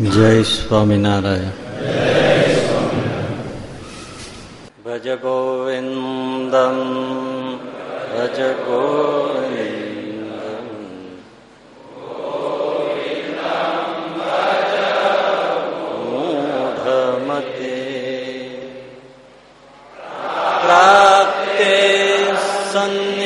જય સ્વામિનારાયણ. ભજ ગોવિંદમ ભજ ગોવિંદમ મૂઢમતે પ્રાપ્તે સન્નિહિતે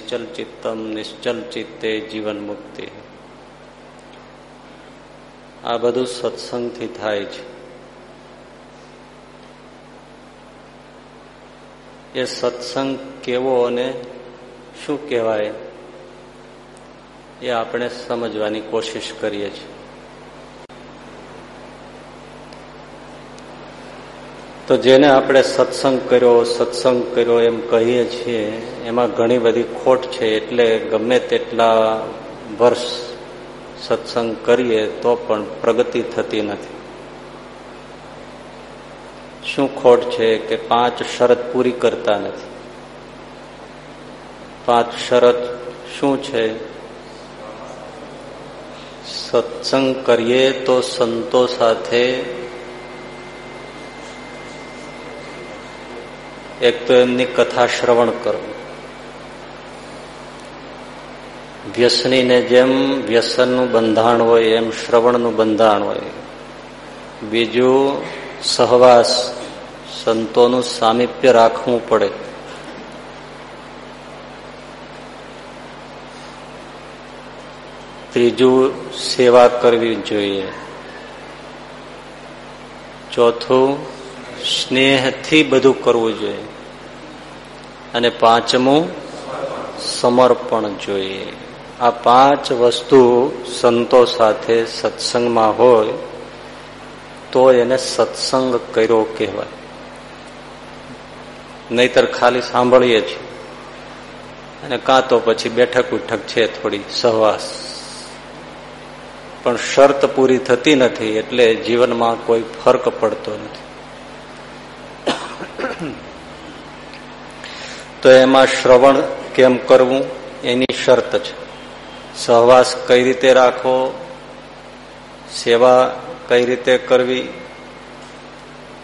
નિશ્ચલ ચિત્તમ નિશ્ચલ ચિત્તે જીવન મુક્તિ આ બધું સત્સંગથી થાય છે એ સત્સંગ કેવો અને શું કહેવાય એ આપણે સમજવાની કોશિશ કરીએ છીએ તો જેને આપણે સત્સંગ કર્યો સત્સંગ કર્યો એમ કહીએ છીએ, એમાં ઘણી બધી ખોટ છે, એટલે ગમે તેટલા વર્ષ સત્સંગ કરીએ તો પણ પ્રગતિ થતી નથી. શું ખોટ છે કે પાંચ શરત પૂરી કરતા નથી? પાંચ શરત શું છે? સત્સંગ કરીએ તો સંતો સાથે એક તો એમની કથા શ્રવણ કરવું વ્યસનીને જેમ વ્યસનનું બંધાણ હોય, એમ શ્રવણનું બંધાણ હોય. બીજું સહવાસ, સંતોનું સામીપ્ય રાખવું પડે. ત્રીજું સેવા કરવી જોઈએ. ચોથું સ્નેહથી બધું કરવું જોઈએ. અને પાંચમું, સમર્પણ જોઈએ. આ પાંચ વસ્તુ સંતો સાથે સત્સંગમાં હોય, તો એને સત્સંગ કર્યો કહેવાય. નહીતર ખાલી સાંભળીએ છીએ. અને કાં તો પછી બેઠક ઉઠક છે થોડી સહવાસ. પણ શરત પૂરી થતી નથી, એટલે જીવનમાં કોઈ ફરક પડતો નથી. તો એમાં શ્રવણ કેમ કરવું એની શરત છે. સહવાસ કઈ રીતે રાખવો, સેવા કઈ રીતે કરવી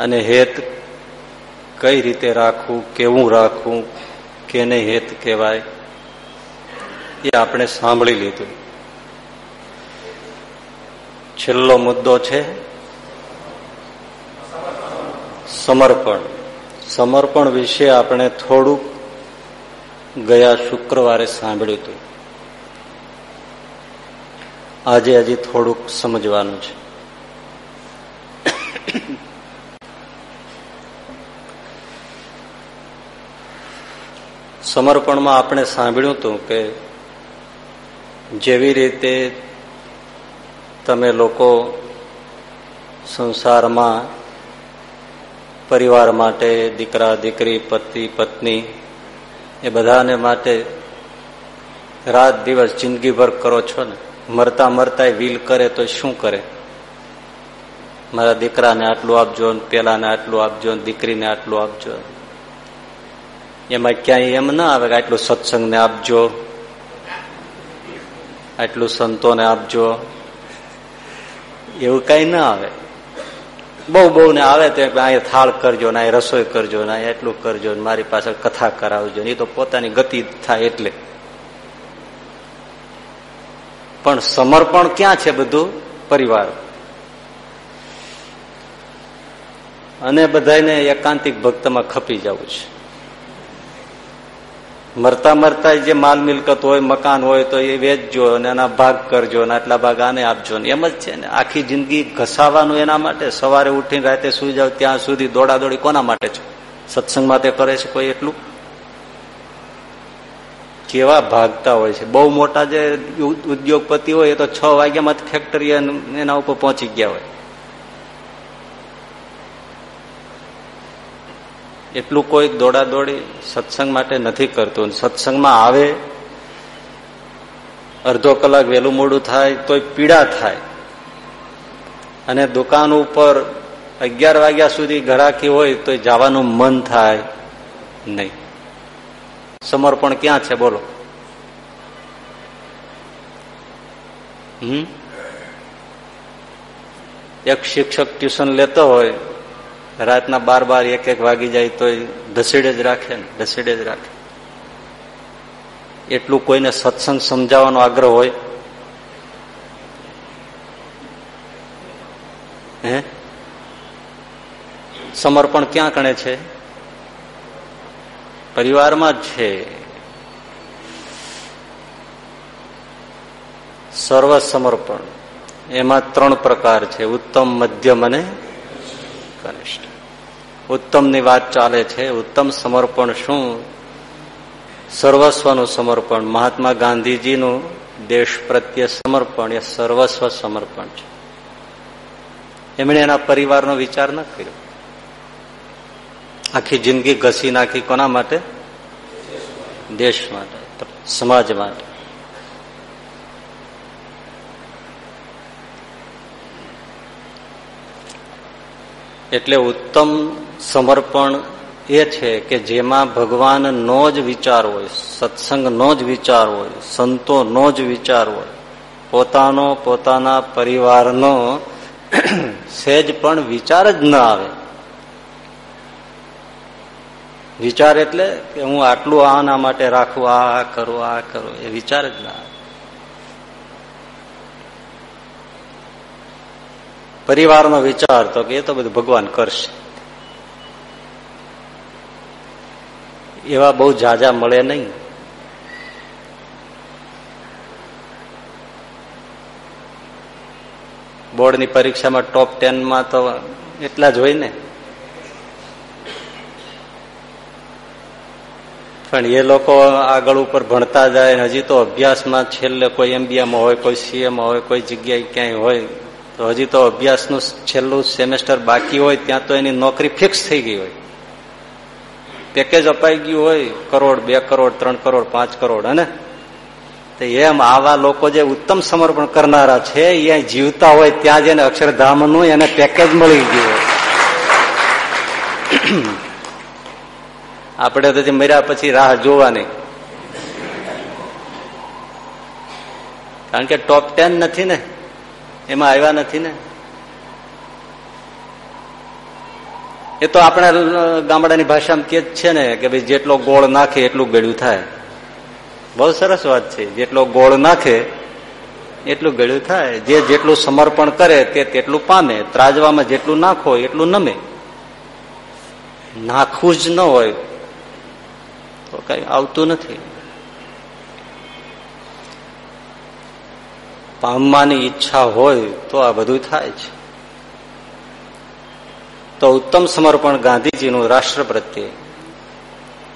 અને હેત કઈ રીતે રાખવું, કેવું રાખવું, કેને હેત કહેવાય, એ આપણે સાંભળી લીધું. છેલ્લો મુદ્દો છે સમર્પણ. સમર્પણ વિશે આપણે થોડુંક ગયા શુક્રવારે સાંભળ્યું હતું. આજે હજી થોડુંક સમજવાનું છે. સમર્પણમાં આપણે સાંભળ્યું હતું કે જેવી રીતે તમે લોકો સંસારમાં પરિવાર માટે દીકરા, દીકરી, પતિ, પત્ની એ બધાને માટે રાત દિવસ જિંદગીભર કરો છો ને. મરતા મરતા વીલ કરે તો શું કરે? મારા દીકરાને આટલું આપજો પેલાને આટલું આપજો દીકરીને આટલું આપજો એમાં ક્યાંય એમ ના આવે કે આટલું સત્સંગને આપજો, આટલું સંતોને આપજો. એવું કઈ ના આવે. બહુ બહુ ને આવે તો અહીંયા થાળ કરજો ને અહીંયા રસોઈ કરજો ને અહીંયા એટલું કરજો ને મારી પાસે કથા કરાવજો એ તો પોતાની ગતિ થાય એટલે. પણ સમર્પણ ક્યાં છે બધું? પરિવાર. અને બધાને એકાંતિક ભક્તમાં ખપી જવું છે. મરતા મરતા જે માલ મિલકત હોય, મકાન હોય, તો એ વેચજો અને એના ભાગ કરજો અને આટલા ભાગ આને આપજો ને. એમ જ છે ને. આખી જિંદગી ઘસાવાનું એના માટે? સવારે ઉઠીને રાતે સુઈ જાવ ત્યાં સુધી દોડાદોડી કોના માટે છે? સત્સંગ માટે કરે છે કોઈ એટલું? કેવા ભાગતા હોય છે. બહુ મોટા જે ઉદ્યોગપતિ હોય, એ તો છ વાગ્યામાં ફેક્ટરી એના ઉપર પહોંચી ગયા હોય. એટલું કોઈ દોડાદોડી સત્સંગ માટે નથી કરતું. સત્સંગમાં આવે, અડધો કલાક વહેલું મોડું થાય, તોય પીડા થાય. અને દુકાન ઉપર અગિયાર વાગ્યા સુધી ઘરાકી હોય તો જવાનું મન થાય નહીં. સમર્પણ ક્યાં છે? બોલો. હમ? એક શિક્ષક ટ્યુશન લેતો હોય રાતના બાર બાર એક એક વાગી જાય તો ઢસીડે જ રાખે ને ઢસીડે જ રાખે. એટલું કોઈને સત્સંગ સમજાવવાનો આગ્રહ હોય? હે? સમર્પણ ક્યાં કણે છે? પરિવારમાં જ છે. સર્વ સમર્પણ એમાં ત્રણ પ્રકાર છે, ઉત્તમ, મધ્યમ અને કનિષ્ઠ. ઉત્તમની વાત ચાલે છે, ઉત્તમ સમર્પણ શું? સર્વસ્વનું સમર્પણ. મહાત્મા ગાંધીજીનું દેશ પ્રત્યે સમર્પણ, એ સર્વસ્વ સમર્પણ છે. એમણે એના પરિવારનો વિચાર ન કર્યો. આખી જિંદગી ઘસી નાખી કોના માટે? દેશ માટે, સમાજ માટે. એટલે ઉત્તમ સમર્પણ એ છે કે જેમાં ભગવાનનો જ વિચાર હોય સત્સંગનો જ વિચાર હોય, સંતોનો જ વિચાર હોય. પોતાનો, પોતાના પરિવારનો સહેજ પણ વિચાર જ ન આવે. વિચાર એટલે કે હું આટલું આના માટે રાખું, આ કરું આ કરું, એ વિચાર જ ના આવે. પરિવારનો વિચાર તો કે એ તો બધું ભગવાન કરશે. એવા બહુ ઝાઝા મળે નહીં. બોર્ડની પરીક્ષામાં ટોપ ટેનમાં તો એટલા જ હોય ને. પણ એ લોકો આગળ ઉપર ભણતા જાય, હજી તો અભ્યાસમાં છેલ્લે કોઈ એમબીએમાં હોય, કોઈ સીએમાં હોય, કોઈ જગ્યાએ ક્યાંય હોય, તો હજી તો અભ્યાસનું છેલ્લું સેમેસ્ટર બાકી હોય, ત્યાં તો એની નોકરી ફિક્સ થઈ ગઈ હોય. પેકેજ અપાઈ ગયું હોય, કરોડ, બે કરોડ, ત્રણ કરોડ, પાંચ કરોડ હને એમ આવા લોકો જે ઉત્તમ સમર્પણ કરનારા છે, એ જીવતા હોય, ત્યાં જેને અક્ષરધામનું એને પેકેજ મળી ગયું હોય. આપણે તો મર્યા પછી રાહ જોવાની. કારણ કે ટોપ ટેન નથી ને? એમાં આવ્યા નથી ને? એ તો આપણા ગામડાની ભાષામાં કે છે ને કે ભાઈ જેટલો ગોળ નાખે એટલું ગળ્યું થાય. બહુ સરસ વાત છે. જેટલો ગોળ નાખે એટલું ગળ્યું થાય. જે જેટલું સમર્પણ કરે તે તેટલું પામે. ત્રાજવામાં જેટલું નાખો એટલું નમે. નાખવું જ ન હોય તો કઈ આવતું નથી. પામવાની ઈચ્છા હોય તો આ બધું થાય છે તો ઉત્તમ સમર્પણ ગાંધીજીનું રાષ્ટ્ર પ્રત્યે.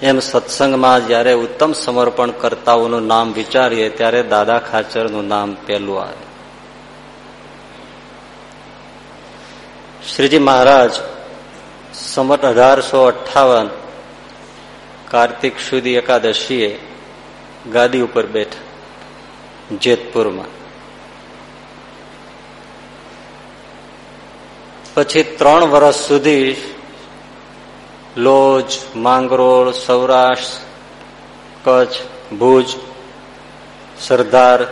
એમ સત્સંગમાં જયારે ઉત્તમ સમર્પણ કરતાઓનું નામ વિચારીએ, ત્યારે દાદા ખાચરનું નામ પહેલું આવે. શ્રીજી મહારાજ સમટ અઢારસો અઠાવન કાર્તિક સુધી એકાદશીએ ગાદી ઉપર બેઠા, જેતપુરમાં. પછી ત્રણ વર્ષ સુધી લોજ, માંગરોળ, સૌરાષ્ટ્ર, કચ્છ, ભુજ, સરદાર,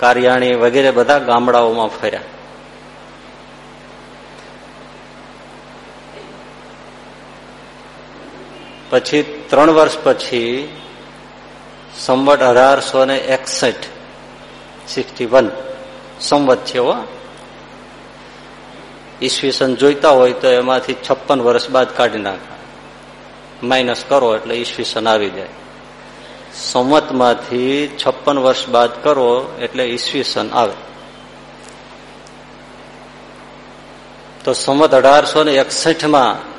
કારિયાણી વગેરે બધા ગામડાઓમાં ફર્યા. પછી ત્રણ વર્ષ પછી સંવટ અઢારસો ને એકસઠ, સિક્સટી વન, સંવત છે ઈસવીસન જોઈતા હોય તો એમાંથી છપ્પન વર્ષ બાદ કાઢી નાખા. માઇનસ કરો એટલે ઈસવીસન આવી જાય. સંવતમાંથી છપ્પન વર્ષ બાદ કરો એટલે ઈસવીસન આવે. તો સંવત અઢારસો ને એકસઠમાં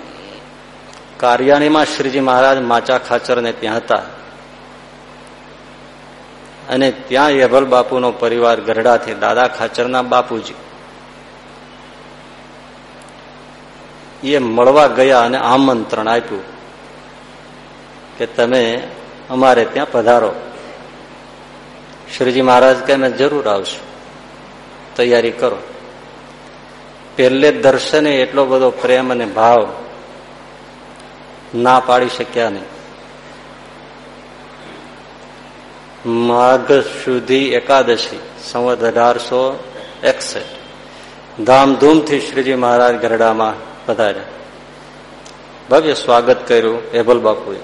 કારિયાણીમાં શ્રીજી મહારાજ માચા ખાચર ને ત્યાં હતા. અને ત્યાં યભલ બાપુનો પરિવાર ગરડાથી દાદા ખાચરના બાપુજી. એ મળવા ગયા અને આમંત્રણ આપ્યું કે તમે અમારે ત્યાં પધારો. શ્રીજી મહારાજ કે, અમે જરૂર આવશું. તૈયારી કરો. પહેલે દર્શને એટલો બધો પ્રેમ અને ભાવ ના પાડી શક્યા નહીં. માઘ સુધી એકાદશી, સંવત અઢારસો એકસઠ. ધામધૂમથી શ્રીજી મહારાજ ગરડામાં પધાર્યા ભવ્ય સ્વાગત કર્યું એબલ બાપુએ.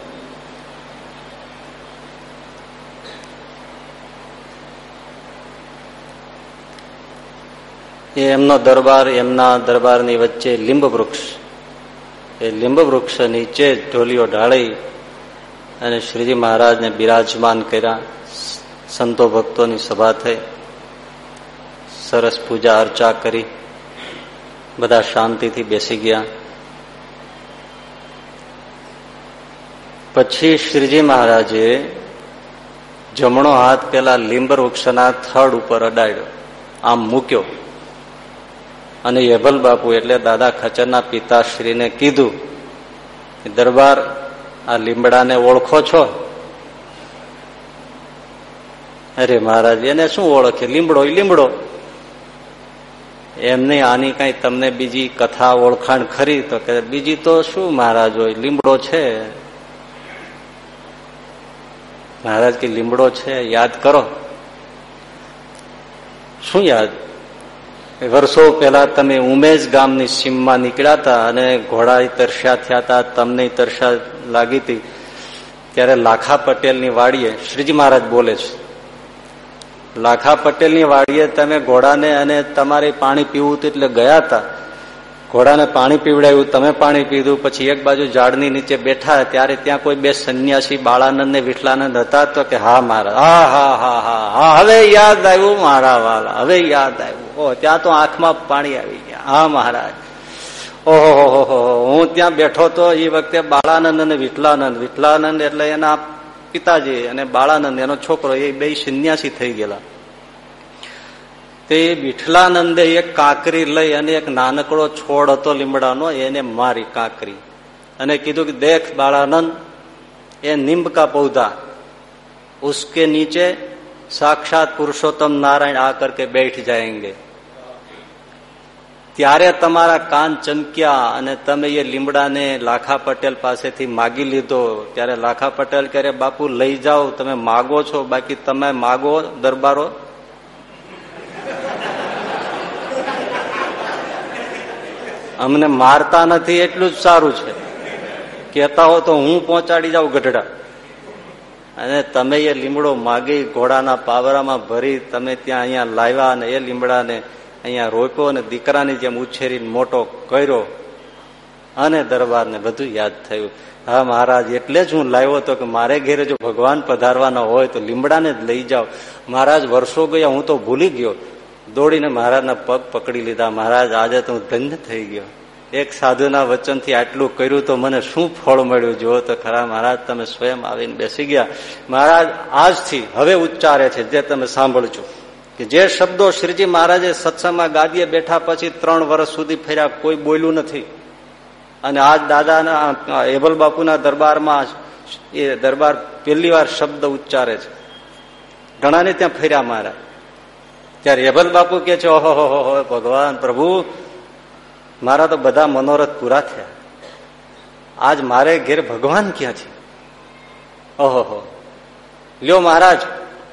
એમનો દરબાર, એમના દરબારની વચ્ચે લીંબ વૃક્ષ એ લીંબ વૃક્ષ નીચે ઢોલીઓ ઢાળી અને શ્રીજી મહારાજને બિરાજમાન કર્યા. સંતો ભક્તોની સભા થઈ. સરસ પૂજા અર્ચા કરી. બધા શાંતિથી બેસી ગયા. પછી શ્રીજી મહારાજે જમણો હાથ પેલા લીંબર વૃક્ષના થડ ઉપર અડાડ્યો. આમ મૂક્યો. અને યભલ બાપુ એટલે દાદા ખચરના પિતાશ્રીને કીધું દરબાર, આ લીમડાને ઓળખો છો? અરે મહારાજ, એને શું ઓળખે? લીમડો લીમડો. એમને આની કઈ તમને બીજી કથા, ઓળખાણ ખરી તો કે બીજી તો શું મહારાજ હોય? લીમડો છે. મહારાજ કે લીમડો છે, યાદ કરો. શું યાદ? વર્ષો પહેલા તમે ઉમેશ ગામની સીમમાં નીકળ્યા હતા અને ઘોડા તરસ્યા થયા હતા, તમને તરસ્યા લાગી હતી. ત્યારે લાખા પટેલની વાડીએ શ્રીજી મહારાજ બોલે છે લાખા પટેલની વાડીએ તમે ઘોડાને અને તમારે પાણી પીવું હતું એટલે ગયા હતા. ઘોડાને પાણી પીવડાવ્યું, તમે પાણી પીધું, પછી એક બાજુ ઝાડની નીચે બેઠા ત્યારે ત્યાં કોઈ બે સંન્યાસી બાળાનંદ ને વિઠલાનંદ હતા તો કે, હા મારા હા હા હા હા હા, હવે યાદ આવ્યું મારા વાલા, હવે યાદ આવ્યું. ઓહ, ત્યાં તો આંખમાં પાણી આવી ગયા. હા, મહારાજ. ઓહો, હું ત્યાં બેઠો તો એ વખતે બાળાનંદ અને વિઠલાનંદ વિઠલાનંદ એટલે એના પિતાજી અને બાળાનંદ, એનો છોકરો એ બે સંન્યાસી થઈ ગયેલા. તે વિઠલાનંદે એક કાંકરી લઈ અને એક નાનકડો છોડ હતો લીમડાનો, એને મારી કાંકરી. અને કીધું કે દેખ બાળાનંદ, એ નિંબકા પૌધા, ઉસકે નીચે સાક્ષાત પુરુષોત્તમ નારાયણ આ કરકે બેઠ જાયંગે. ત્યારે તમારા કાન ચમક્યા અને તમે એ લીમડાને લાખા પટેલ પાસેથી માગી લીધો. ત્યારે લાખા પટેલ ક્યારે બાપુ, લઈ જાઓ. તમે માગો છો. બાકી તમે માગો દરબારો. અમને મારતા નથી એટલું જ સારું છે. કેતા હો તો હું પહોંચાડી જાઉં ગઢડા. અને તમે એ લીમડો માગી ઘોડાના પાવરામાં ભરી તમે ત્યાં અહીંયા લાવ્યા અને એ લીમડાને અહીંયા રોપ્યો અને દીકરાની જેમ ઉછેરી મોટો કર્યો અને દરબારને બધું યાદ થયું. હા, મહારાજ, એટલે જ હું લાવ્યો હતો કે મારે ઘેરે જો ભગવાન પધારવાના હોય તો લીમડાને જ લઈ જાઓ. મહારાજ, વર્ષો ગયા હું તો ભૂલી ગયો. દોડીને મહારાજના પગ પકડી લીધા. મહારાજ, આજે તો હું ધન્ય થઈ ગયો. એક સાધુના વચનથી આટલું કર્યું તો મને શું ફળ મળ્યું? જો તો ખરા મહારાજ, તમે સ્વયં આવીને બેસી ગયા. મહારાજ, આજથી હવે ઉચ્ચારે છે, જે તમે સાંભળજો. કે જે શબ્દો શ્રીજી મહારાજે સત્સંગમાં ગાદીએ બેઠા પછી ત્રણ વર્ષ સુધી ફર્યા, કોઈ બોલ્યું નથી. અને આજ દાદાના એબલ બાપુના દરબારમાં એ દરબાર પહેલી વાર શબ્દ ઉચ્ચારે છે. ઘણાને ત્યાં ફર્યા મારા. ત્યારે એબલ બાપુ કે છે, ઓહો ભગવાન, પ્રભુ, મારા તો બધા મનોરથ પૂરા થયા. આજ મારે ઘેર ભગવાન ક્યાં છે? ઓહો લ્યો મહારાજ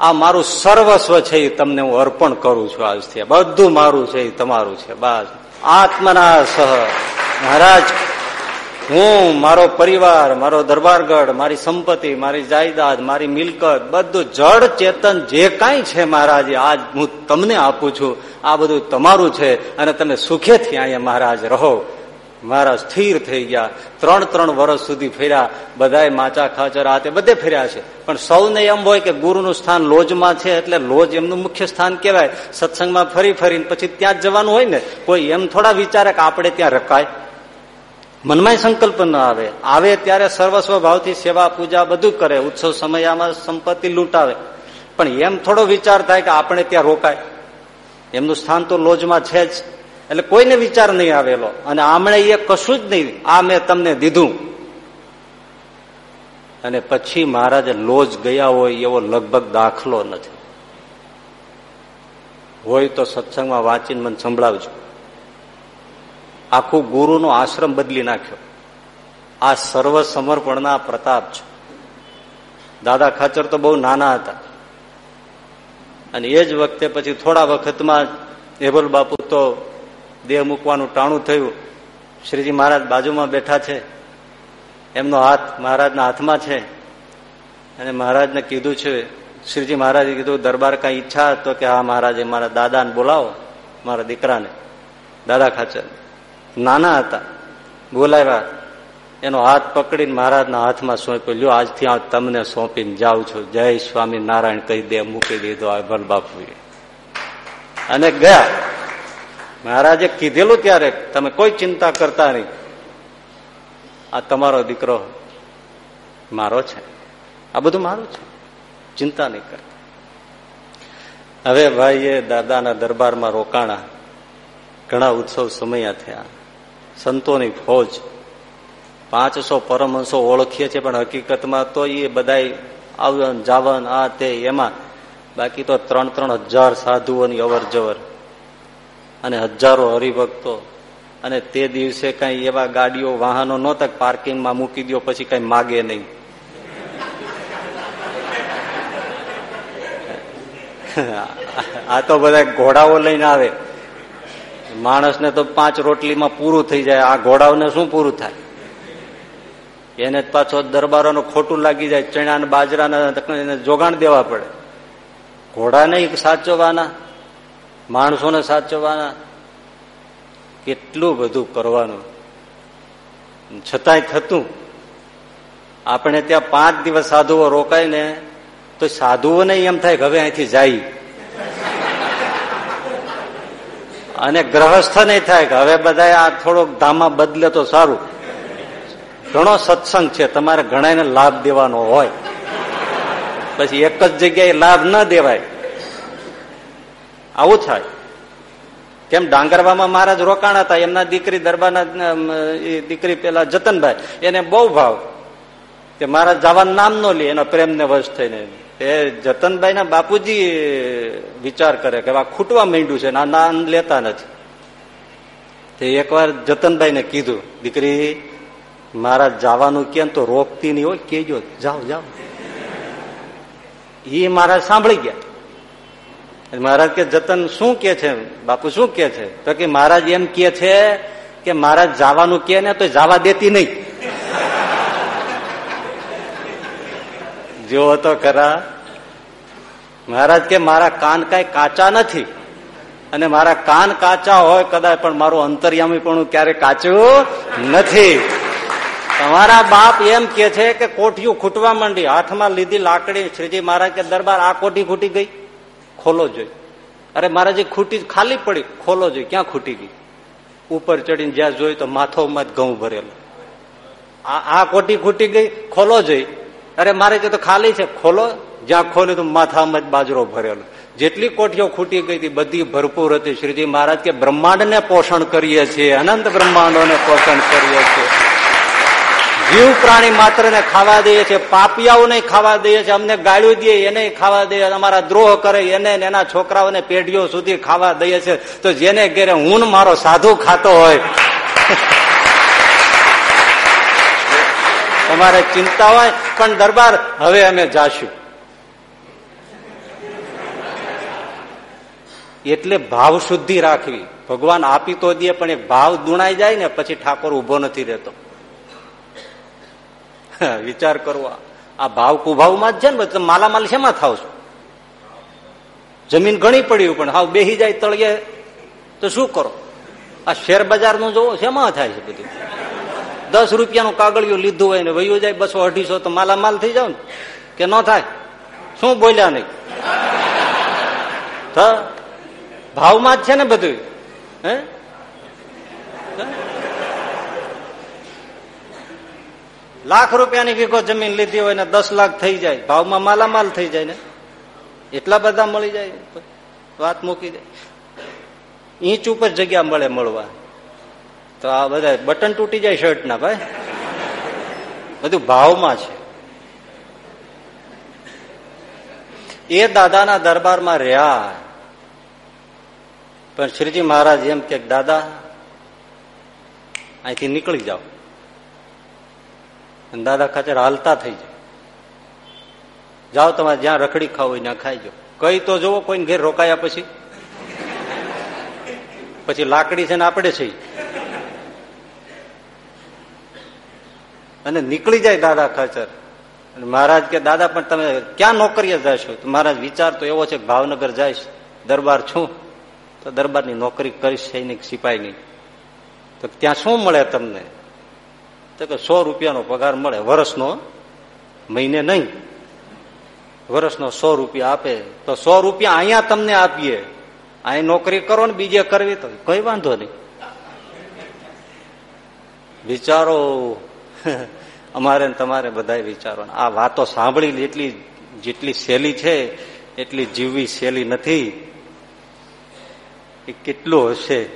આ મારું સર્વસ્વ છે એ તમને હું અર્પણ કરું છું આજથી. બધું મારું છે એ તમારું છે, બસ. આત્મના સહ મહારાજ, હું, મારો પરિવાર, મારો દરબારગઢ, મારી સંપત્તિ, મારી જાયદાદ, મારી મિલકત, બધું જળ ચેતન જે કાંઈ છે મહારાજ, આજ હું તમને આપું છું. આ બધું તમારું છે અને તમે સુખેથી અહીંયા મહારાજ રહો. મહારાજ સ્થિર થઈ ગયા. ત્રણ ત્રણ વર્ષ સુધી ફેર્યા. બધાએ માચા ખાચર તે બધે ફેર્યા છે. પણ સૌને એમ હોય કે ગુરુનું સ્થાન લોજમાં છે એટલે લોજ એમનું મુખ્ય સ્થાન કહેવાય. સત્સંગમાં ફરી ફરીને પછી ત્યાં જ જવાનું હોય ને, કોઈ એમ થોડા વિચારે કે આપણે ત્યાં રકાય મનમાં સંકલ્પ ન આવે. આવે ત્યારે સર્વસ્વ ભાવથી સેવા, પૂજા બધું કરે. ઉત્સવ સમયમાં સંપત્તિ લૂંટાવે. પણ એમ થોડો વિચાર થાય કે આપણે ત્યાં રોકાય. એમનું સ્થાન તો લોજમાં છે જ. એટલે કોઈને વિચાર નહીં આવેલો. અને આમણે એ કશું જ નહીં. આ મેં તમને દીધું. અને પછી મહારાજ લોજ ગયા હોય એવો લગભગ દાખલો નથી. હોય તો સત્સંગમાં વાંચીને મને સંભળાવજો. આખું ગુરુનો આશ્રમ બદલી નાખ્યો. આ સર્વ સમર્પણના પ્રતાપ છે. દાદા ખાચર તો બહુ નાના હતા. અને એ જ વખતે પછી થોડા વખતમાં હેબલ બાપુ તો દેહ મૂકવાનું ટાણું થયું. શ્રીજી મહારાજ બાજુમાં બેઠા છે. એમનો હાથ મહારાજના હાથમાં છે. અને મહારાજને કીધું છે, શ્રીજી મહારાજે કીધું, દરબાર કાંઈ ઈચ્છા તો કે હા મહારાજે, મારા દાદાને બોલાવો, મારા દીકરાને. દાદા ખાચર. નાના હતા. બોલાવ્યા. એનો હાથ પકડીને મહારાજના હાથમાં સોંપ્યો. લ્યો, આજથી આ તમને સોંપીને જાઉં છું. જય સ્વામી નારાયણ કહી દે, મૂકી દીધો આ ભલ બાપુએ. અને ગયા. મહારાજે કીધેલું ત્યારે તમે કોઈ ચિંતા કરતા નહીં. આ તમારો દીકરો મારો છે. આ બધું મારું છે. ચિંતા નહીં કરતા. હવે ભાઈ દાદાના દરબારમાં રોકાણા. ઘણા ઉત્સવ સમયા થયા. સંતોની ફોજ. પાંચસો પરમહંસો ઓળખીએ છીએ, પણ હકીકતમાં તો એ બધા આવન જાવન આ તે એમાં. બાકી તો ત્રણ ત્રણ હજાર સાધુઓની અવર જવર અને હજારો હરિભક્તો. અને તે દિવસે કઈ એવા ગાડીઓ, વાહનો નહોતા પાર્કિંગમાં મૂકી દો પછી કઈ માગે નહીં. આ તો બધા ઘોડાઓ લઈને આવે. માણસને તો પાંચ રોટલીમાં પૂરું થઈ જાય. આ ઘોડાઓને શું પૂરું થાય? એને પાછો દરબારોનું ખોટું લાગી જાય. ચણા બાજરાના જોગાણ દેવા પડે. ઘોડા નહીં, સાચવવાના. માણસોને સાચવવાના કેટલું બધું કરવાનું. છતાંય થતું, આપણે ત્યાં પાંચ દિવસ સાધુઓ રોકાય ને તો સાધુઓને એમ થાય કે હવે અહીંથી જાય. અને ગ્રહસ્થ નહીં થાય કે હવે બધા આ થોડોક ધામમાં બદલે તો સારું. ઘણો સત્સંગ છે, તમારે ઘણાને લાભ દેવાનો હોય. પછી એક જ જગ્યાએ લાભ ન દેવાય. આવું થાય. કેમ ડાંગરવામાં મહારાજ રોકાણા હતા, એમના દીકરી દરબારના દીકરી પેલા જતનભાઈ, એને બહુ ભાવ કે મહારાજ જવાનું નામ નો લે, એનો પ્રેમને વશ થઈને. એ જતનભાઈ ના બાપુજી વિચાર કરે કે આ ખૂટવા માંડ્યું છે આ નામ લેતા નથી. તે એકવાર જતનભાઈ ને કીધું, દીકરી મારા જવાનું કેમ તો રોકતી નહીં હોય કેજો જાઓ જાઓ. એ મારા સાંભળી ગયા. મહારાજ કે, જતન શું કે છે? બાપુ શું કે છે? તો કે, મહારાજ એમ કે છે કે મહારાજ જવાનું કે ને તો જવા દેતી નહીં. જો તો ખરા. મહારાજ કે, મારા કાન કઈ કાચા નથી. અને મારા કાન કાચા હોય કદાચ, પણ મારું અંતર્યામી પણ ક્યારે કાચું નથી. તમારા બાપ એમ કે છે કે, કોઠિયું ખૂટવા માંડી, હાથમાં લીધી લાકડી. શ્રીજી મહારાજ કે, દરબાર આ કોઠી ખૂટી ગઈ? ખોલો જોઈ. અરે મારા જે ખૂટી ખાલી પડી, ખોલો જોઈએ ક્યાં ખૂટી ગઈ? ઉપર ચડીને જ્યાં જોયું તો માથોમાં જ ઘઉં ભરેલો. આ કોટી ખૂટી ગઈ, ખોલો જોઈ. અરે મારે તો ખાલી છે, ખોલો. જ્યાં ખોલ્યું તો માથામાં જ બાજરો ભરેલો. જેટલી કોઠીઓ ખૂટી ગઈ હતી, બધી ભરપૂર હતી. શ્રીજી મહારાજ કે બ્રહ્માંડને પોષણ કરીએ છીએ, અનંત બ્રહ્માંડોને પોષણ કરીએ છીએ. જીવ પ્રાણી માત્ર ને ખાવા દઈએ છીએ પાપિયાઓને ખાવા દઈએ છીએ અમને ગાળ્યું દઈએ એને ખાવા દઈએ અમારા દ્રોહ કરે, એને એના છોકરાઓને પેઢીઓ સુધી ખાવા દઈએ છીએ તો જેને ઘેરે હું મારો સાધુ ખાતો હોય. તમારે ચિંતા હોય, પણ દરબાર હવે અમે જાશું. એટલે ભાવ શુદ્ધિ રાખવી. ભગવાન આપી તો દે, પણ એ ભાવ દુણાઈ જાય ને, પછી ઠાકોર ઊભો નથી રહેતો. વિચાર કરવો. આ ભાવ કુભાવમાં જ છે ને માલામાલ શેમાં થાવ છો? જમીન ઘણી પડી પણ હાવ બેહી જાય તળિયે. તો શું કરો? આ શેર બજારનું જોવો, શેમાં થાય છે બધું? દસ રૂપિયાનું કાગળિયું લીધું હોય ને વયું જાય, બસો અઢીસો, તો માલામાલ થઈ જાવ ને? કે ન થાય? શું બોલ્યા નહીં? ભાવમાં જ છે ને બધું હે? લાખ રૂપિયાની વીઘો જમીન લીધી હોય ને દસ લાખ થઈ જાય, ભાવમાં માલામાલ થઈ જાય ને. એટલા બધા મળી જાય વાત મૂકી જાય ઈંચ ઉપર જગ્યા મળે મળવા. તો આ બધા બટન તૂટી જાય શર્ટ ના ભાઈ. બધું ભાવમાં છે. એ દાદાના દરબારમાં રહ્યા. પણ શ્રીજી મહારાજ એમ કે, દાદા, અહીંથી નીકળી જાઓ. દાદા ખાચર હાલતા થઈ જાય. જાઓ તમારે જ્યાં રખડી ખાવ હોય ત્યાં ખાઈ જાઓ. કઈ તો જોવો કોઈને ઘેર રોકાયા પછી. પછી લાકડી છે ને આપણે છે. અને નીકળી જાય દાદા ખાચર મહારાજ કે, દાદા, પણ તમે ક્યાં નોકરીએ જશો? મહારાજ, વિચાર તો એવો છે, ભાવનગર જઈશ, દરબાર છું. તો દરબારની નોકરી કરીશ, સૈનિક સિપાહીની. તો ત્યાં શું મળે તમને? તો કે સો રૂપિયાનો પગાર મળે, વર્ષનો મહિને નહીં. વર્ષનો સો રૂપિયા આપે, તો સો રૂપિયા અહીંયા તમને આપીએ. અહીં નોકરી કરો ને બીજે કરવી તો કઈ વાંધો નહીં. વિચારો, અમારે તમારે બધા વિચારો આ વાતો સાંભળી એટલી જેટલી સહેલી છે, એટલી જીવવી સહેલી નથી. એ કેટલું હશે?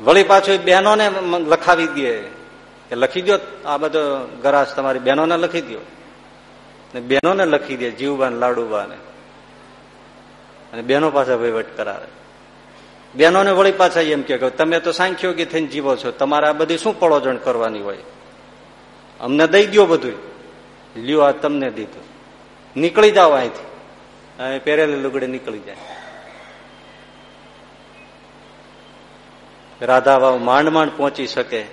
વળી પાછું બહેનોને લખાવી દે. કે લખી દો આ બધો ગરાસ તમારી બહેનોને લખી દો ને બહેનોને લખી દે, જીવબાન, લાડુબાને. અને બહેનો પાછા વહીવટ કરાવે. બહેનોને વળી પાછા એમ કે તમે તો સાંખ્યોગી થઈને જીવો છો, તમારે આ બધી શું પળોજણ કરવાની હોય? અમને દઈ દો બધું લ્યો, આ તમને દીધું. નીકળી જાઓ અહીંથી. પહેરેલી લુગડે નીકળી જાય. રાધા વાવ માંડ માંડ પહોંચી શકે.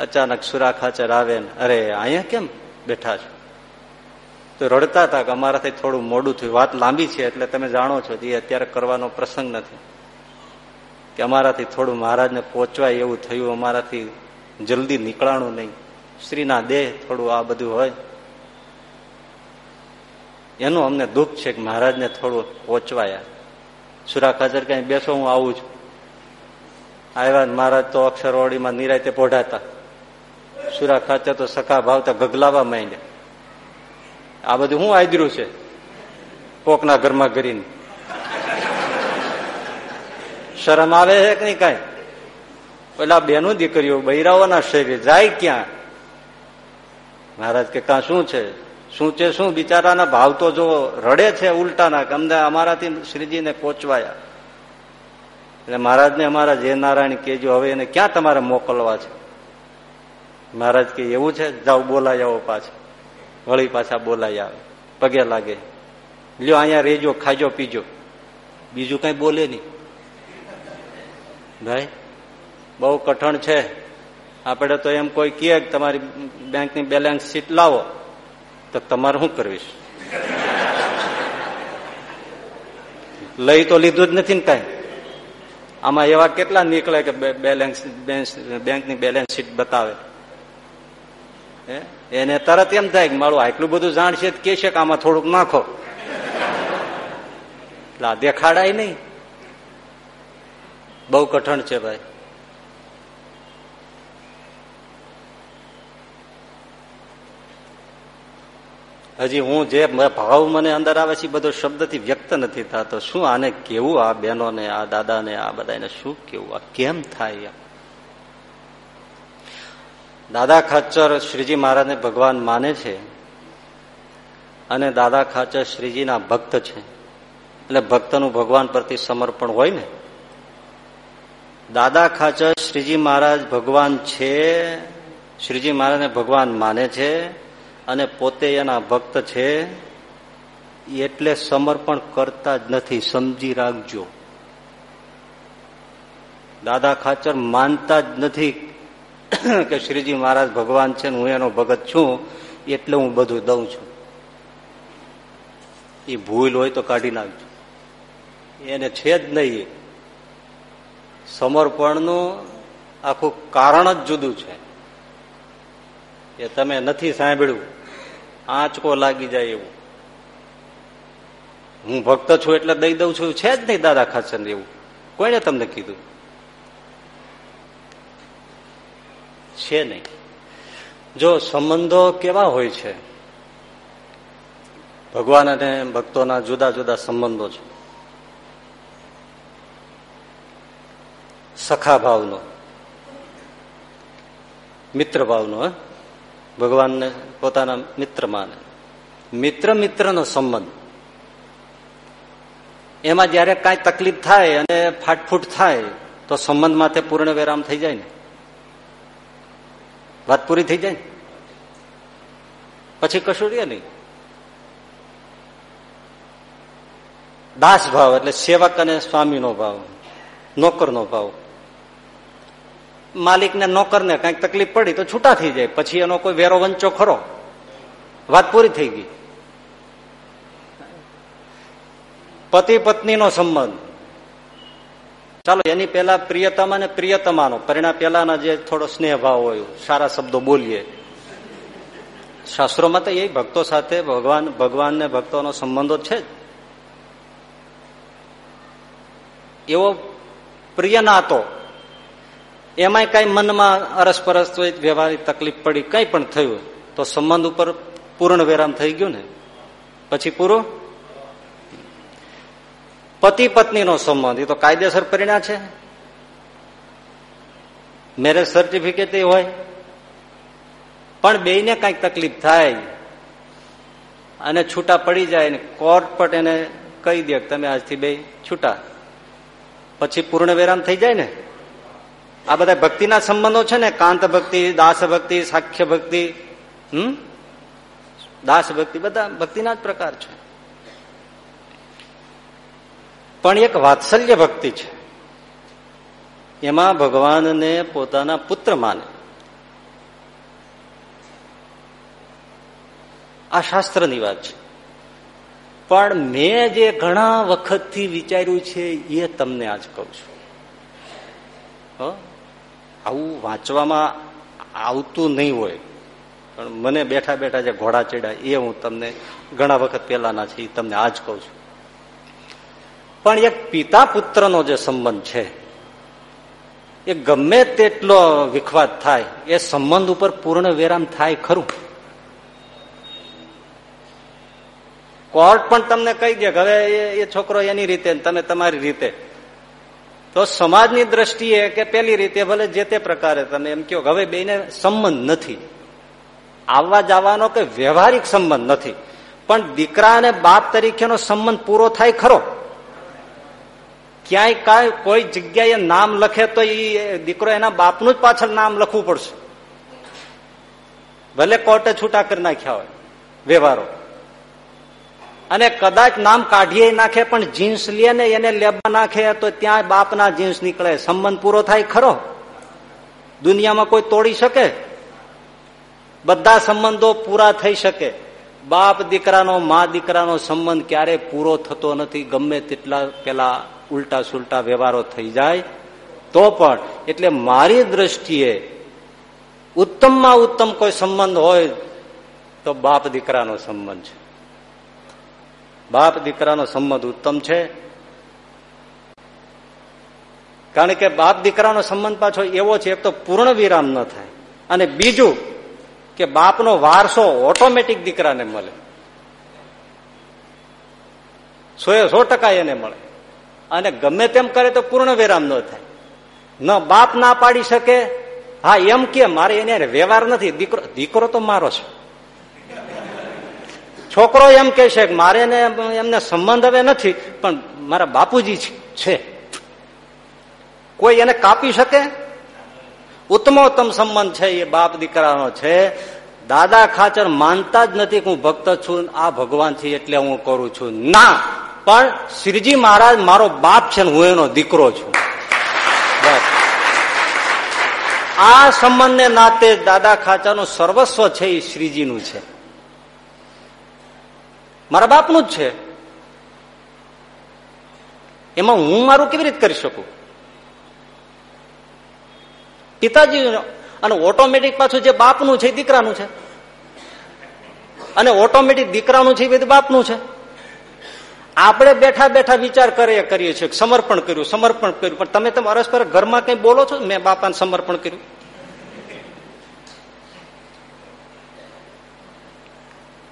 અચાનક સુરા ખાચર આવે ને, અરે, અહીંયા કેમ બેઠા છો? તો રડતા હતા કે અમારાથી થોડું મોડું થયું. વાત લાંબી છે, એટલે તમે જાણો છો એ અત્યારે કરવાનો પ્રસંગ નથી. કે અમારાથી થોડું મહારાજને પહોંચવાય એવું થયું, અમારાથી જલ્દી નીકળાણું નહીં. શ્રીના દેહ થોડું આ બધું હોય. એનું અમને દુઃખ છે કે મહારાજને થોડું પહોંચવાયા. સુરા ખાચર કઈ બેસો, હું આવું છું. આવ્યા મહારાજ તો અક્ષરવાડીમાં નિરાયતે પોઢાતા. સુરા ખાતે તો સખા ભાવતા ગગલાવા માંડ્યા આ બધું શું આદર્યું છે? કોકના ઘરમાં કરીને શરમ આવે છે કે નહીં કઈ? પેલા બેનું દીકરીઓ બૈરાઓના શરીર જાય ક્યાં? મહારાજ કે કા શું છે? શું છે શું? બિચારાના ભાવ તો જો રડે છે ઉલટાના કે અમને અમારાથી શ્રીજીને કોચવાયા એટલે મહારાજને અમારા જે નારાયણ કેજો હવે એને ક્યાં તમારે મોકલવા છે? મહારાજ કે, એવું છે? જાઓ બોલાય આવો પાછા. વળી પાછા બોલાય આવે. પગે લાગે. લ્યો, અહીંયા રેજો, ખાજો, પીજો. બીજું કઈ બોલે નહીં. ભાઈ, બહુ કઠણ છે. આપણે તો એમ કોઈ કહે કે, તમારી બેંકની બેલેન્સ શીટ લાવો. તો તમારે શું કરવીશ? લઈ તો લીધું જ નથી ને કઈ. આમાં એવા કેટલા નીકળે કે બેલેન્સ બેંકની બેલેન્સ શીટ બતાવે. એને તરત એમ થાય કે મારું આટલું બધું જાણશે કે છે કે આમાં થોડુંક નાખો. એટલે દેખાડાય નહીં. બહુ કઠણ છે ભાઈ. હજી હું જે ભાવ મને અંદર આવે છે બધો શબ્દથી વ્યક્ત નથી થતો. શું આને કેવું આ બહેનોને, આ દાદાને, આ બધાને શું કેવું? આ કેમ થાય દાદા ખાચર શ્રીજી મહારાજને ભગવાન માને છે અને દાદા ખાચર શ્રીજીના ભક્ત છે. એટલે ભક્તનું ભગવાન પ્રતિ સમર્પણ હોય ને? દાદા ખાચર શ્રીજી મહારાજ ભગવાન છે, શ્રીજી મહારાજને ભગવાન માને છે અને પોતે એના ભક્ત છે. એટલે સમર્પણ કરતા જ નથી, સમજી રાખજો. દાદા ખાચર માનતા જ નથી કે શ્રીજી મહારાજ ભગવાન છે હું એનો ભગત છું, એટલે હું બધું દઉં છું. એ ભૂલ હોય તો કાઢી નાખજો. એને છે જ નહીં. સમર્પણનું આખું કારણ જ જુદું છે. એ તમે નથી સાંભળ્યું. આંચકો લાગી જાય એવું. હું ભક્ત છું એટલે દઈ દઉં છું. છે જ નહીં દાદા ખાચર એવું. કોઈને તમને કીધું? છે નહીં. જો સંબંધો કેવા હોય છે? ભગવાન અને ભક્તોના જુદા જુદા સંબંધો છે. સખા ભાવનો, મિત્ર ભાવનો ભગવાનને પોતાના મિત્ર માને. મિત્ર મિત્રનો સંબંધ. એમાં જયારે કાંઈ તકલીફ થાય અને ફાટફૂટ થાય, તો સંબંધ માથે પૂર્ણ વિરામ થઈ જાય ને. વાત પૂરી થઈ જાય? પછી કશું રહે નહીં. દાસ ભાવ એટલે સેવક અને સ્વામીનો ભાવ, નોકરનો ભાવ. માલિકને નોકરને કંઈક તકલીફ પડી તો છૂટા થઈ જાય, પછી એનો કોઈ વેરો વંચો ખરો? વાત પૂરી થઈ ગઈ. પતિ પત્નીનો સંબંધ. ચાલો, એની પેલા પ્રિયતમા અને પ્રિયતમાનો. પરિણામ પેલાના જે થોડો સ્નેહ ભાવ હોય, સારા શબ્દો બોલીએ. શાસ્ત્રોમાં તો એ ભક્તો સાથે ભગવાન ભગવાન ને ભક્તોનો સંબંધો છે જ. એવો પ્રિય નાતો, એમાંય કઈ મનમાં અરસપરસ વ્યવહારિક તકલીફ પડી, કઈ પણ થયું, તો સંબંધ ઉપર પૂર્ણ વિરામ થઈ ગયું ને. પછી પૂરું? પતિ પત્નીનો સંબંધ, એ તો કાયદેસર પરિણામ છે. મેરેજ સર્ટિફિકેટ હોય. પણ બેને કંઈક તકલીફ થાય અને છૂટા પડી જાય ને કોર્ટ પણ એને કહી દે તમે આજથી બે છૂટા. પછી પૂર્ણ વિરામ થઈ જાય ને? આ બધા ભક્તિના સંબંધો છે ને? કાંત ભક્તિ, દાસ ભક્તિ, સાખ્ય ભક્તિ, હમ? દાસ ભક્તિ બધા ભક્તિના જ પ્રકાર છે. પણ એક વાત્સલ્ય ભક્તિ છે. એમાં ભગવાનને પોતાના પુત્ર માને. આ શાસ્ત્રની વાત છે. પણ મેં જે ઘણા વખતથી વિચાર્યું છે, એ તમને આજ કહું છું. આવું વાંચવામાં આવતું નહીં હોય. પણ મને બેઠા બેઠા જે ઘોડા ચડ્યા, એ હું તમને ઘણા વખત પહેલાના છે, એ તમને આજ કહું છું. પણ એક પિતા પુત્રનો જે સંબંધ છે, એ ગમે તેટલો વિખવાદ થાય, એ સંબંધ ઉપર પૂર્ણ વિરામ થાય ખરું. કોર્ટ પણ તમને કહી દે હવે એ છોકરો એની રીતે તમે તમારી રીતે. તો સમાજની દ્રષ્ટિએ કે પેલી રીતે, ભલે જે તે પ્રકારે તમે એમ કહો હવે બેને સંબંધ નથી. આવવા જવાનો કે વ્યવહારિક સંબંધ નથી. પણ દીકરા અને બાપ તરીકેનો સંબંધ પૂરો થાય ખરો. ક્યાંય કાંઈ કોઈ જગ્યાએ નામ લખે તો એ દીકરો એના બાપનું જ પાછળ નામ લખવું પડશે. ભલે કોર્ટે છૂટા કરી નાખ્યા હોય, વ્યવહારો. અને કદાચ નામ કાઢીએ નાખે, પણ જીન્સ લે ને એને લેબમાં નાખે તો ત્યાં બાપના જીન્સ નીકળે. સંબંધ પૂરો થાય ખરો? દુનિયામાં કોઈ તોડી શકે? બધા સંબંધો પૂરા થઈ શકે. બાપ દીકરાનો, મા દીકરાનો સંબંધ ક્યારે પૂરો થતો નથી. ગમે તેટલા પેલા ઉલટા સુલટા વ્યવહારો થઈ જાય, તો પણ, એટલે મારી દ્રષ્ટિએ ઉત્તમમાં ઉત્તમ કોઈ સંબંધ હોય, તો બાપ દીકરાનો સંબંધ છે. બાપ દીકરાનો સંબંધ ઉત્તમ છે. કારણ કે બાપ દીકરાનો સંબંધ પાછો એવો છે, એક તો પૂર્ણ વિરામ ન થાય. અને બીજું કે બાપનો વારસો ઓટોમેટિક દીકરાને મળે. સો એ સો ટકા એને મળે. અને ગમે તેમ કરે તો પૂર્ણ વિરામ ન થાય. ન બાપ ના પાડી શકે. હા, એમ કે મારે એને વ્યવહાર નથી. દીકરો દીકરો તો મારો છે. છોકરો એમ કે છે મારે એમને સંબંધ હવે નથી, પણ મારા બાપુજી છે. કોઈ એને કાપી શકે? ઉત્તમોત્તમ સંબંધ છે એ બાપ દીકરાનો છે. દાદા ખાચર માનતા જ નથી કે હું ભક્ત છું, આ ભગવાનથી એટલે હું કરું છું. ના! પણ શ્રીજી મહારાજ, મારો બાપ છે હું એનો દીકરો છું. બસ. આ સંબંધને નાતે દાદા ખાચાનું સર્વસ્વ છે એ શ્રીજીનું છે. મારા બાપનું જ છે. એમાં હું મારું કેવી રીતે કરી શકું? પિતાજી, અને ઓટોમેટિક પાછું જે બાપનું છે દીકરાનું છે. અને ઓટોમેટિક દીકરાનું છે એ બધું બાપનું છે. આપણે બેઠા બેઠા વિચાર કરીએ કરીએ છીએ સમર્પણ કર્યું સમર્પણ કર્યું. પણ તમે તમે અરસપર ઘરમાં કઈ બોલો છો? મેં બાપાને સમર્પણ કર્યું.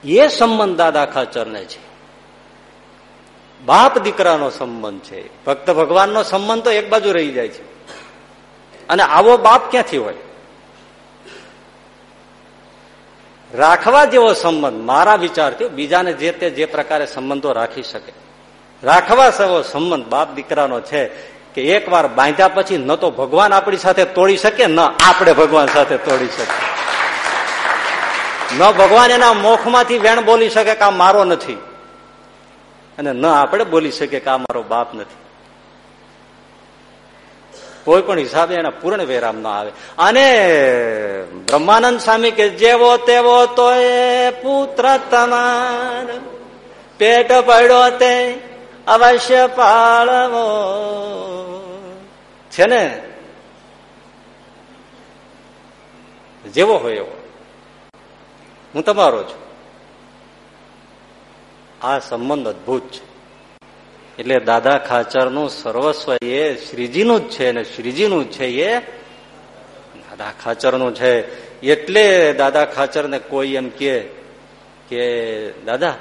એ સંબંધ દાદા ખાચરને છે. બાપ દીકરાનો સંબંધ છે. ભક્ત ભગવાનનો સંબંધ તો એક બાજુ રહી જાય છે. અને આવો બાપ ક્યાંથી હોય? રાખવા જેવો સંબંધ, મારા વિચારથી બીજાને જે તે જે પ્રકારે સંબંધો રાખી શકે. રાખવા જેવો સંબંધ બાપ દીકરાનો છે કે એક વાર બાંધ્યા પછી ન તો ભગવાન આપણી સાથે તોડી શકે, ન આપણે ભગવાન સાથે તોડી શકીએ. ન ભગવાન એના મોખમાંથી વેણ બોલી શકે કે મારો નથી. અને ન આપણે બોલી શકીએ કે મારો બાપ નથી. કોઈ પણ હિસાબે એના પૂર્ણ વિરામ ના આવે. અને બ્રહ્માનંદ સ્વામી કે જેવો તેવો તો એ પુત્ર તમાર. પેટ પડ્યો તે અવશ્ય પાળવો. છે ને? જેવો હોય એવો. હું તમારો છું. આ સંબંધ અદભુત છે. એટલે દાદા ખાચરનું સર્વસ્વ એ શ્રીજીનું જ છે અને શ્રીજીનું છે એ દાદા ખાચરનું છે. એટલે દાદા ખાચરને કોઈ એમ કે કે દાદા,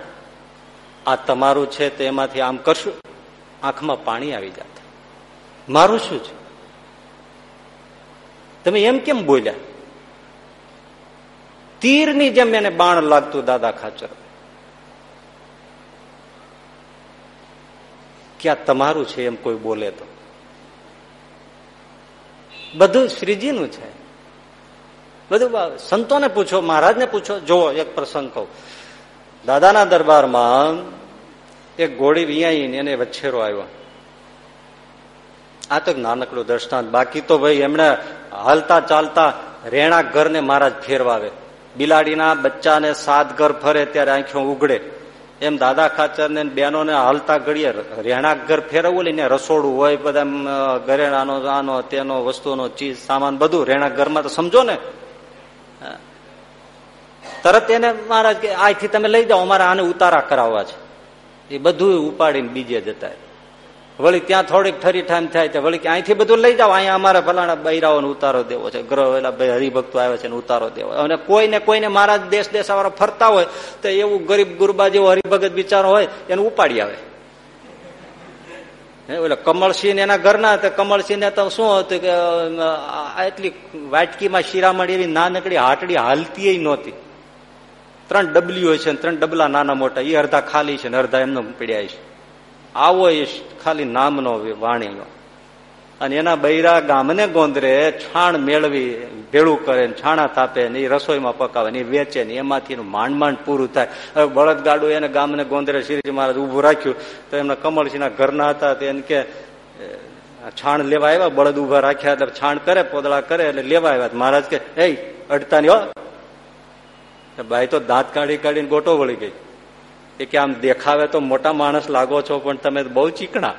આ તમારું છે તેમાંથી આમ કરશું, આંખમાં પાણી આવી જાત. મારું શું છે? તમે એમ કેમ બોલ્યા? તીરની જેમ એને બાણ લાગતું દાદા ખાચર. ક્યાં તમારું છે એમ કોઈ બોલે તો? બધું શ્રીજીનું છે. બધું સંતોને પૂછો, મહારાજને પૂછો. જુઓ, એક પ્રસંગ કહું. દાદાના દરબારમાં એક ઘોડી વિયાઈને એને વચ્છેરો આવ્યો. આ તો નાનકડું દ્રષ્ટાંત. બાકી તો ભાઈ એમણે હાલતા ચાલતા રેણા ઘરને મહારાજ ફેરવાવે. બિલાડીના બચ્ચાને સાત ઘર ફરે ત્યારે આંખો ઉગડે. એમ દાદા ખાચર ને બેનો ને હાલતા ઘડીએ રહેણાંક ઘર ફેરવવું લઈને રસોડું હોય, બધા ઘરેણાનો, આનો, તેનો વસ્તુનો ચીજ, સામાન બધું રહેણાંક ઘરમાં તો સમજો ને. તરત એને મહારાજ કે આથી તમે લઈ જાઓ, અમારે આને ઉતારા કરાવવા છે. એ બધું ઉપાડીને બીજે જતા. વળી ત્યાં થોડીક ઠરી ઠામ થાય તો વળી અહીંથી બધું લઈ જાઓ. અહીંયા અમારે ફલાણા બૈરાઓને ઉતારો દેવો છે. ગ્રહ એલા ભાઈ હરિભક્તો આવે છે ઉતારો દેવો અને કોઈને કોઈને મારા દેશ દેશ ફરતા હોય તો એવું ગરીબ ગુરબા જેવો હરિભગત બિચારો હોય એને ઉપાડી આવે. એટલે કમળસિંહ એના ઘરના તો કમળસિંહ ને તો શું હતું કે એટલી વાટકીમાં શિરામણ એવી નાનકડી હાટડી હાલતી નહોતી. ત્રણ ડબલીઓ છે ત્રણ ડબલા નાના મોટા. એ અડધા ખાલી છે ને અડધા એમનો પીડ્યા છે. આવો એ ખાલી નામનો વાણીનો. અને એના બૈરા ગામને ગોંદરે છાણ મેળવી, ભેળું કરે છાણા તાપે ને એ રસોઈમાં પકાવે ને એ વેચે ને એમાંથી માંડ માંડ પૂરું થાય. હવે બળદગાડું એને ગામને ગોંદરે શ્રીજી મહારાજ ઉભું રાખ્યું, તો એમના કમળસિંહના ઘરના હતા તો એને કે છાણ લેવા આવ્યા? બળદ ઊભા રાખ્યા એટલે છાણ કરે, પોદળા કરે એટલે લેવા આવ્યા. મહારાજ કે એ અડતા ની હો બાઈ તો દાંત કાઢી કાઢીને ગોટો વળી ગઈ. કે આમ દેખાવે તો મોટા માણસ લાગો છો, પણ તમે બહુ ચીકણા.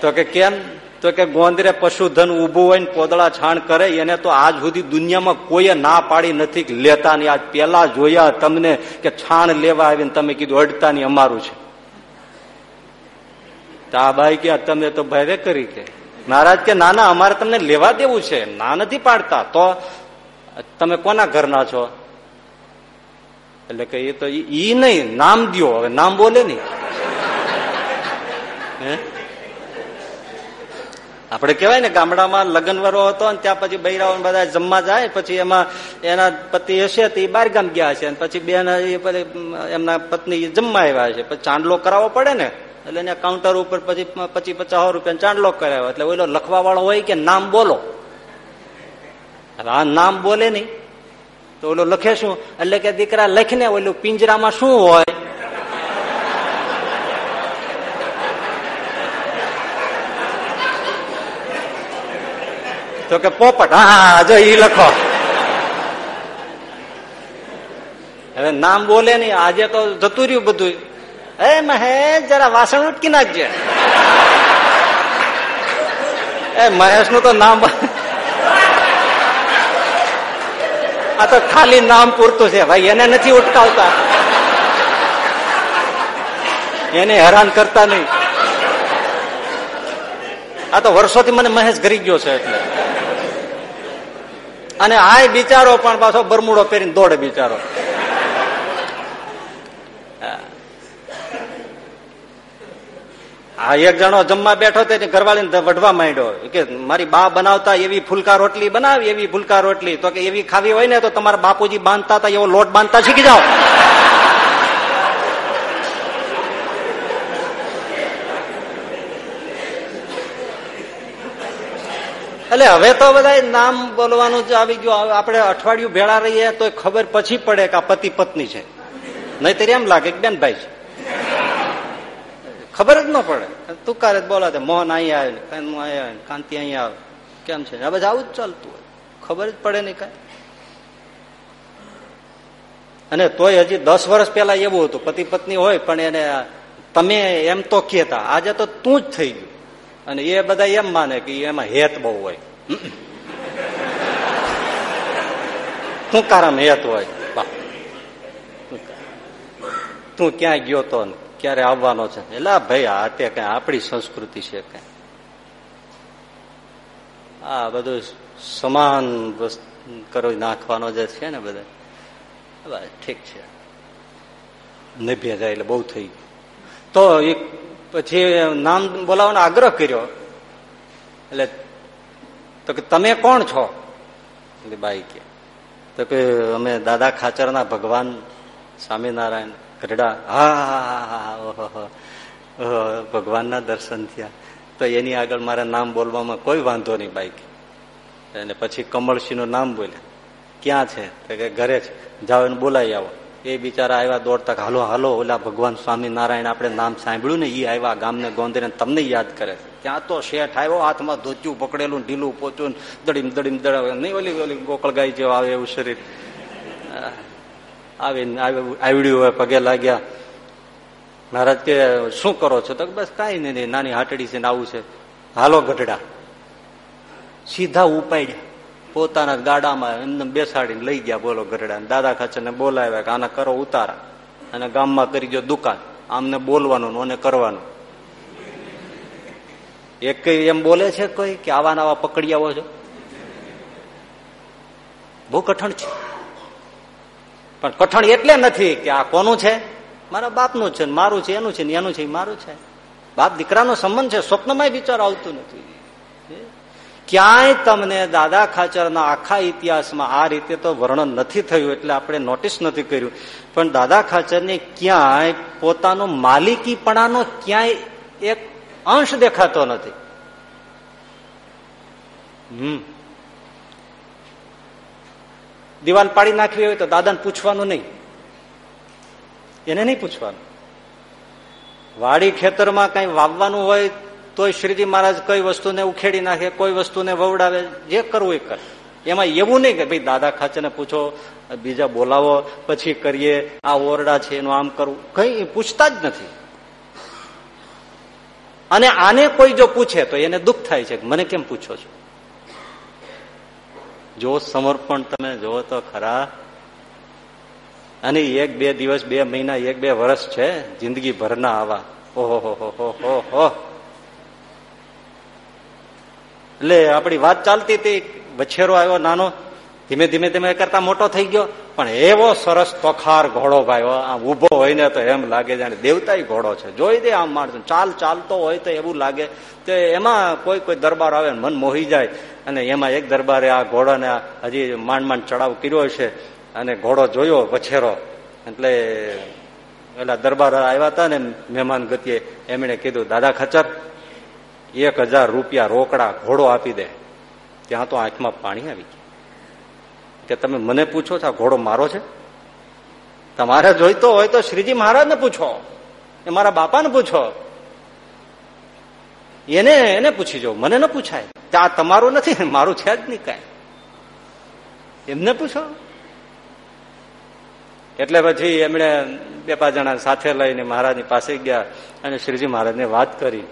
તો કે કેમ? તો કે ગોંદરે પશુધન ઉભું હોય ને પોદળા છાણ કરે, એને તો આજ સુધી દુનિયામાં કોઈએ ના પાડી નથી લેતા ની આજ પેલા જોયા તમને કે છાણ લેવા આવીને તમે કીધું અડતા ની અમારું છે. આ ભાઈ કે તમે તો ભાઈ કરી કે. મહારાજ કે, ના ના, અમારે તમને લેવા દેવું છે. ના નથી પાડતા. તો, તમે કોના ઘરના છો? એટલે કે એ તો ઈ નહીં, નામ દો હવે નામ બોલે નહીં. આપડે કેવાય ને ગામડામાં લગ્ન વરો હતો ને ત્યાં પછી બૈરાઓ બધા જમવા જાય, પછી એમાં એના પતિ હશે તો એ બાર ગામ ગયા હશે પછી બેન એમના પત્ની જમવા આવ્યા છે પછી ચાંદલો કરાવવો પડે ને, એટલે એને કાઉન્ટર ઉપર પછી પચીસ પચાસ રૂપિયા ચાંદલો કરાવ્યો. એટલે ઓલો લખવા વાળો હોય કે નામ બોલો? હવે આ નામ બોલે નહીં. તો ઓલો લખે શું? એટલે કે દીકરા લખને ઓલું પિંજરામાં શું હોય? તો કે પોપટ, હા જો ઈ લખો. હવે નામ બોલે નહીં, આજે તો જતું રહ્યું બધું. એ મહેશ, જરા વાસણ ઉટકી નાખજે. એ મહેશનું તો નામ આ તો ખાલી નામ પૂરતું છે. ભાઈ, એને નથી ઉટકાવતા. એને હેરાન કરતા નહીં. આ તો વર્ષોથી મને મહેશ ઘરી ગયો છે એટલે. અને આ બિચારો પણ પાછો બરમુડો પહેરીને દોડે બિચારો. આ એક જણો જમવા બેઠો તે ઘરવાળીને વઢવા માંડ્યો. કે, મારી બા બનાવતા એવી ફૂલકા રોટલી બનાવી, એવી ફૂલકા રોટલી. તો કે, એવી ખાવી હોય ને, તો તમારા બાપુજી બાંધતા હતા, એવો લોટ બાંધતા શીખી જાઓ. એટલે હવે તો બધા નામ બોલવાનું જ આવી ગયું. આપણે અઠવાડિયું ભેળા રહીએ તો ખબર પછી પડે કે આ પતિ પત્ની છે. નહીતર એમ લાગે કે બેન ભાઈ છે. ખબર જ ન પડે. તું કારે બોલા છે, મોહન અહીંયા આવે કાનમું અહીંયા આવે કાંતિ અહીંયા આવે કેમ છે? બધા આવું જ ચાલતું હોય. ખબર જ પડે નહીં કઈ. અને તોય હજી દસ વર્ષ પેલા એવું હતું પતિ પત્ની હોય, પણ એને તમે એમ તો કેતા આજે તો તું જ થઈ ગયું. અને એ બધા એમ માને કે એમાં હેત બહુ હોય. તું કારમ હેત હોય. તું ક્યાં ગયો તો ક્યારે આવવાનો છે? એટલે ભાઈ, આ તે કઈ આપણી સંસ્કૃતિ છે કઈ. આ બધું સમાન કરી નાખવાનો જે છે ને બધા ઠીક છે. નભ્ય જાય એટલે બહુ થઈ ગયું. તો એક પછી નામ બોલાવવાનો આગ્રહ કર્યો. એટલે તો કે તમે કોણ છો? બાઈ કે, તો કે અમે દાદા ખાચરના ભગવાન સ્વામિનારાયણ. ગઢડા હા ભગવાનના દર્શન થયા. તો એની આગળ મારા નામ બોલવામાં કોઈ વાંધો નહીં બાઈક. અને પછી કમળસિંહનું નામ બોલ્યા. ક્યાં છે? તો કે, ઘરે જ જાઓ એને બોલાવી આવો. એ બિચારા આવ્યા દોડતા હાલો હાલો, ઓલા ભગવાન સ્વામિનારાયણ આપણે નામ સાંભળ્યું ને એ આવ્યા ગામને ગોંધીને તમને યાદ કરે ત્યાં તો શેઠ આવ્યો, હાથમાં ધોચ્યું પકડેલું, ઢીલું પોચું દડીમ દડીમ દડાવે નહીં, ઓલી ઓલી ગોકળગાઈ જેવા આવે એવું શરીર. આવીને આવડ્યું હોય, પગે લાગ્યા. મહારાજ કે, શું કરો છો? તો બસ કઈ નહીં નાની હાટડી છે આવું છે. હાલો ગઢડા. સીધા ઉપાડ્યા. પોતાના ગાડામાં એમને બેસાડીને લઈ ગયા, બોલો ગઢડા. દાદા ખાચરને બોલાવ્યા કે, આના કરો ઉતારા. અને ગામમાં કરી ગયો દુકાન. આમને બોલવાનું અને કરવાનું. એક એમ બોલે છે કોઈ કે, આવા નવા પકડી આવો છો? બહુ કઠણ છે. પણ કઠણ એટલે નથી કે આ કોનું છે? મારા બાપનું છે મારું છે, એનું છે એનું છે મારું છે. બાપ દીકરાનો સંબંધ છે સ્વપ્નમાં વિચાર આવતું નથી. ક્યાંય તમને દાદા ખાચરના આખા ઇતિહાસમાં આ રીતે તો વર્ણન નથી થયું એટલે આપણે નોટિસ નથી કર્યું. પણ દાદા ખાચરને ક્યાંય પોતાનો માલિકીપણાનો ક્યાંય એક અંશ દેખાતો નથી. હમ. દિવાલ પાડી નાખવી હોય તો દાદાને પૂછવાનું નહીં. એને નહીં પૂછવાનું. વાડી ખેતરમાં કઈ વાવવાનું હોય તોય શ્રીજી મહારાજ કઈ વસ્તુને ઉખેડી નાખે, કોઈ વસ્તુને વવડાવે, જે કરવું એ કરે. એમાં એવું નહીં કે ભાઈ દાદા ખાચરને પૂછો, બીજા બોલાવો, પછી કરીએ, આ ઓરડા છે, એનું આમ કરવું. કઈ પૂછતા જ નથી. અને આને કોઈ જો પૂછે તો એને દુઃખ થાય છે મને કેમ પૂછો છો? જો સમર્પણ તમે જો તો ખરા. અને એક બે દિવસ, બે મહિના, એક બે વર્ષ છે જિંદગી ભરના આવા. ઓહો, હો હો હો હો એટલે આપણી વાત ચાલતી હતી વછેરો આવ્યો નાનો, ધીમે ધીમે ધીમે કરતા મોટો થઈ ગયો. પણ એવો સરસ તોખાર ઘોડો ભાઈ આમ ઊભો હોય ને તો એમ લાગે જાણે દેવતા ઘોડો છે. જોઈ દે આમ માણસ, ચાલ ચાલતો હોય તો એવું લાગે તો એમાં કોઈ કોઈ દરબાર આવે મન મોહી જાય. અને એમાં એક દરબારે આ ઘોડાને હજી માંડ માંડ ચડાવ કર્યો છે અને ઘોડો જોયો વછેરો એટલે પેલા દરબાર આવ્યા હતા ને મહેમાન ગતિએ એમણે કીધું, દાદા ખચર, એક રૂપિયા રોકડા ઘોડો આપી દે. ત્યાં તો આંખમાં પાણી આવી ગયું. કે તમે મને પૂછો છો ઘોડો મારો છે? તમારે જોઈતો હોય તો શ્રીજી મહારાજને પૂછો, એ મારા બાપાને પૂછો. એને એને પૂછી જો, મને ન પૂછાય. આ તમારું નથી, મારું છે જ નહીં કાંઈ. એમને પૂછો. એટલે પછી એમણે બે પાંચ જણા સાથે લઈને મહારાજની પાસે ગયા અને શ્રીજી મહારાજને વાત કરી.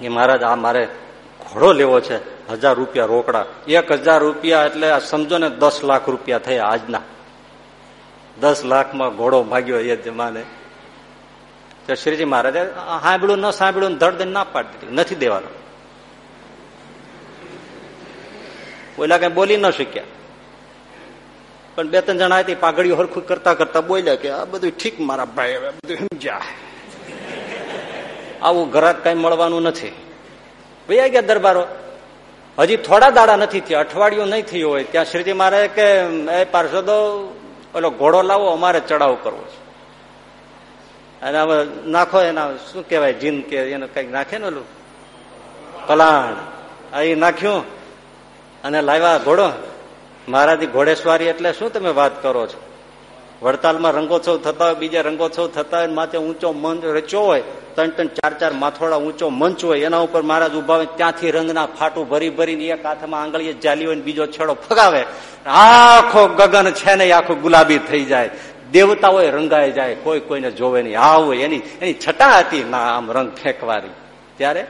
કે મહારાજ, આ મારે ઘોડો લેવો છે, હજાર રૂપિયા રોકડા. એક હજાર રૂપિયા એટલે સમજો ને દસ લાખ રૂપિયા થયા આજના. દસ લાખમાં ઘોડો ભાગ્યો એ જમાને. તો શ્રીજી મહારાજે સાંભળ્યું, ન સાંભળ્યું, ધડ ના પાડી નથી દેવાનો. ઓલા કઈ બોલી ન શક્યા. પણ બે ત્રણ જણા હતી, પાઘડીઓ હરખું કરતા કરતા બોલ્યા કે, આ બધું ઠીક મારા ભાઈ, હવે બધું સમજ્યા. આવું ઘરાક કઈ મળવાનું નથી. ભાઈ ગયા દરબારો. હજી થોડા દાડા નથી થયા, અઠવાડિયું નહીં થયું હોય. ત્યાં શ્રીજી મારે કે, એ પાર્ષદો, ઓલો ઘોડો લાવો, અમારે ચડાવ કરવો છે. અને હવે નાખો એના, શું કેવાય જીન કે એને કંઈક નાખે ને ઓલું? પલાણ. એ નાખ્યું અને લાવ્યા ઘોડો. મહારાજ ઘોડેસવારી એટલે શું તમે વાત કરો છો? વડતાલમાં રંગોત્સવ થતા હોય, બીજા રંગોત્સવ થતા માથે ઊંચો મંચ રચ્યો હોય, ત્રણ ત્રણ ચાર ચાર માથોડા ઊંચો મંચ હોય, એના ઉપર મહારાજ ઊભા હોય, ત્યાંથી રંગના ફાટું ભરી ભરીને એક હાથમાં આંગળીએ જાલી હોય બીજો છેડો ફગાવે આખો ગગન છે ને આખો ગુલાબી થઈ જાય. દેવતા હોય રંગાઈ જાય, કોઈ કોઈને જોવે નહીં. આ હોય એની એની છટા હતી ના, આમ રંગ ફેંકવાની. ત્યારે?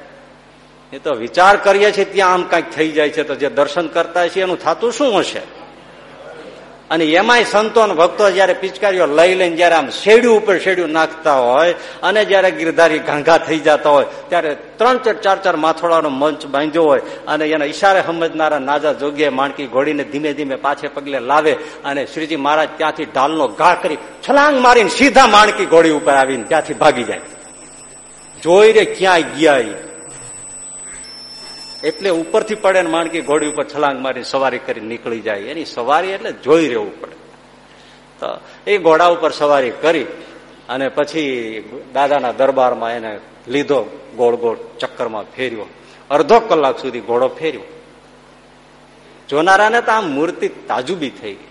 એ તો વિચાર કરીએ છીએ, ત્યાં આમ કંઈક થઈ જાય છે, તો જે દર્શન કરતા છે એનું થતું શું હશે? અને એમાંય સંતો ભક્તો જયારે પિચકારીઓ લઈ લઈને જયારે આમ શેડ્યું ઉપર શેડ્યું નાખતા હોય અને જયારે ગીરધારી ઘાંઘા થઈ જતા હોય, ત્યારે ત્રણ ચાર ચાર ચાર માથોડાનો મંચ બાંધ્યો હોય અને એના ઈશારે સમજનારા નાજા જોગીએ માણકી ઘોડીને ધીમે ધીમે પાછે પગલે લાવે અને શ્રીજી મહારાજ ત્યાંથી ઢાલનો ઘા કરી છલાંગ મારીને સીધા માણકી ઘોડી ઉપર આવીને ત્યાંથી ભાગી જાય. જોઈ રે ક્યાંય ગયા એટલે ઉપરથી પડે ને માણકી ઘોડી ઉપર છલાંગ મારી સવારી કરી નીકળી જાય. એની સવારી એટલે જોઈ રહેવું પડે. તો એ ઘોડા ઉપર સવારી કરી અને પછી દાદાના દરબારમાં એને લીધો ગોળ ગોળ ચક્કરમાં ફેર્યો. અડધો કલાક સુધી ઘોડો ફેર્યો. જોનારાને તો આમ મૂર્તિ તાજુબી થઈ ગઈ.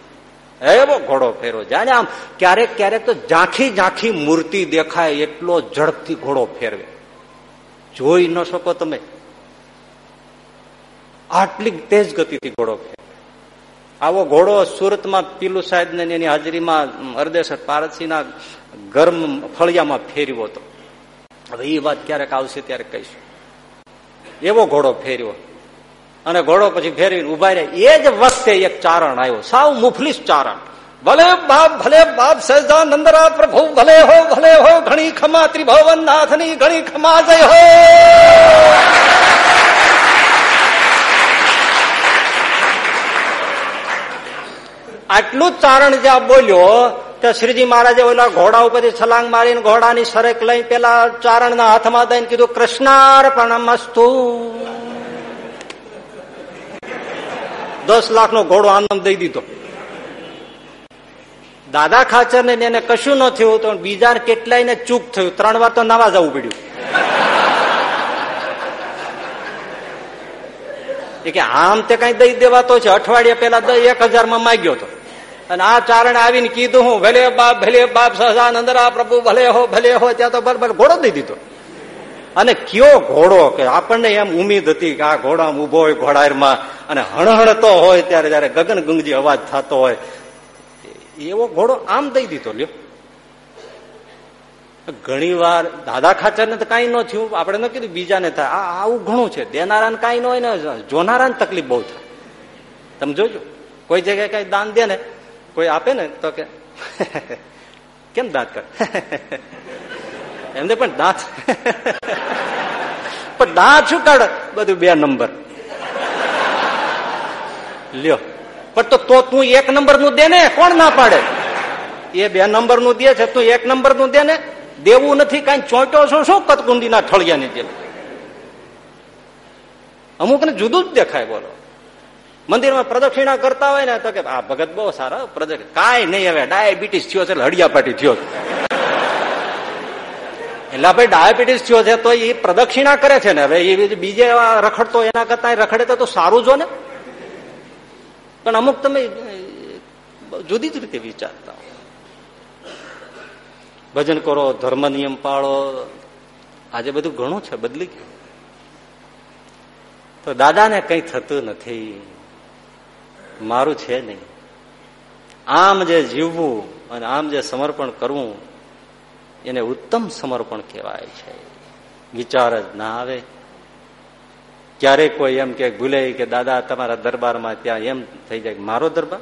એવો ઘોડો ફેરો જાણે આમ ક્યારેક ક્યારેક તો ઝાંખી ઝાંખી મૂર્તિ દેખાય એટલો ઝડપથી ઘોડો ફેરવે. જોઈ ન શકો તમે. આટલી તેજ ગતિથી ઘોડો આવો ઘોડો સુરતમાં પીલુ સાહેબ ને એની હાજરીમાં અરદેસર પારસીના ગરમ ફળિયામાં ફેર્યો હતો. હવે એ વાત ક્યારેક આવશે ત્યારે કહીશું. એવો ઘોડો ફેર્યો. અને ઘોડો પછી ફેરવીને ઊભા રહે એ જ વખતે એક ચારણ આવ્યો. સાવ મુફલીસ ચારણ. ભલે બાપ ભલે બાપ સહજાનંદરા પ્રભુ, ભલે હો ભલે હો, ઘણી ખમા ત્રિભવન નાથની ઘણી ખમા, જય હો! આટલું જ ચારણ જ્યાં બોલ્યો તો શ્રીજી મહારાજે ઓલા ઘોડા ઉપરથી છલાંગ મારીને ઘોડાની સરક લઈ પેલા ચારણના હાથમાં દઈને કીધું કૃષ્ણાર્પણમસ્તુ દસ લાખ નો ઘોડો આનંદ દઈ દીધો. દાદા ખાચર ને એને કશું ન થયું તો બીજા કેટલાય ને ચૂક થયું. ત્રણ વાર તો નવા જવું પડ્યું. કે આમ તે કઈ દઈ દેવાતો છે. અઠવાડિયા પેલા એક હજારમાં માગ્યો હતો અને આ ચારણ આવીને કીધું હું, ભલે બાપ ભલે બાપ સહજાનંદરા પ્રભુ, ભલે હો ભલે હો, ત્યાં તો બરાબર ઘોડો દઈ દીધો. અને કયો ઘોડો કે આપણને એમ ઉમીદ હતી કે આ ઘોડા ઊભો હોય ઘોડાયરમાં અને હણહણતો હોય ત્યારે જયારે ગગન ગુંગજી અવાજ થતો હોય. એવો ઘોડો આમ દઈ દીધો, લ્યો. ઘણી વાર દાદા ખાચર ને તો કઈ ન થયું, આપણે ન કીધું બીજાને થાય. આ આવું ઘણું છે. દેનારા કઈ ન હોય ને જોનારા તકલીફ બહુ થાય. તમે જોજો. કોઈ જગ્યાએ કઈ દાન દે ને કોઈ આપે ને તો કે, કેમ દાંત કર એમને પણ દાંત. પણ દાંત શું કાઢ? બધું બે નંબર. લ્યો. પણ તો તો એક નંબરનું દે ને, કોણ ના પાડે? એ બે નંબરનું દે છે, તું એક નંબરનું દે ને, દેવું નથી, કઈ ચોંટ્યો છો, શું કતકુંડીના ઠળિયા ની અમુક ને જુદું જ દેખાય બોલો. મંદિરમાં પ્રદક્ષિણા કરતા હોય ને તો કે આ ભગત બહુ સારા પ્રદક્ષિણ કાંઈ નહીં હવે, ડાયાબિટીસ થયો છે હડિયાપાટી થયો એટલે ભાઈ ડાયાબિટીસ થયો છે તો એ પ્રદક્ષિણા કરે છે ને, હવે એ બીજે રખડતો એના કરતા રખડે તો સારું જો ને. પણ અમુક તમે જુદી જ રીતે વિચારતા ભજન કરો, ધર્મ નિયમ પાળો, આજે બધું ઘણું છે, બદલી ગયું. તો દાદાને કઈ થતું નથી. મારું છે નહીં. આમ જે જીવવું અને આમ જે સમર્પણ કરવું, એને ઉત્તમ સમર્પણ કહેવાય છે. વિચાર જ ના આવે. ક્યારેક કોઈ એમ કે ભૂલે કે, દાદા, તમારા દરબારમાં ત્યાં એમ થઈ જાય. મારો દરબાર?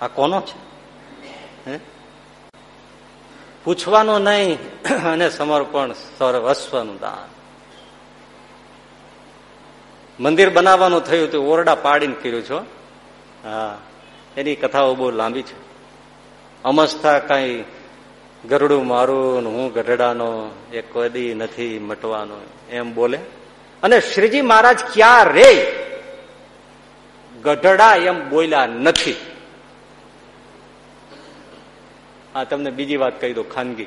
આ કોનો છે? પૂછવાનું નહીં. અને સમર્પણ સર્વસ્વનું દાન. મંદિર બનાવવાનું થયું તો ઓરડા પાડીને કર્યું છો? હા. એની કથાઓ બહુ લાંબી છે. અમસ્તા કઈ ગરડું મારું હું ગઢડાનો એ કદી નથી મટવાનો, એમ બોલે. અને શ્રીજી મહારાજ ક્યાં રે? ગઢડા એમ બોલ્યા નથી. આ તમને બીજી વાત કહી દો ખાનગી.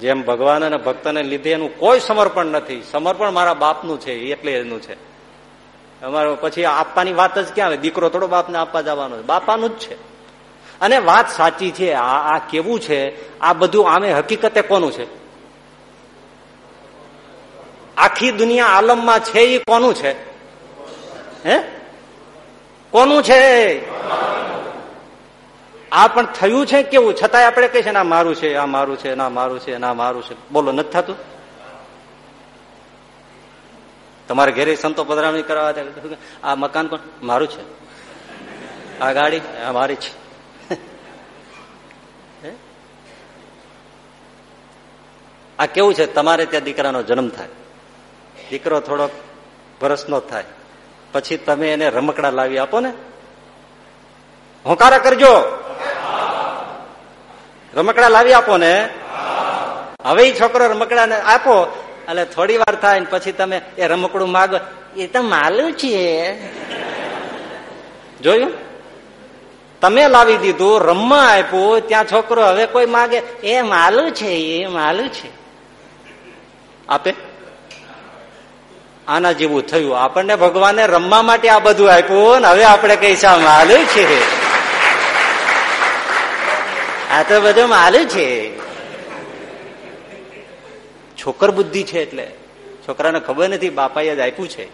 જેમ ભગવાન અને ભક્તને લીધે એનું કોઈ સમર્પણ નથી. સમર્પણ મારા બાપનું છે એટલે એનું છે. અમારો પછી આપવાની વાત જ ક્યાં આવે? દીકરો થોડો બાપને આપવા જવાનો બાપાનું જ છે. અને વાત સાચી છે, આ કેવું છે? આ બધું આમે હકીકતે કોનું છે? આખી દુનિયા આલમમાં છે એ કોનું છે? હે? કોનું છે? આ પણ થયું છે કેવું? છતાંય આપણે કહીએ છીએ ના, મારું છે, આ મારું છે, ના, મારું છે, ના, મારું છે. બોલો, નથી થતું? તમારે ઘેરે સંતો પધરામણી કરવા આ મકાન પણ મારું છે. આ ગાડી? આ મારી છે. આ કેવું છે? તમારે ત્યાં દીકરાનો જન્મ થાય. દીકરો થોડોક વરસનો થાય. પછી તમે એને રમકડા લાવી આપો ને? હોકારા કરજો. રમકડા લાવી આપો ને. હવે છોકરો રમકડા ને આપો. એટલે થોડી વાર થાય પછી તમે એ રમકડું માગો. એ તો માલું છે. જોયું? તમે લાવી દીધું, રમવા આપ્યું, ત્યાં છોકરો હવે કોઈ માગે, એ માલું છે, એ માલું છે. આપે? આના જેવું થયું. આપણને ભગવાને રમવા માટે આ બધું આપ્યું ને હવે આપણે કઈ માલું છે. આ તો બધું માલું છે. છોકર બુદ્ધિ છે એટલે. છોકરાને ખબર નથી, બાપાએ જ આપ્યું છે.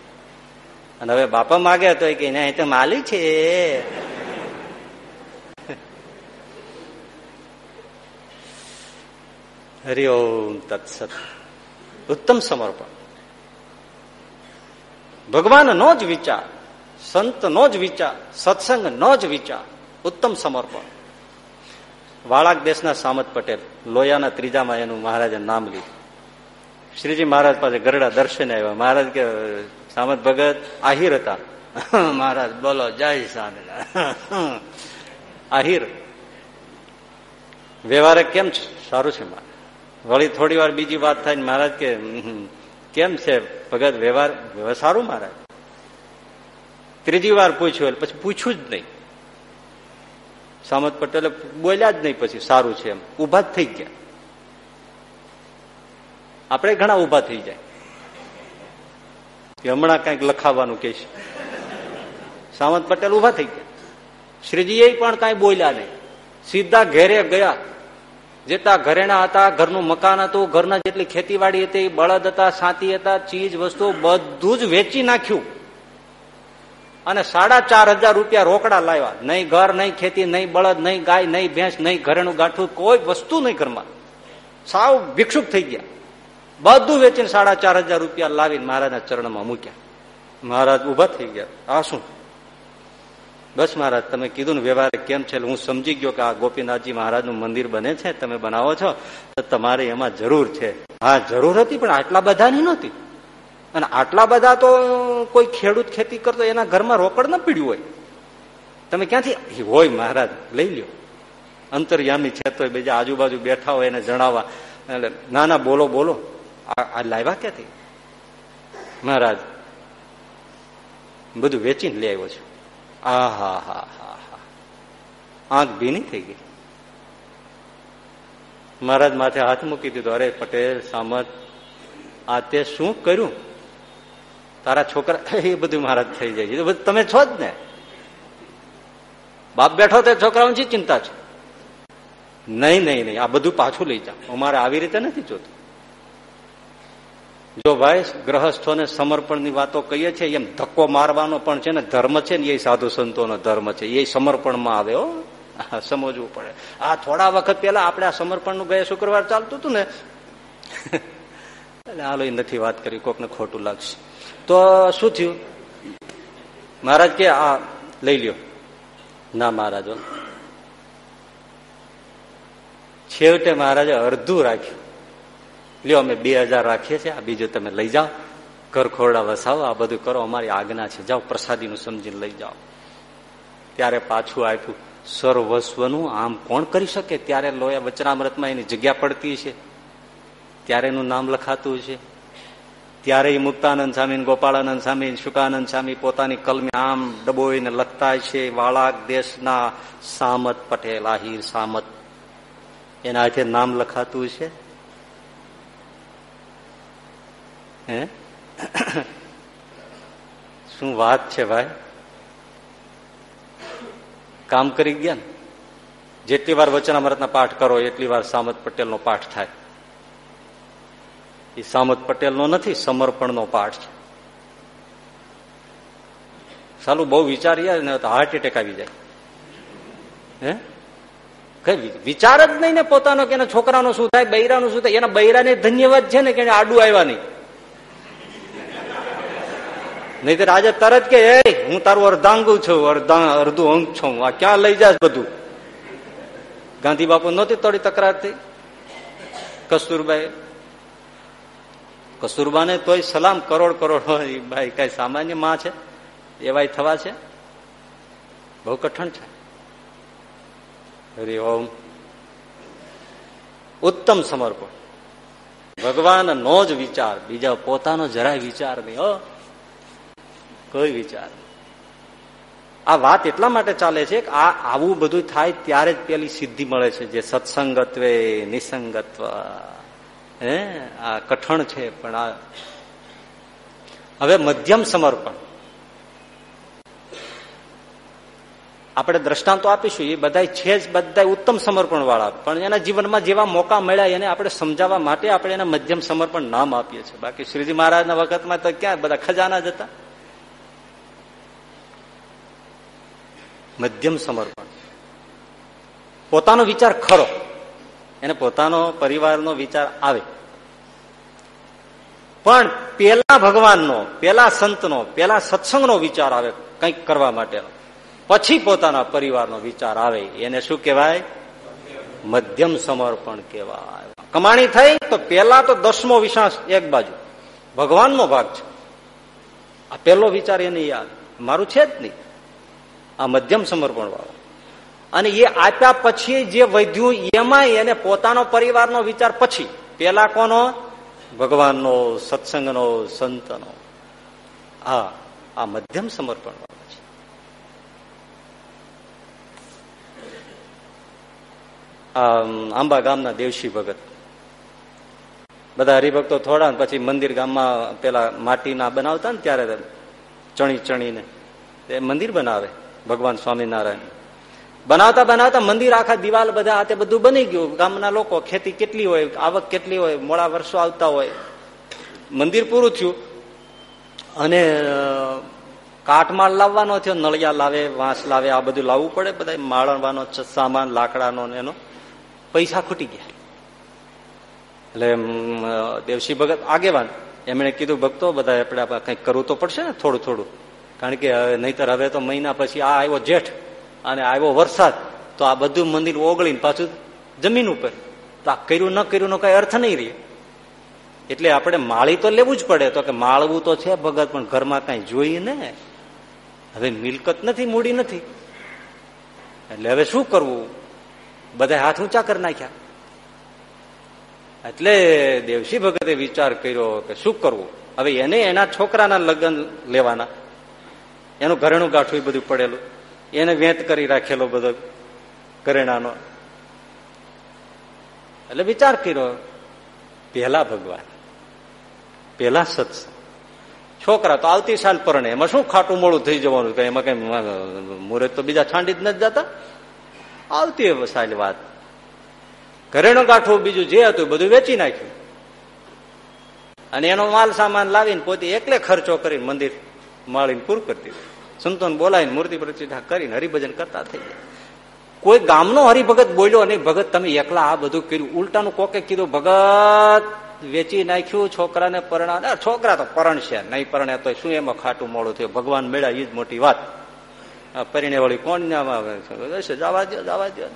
અને હવે બાપા માગે તો કે ના તો માલિક છે. હરિઓમ તત્સત. ઉત્તમ સમર્પણ. ભગવાનનો જ વિચાર સંતનો જ વિચાર સત્સંગનો જ વિચાર, ઉત્તમ સમર્પણ. વાળાક દેશના સામત પટેલ, લોયાના ત્રીજામાં એનું મહારાજે નામ લીધું. શ્રીજી મહારાજ પાસે ગરડા દર્શન આવ્યા. મહારાજ કે, સામત ભગત, આહિર હતા. મહારાજ, બોલો, જય સ્વામિનારાયણ. આહિર, વ્યવહારે કેમ છે? સારું છે વળી થોડી વાર બીજી વાત થાય મહારાજ કે કેમ છે ભગત, વ્યવહાર સારું, મહારાજ? ત્રીજી વાર પૂછ્યું પછી પૂછ્યું જ નહીં. સામત પટેલે બોલ્યા જ નહીં પછી, સારું છે એમ. ઊભા જ થઈ ગયા. આપણે ઘણા ઊભા થઈ જાય. હમણાં કંઈક લખાવવાનું કે છે સામંત પટેલ ઊભા થઈ ગયા. શ્રીજીએ પણ કઈ બોલ્યા નહીં. સીધા ઘેરે ગયા. જેતા ઘરેણા હતા, ઘરનું મકાન હતું, ઘરના જેટલી ખેતીવાડી હતી, બળદ હતા, સાતી હતા, ચીજ વસ્તુ બધું જ વેચી નાખ્યું. અને સાડા ચાર હજાર રૂપિયા રોકડા લાવ્યા. નહીં ઘર, નહીં ખેતી, નહીં બળદ, નહીં ગાય, નહીં ભેંસ, નહીં ઘરેણું ગાંઠું, કોઈ વસ્તુ નહીં ઘરમાં. સાવ ભિક્ષુક થઈ ગયા. બધું વેચીને સાડા ચાર હજાર રૂપિયા લાવીને મહારાજના ચરણમાં મૂક્યા. મહારાજ ઊભા થઈ ગયા. આ શું? બસ મહારાજ, તમે કીધું ને વ્યવહાર કેમ છે? હું સમજી ગયો કે આ ગોપીનાથજી મહારાજનું મંદિર બને છે, તમે બનાવો છો, તો તમારે એમાં જરૂર છે. હા, જરૂર હતી, પણ આટલા બધાની નહોતી. અને આટલા બધા તો કોઈ ખેડૂત ખેતી કરતો એના ઘરમાં રોકડ ન પીડ્યું હોય. તમે ક્યાંથી? હોય મહારાજ, લઈ લ્યો. અંતરયામી છે તો બીજા આજુબાજુ બેઠા હોય એને જણાવવા. એટલે ના ના બોલો. બોલો આ લાવ્યા ક્યાંથી? મહારાજ, બધું વેચીને લઈ આવ્યો છું. આ, હા હા હા હા. આંખ ભીની થઈ ગઈ. મહારાજ માથે હાથ મૂકી દીધો. અરે પટેલ, સામત, આ તે શું કર્યું? તારા છોકરા એ બધું મહારાજ થઈ જાય છે. તમે છો જ ને. બાપ બેઠો તે છોકરાઓની ચિંતા છે? નહીં નહીં નહીં. આ બધું પાછું લઈ જાઓ અમારે આવી રીતે નથી જોતું. જો ભાઈ, ગ્રહસ્થોને સમર્પણની વાતો કહીએ છીએ, એમ ધક્કો મારવાનો પણ છે ને ધર્મ છે ને એ સાધુ સંતોનો ધર્મ છે. એ સમર્પણમાં આવે, હો. સમજવું પડે. આ થોડા વખત પહેલા આપણે આ સમર્પણનું ગયા શુક્રવાર ચાલતું હતું ને. એટલે હાલો, એ નથી વાત કરી. કોકને ખોટું લાગશે. તો શું થયું? મહારાજ કે, આ, લઈ લ્યો. ના, મહારાજો. છેવટે મહારાજે અડધું રાખ્યું. લ્યો, અમે બે હજાર રાખીએ છીએ. આ બીજું તમે લઈ જાઓ. ઘર ખોરડા વસાવો. આ બધું કરો. અમારી આજ્ઞા છે. જાઓ, પ્રસાદીનું સમજીને લઈ જાઓ. ત્યારે પાછું આપ્યું. સર્વસ્વનું આમ કોણ કરી શકે? ત્યારે લોયા વચનામૃતમાં એની જગ્યા પડતી છે ત્યારે એનું નામ લખાતું છે ત્યારે મુક્તાનંદ સ્વામી ગોપાળાનંદ સ્વામી શુકાનંદ સ્વામી પોતાની કલમે આમ ડબોઈને લખતા છે, વાળાક દેશના સામત પટેલ, આહિર સામત. એના હાથે નામ લખાતું છે? હે? શું વાત છે ભાઈ? કામ કરી ગયા ને? જેટલી વાર વચનામૃતના પાઠ કરો, એટલી વાર સામત પટેલનો પાઠ થાય. એ સામત પટેલનો નથી, સમર્પણનો પાઠ છે. સાલું બહુ વિચારીએ ને તો હાર્ટ એટેક આવી જાય. હે? કઈ વિચાર જ નહીં ને પોતાનો કે છોકરાનો શું થાય, બૈરાનું શું થાય, એના બૈરાને ધન્યવાદ છે ને કે આડું આવ્યા નહીં. નહીં રાજા તરત કે એ હું તારું અર્ધાંગુ છું, અર્ધા અંગ છું, આ ક્યાં લઈ જાય બધું? ગાંધી બાપુ નહોતી થોડી તકરાર થઈ. કસ્તુરબાઈ કસ્તુરબાને તોય સલામ કરોડ કરોડ ભાઈ કઈ સામાન્યમાં છે? એવાય થવા છે? બહુ કઠણ છે. ઉત્તમ સમર્પણ. ભગવાન નો જ વિચાર, બીજા પોતાનો જરાય વિચાર નહીં, હો. કોઈ વિચાર આ વાત એટલા માટે ચાલે છે કે આ આવું બધું થાય ત્યારે જ પેલી સિદ્ધિ મળે છે, જે સત્સંગત્વે નિસંગત્વ. આ કઠણ છે, પણ આ હવે મધ્યમ સમર્પણ. આપણે દ્રષ્ટાંતો આપીશું, એ બધા છે જ બધા ઉત્તમ સમર્પણ વાળા પણ એના જીવનમાં જેવા મોકા મળ્યા એને આપણે સમજાવવા માટે આપણે એને મધ્યમ સમર્પણ નામ આપીએ છીએ. બાકી શ્રીજી મહારાજના વખતમાં તો ક્યાં બધા ખજાના જ હતા? મધ્યમ સમર્પણ. પોતાનો વિચાર ખરો. એને પોતાનો પરિવારનો વિચાર આવે. પણ પેલા ભગવાનનો, પેલા સંતનો, પેલા સત્સંગનો વિચાર આવે કંઈક કરવા માટેનો પછી પોતાના પરિવારનો વિચાર આવે. એને શું કહેવાય? મધ્યમ સમર્પણ કહેવાય. કમાણી થઈ તો પેલા તો દસમો વિશ્વાસ એક બાજુ. ભગવાનનો ભાગ છે. આ પેલો વિચાર એને યાદ. મારું છે જ નહીં. આ મધ્યમ સમર્પણ વાળો અને એ આપ્યા પછી જે વધ્યું એમાં એને પોતાનો પરિવારનો વિચાર પછી, પેલા કોનો? ભગવાનનો, સત્સંગનો, સંતનો. હા, આ મધ્યમ સમર્પણ છે. આંબા ગામના દેવશી ભગત. બધા હરિભક્તો થોડા પછી મંદિર ગામમાં પેલા માટીના બનાવતા ને ત્યારે ચણી ચણીને. એ મંદિર બનાવે ભગવાન સ્વામિનારાયણ. બનાવતા બનાવતા મંદિર આખા દિવાલ બધા હાથે બધું બની ગયું. ગામના લોકો, ખેતી કેટલી હોય, આવક કેટલી હોય, મોડા વર્ષો આવતા હોય. મંદિર પૂરું થયું. અને કાટમાળ લાવવાનો થયો, નળિયા લાવે, વાંસ લાવે, આ બધું લાવવું પડે બધા માળવાનો સામાન, લાકડાનો એનો. પૈસા ખૂટી ગયા. એટલે દેવશી ભગત આગેવાન. એમણે કીધું, ભક્તો બધા આપણે કંઈક કરવું તો પડશે ને થોડું થોડું. કારણ કે નહીતર હવે તો મહિના પછી આ આવ્યો જેઠ. અને આવ્યો વરસાદ, તો આ બધું મંદિર ઓગળીને પાછું જમીન ઉપર. તો આ કર્યું ન કર્યું નો કઈ અર્થ નહીં રહે. એટલે આપણે માળી તો લેવું જ પડે. તો કે માળવું તો છે ભગત, પણ ઘરમાં કઈ જોઈએ ને? હવે મિલકત નથી, મૂડી નથી. એટલે હવે શું કરવું? બધા હાથ ઊંચા કરી નાખ્યા. એટલે દેવસી ભગતે વિચાર કર્યો કે શું કરવું? હવે એને એના છોકરાના લગ્ન લેવાના. એનું ઘરેણું ગાંઠું બધું પડેલું. એને વેત કરી રાખેલો બધો કરેણાનો એટલે વિચાર કર્યો પેલા ભગવાન પેલા સત્સંગ. છોકરા તો આવતી સાલ પરણે, એમાં શું ખાટું મોડું થઈ જવાનું? કઈ એમાં કઈ મુહૂર્ત તો બીજા છાંડી જ નથી જતા. આવતી સાલ વાત. ઘરેણું ગાંઠું બીજું જે હતું બધું વેચી નાખ્યું. અને એનો માલ સામાન લાવીને પોતે એકલે ખર્ચો કરીને મંદિર માળીને પૂરું કરતી સંતોન બોલાવીને મૂર્તિ પ્રતિષ્ઠા કરીને હરિભજન કરતા થઈ ગયા. કોઈ ગામનો હરિભગત બોલ્યો નહીં, ભગત તમે એકલા આ બધું કર્યું. ઉલટાનું કોકે કીધું, ભગત, વેચી નાખ્યું છોકરાને પરણા છોકરા તો પરણ છે નહીં, પરણે તો શું એમાં ખાટું મોડું થયું? ભગવાન મેળા એ જ મોટી વાત. પરિણે વળી કોણ જવા દો જવા દો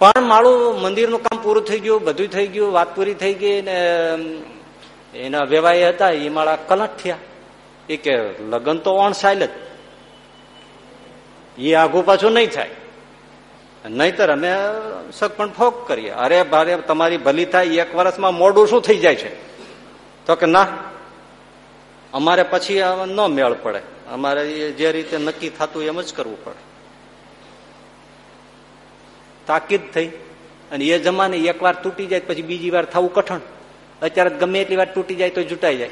પણ મારું મંદિરનું કામ પૂરું થઈ ગયું, બધું થઈ ગયું, વાત પૂરી થઈ ગઈ ને એના વેવાય હતા એ મારા કલટ થયા એ કે લગ્ન તો ઓણસાયલ જ. એ આઘું પાછું નહીં થાય. નહીતર અમે સગપણ ફોક કરીએ. અરે ભારે તમારી ભલી થાય, એક વર્ષમાં મોડું શું થઈ જાય છે? તો કે ના, અમારે પછી ન મેળ પડે. અમારે જે રીતે નક્કી થતું એમ જ કરવું પડે. તાકીદ થઈ. અને એ જમાને એક વાર તૂટી જાય, પછી બીજી વાર થવું કઠણ. અત્યારે ગમે એટલી વાર તૂટી જાય તો જૂટાઈ જાય.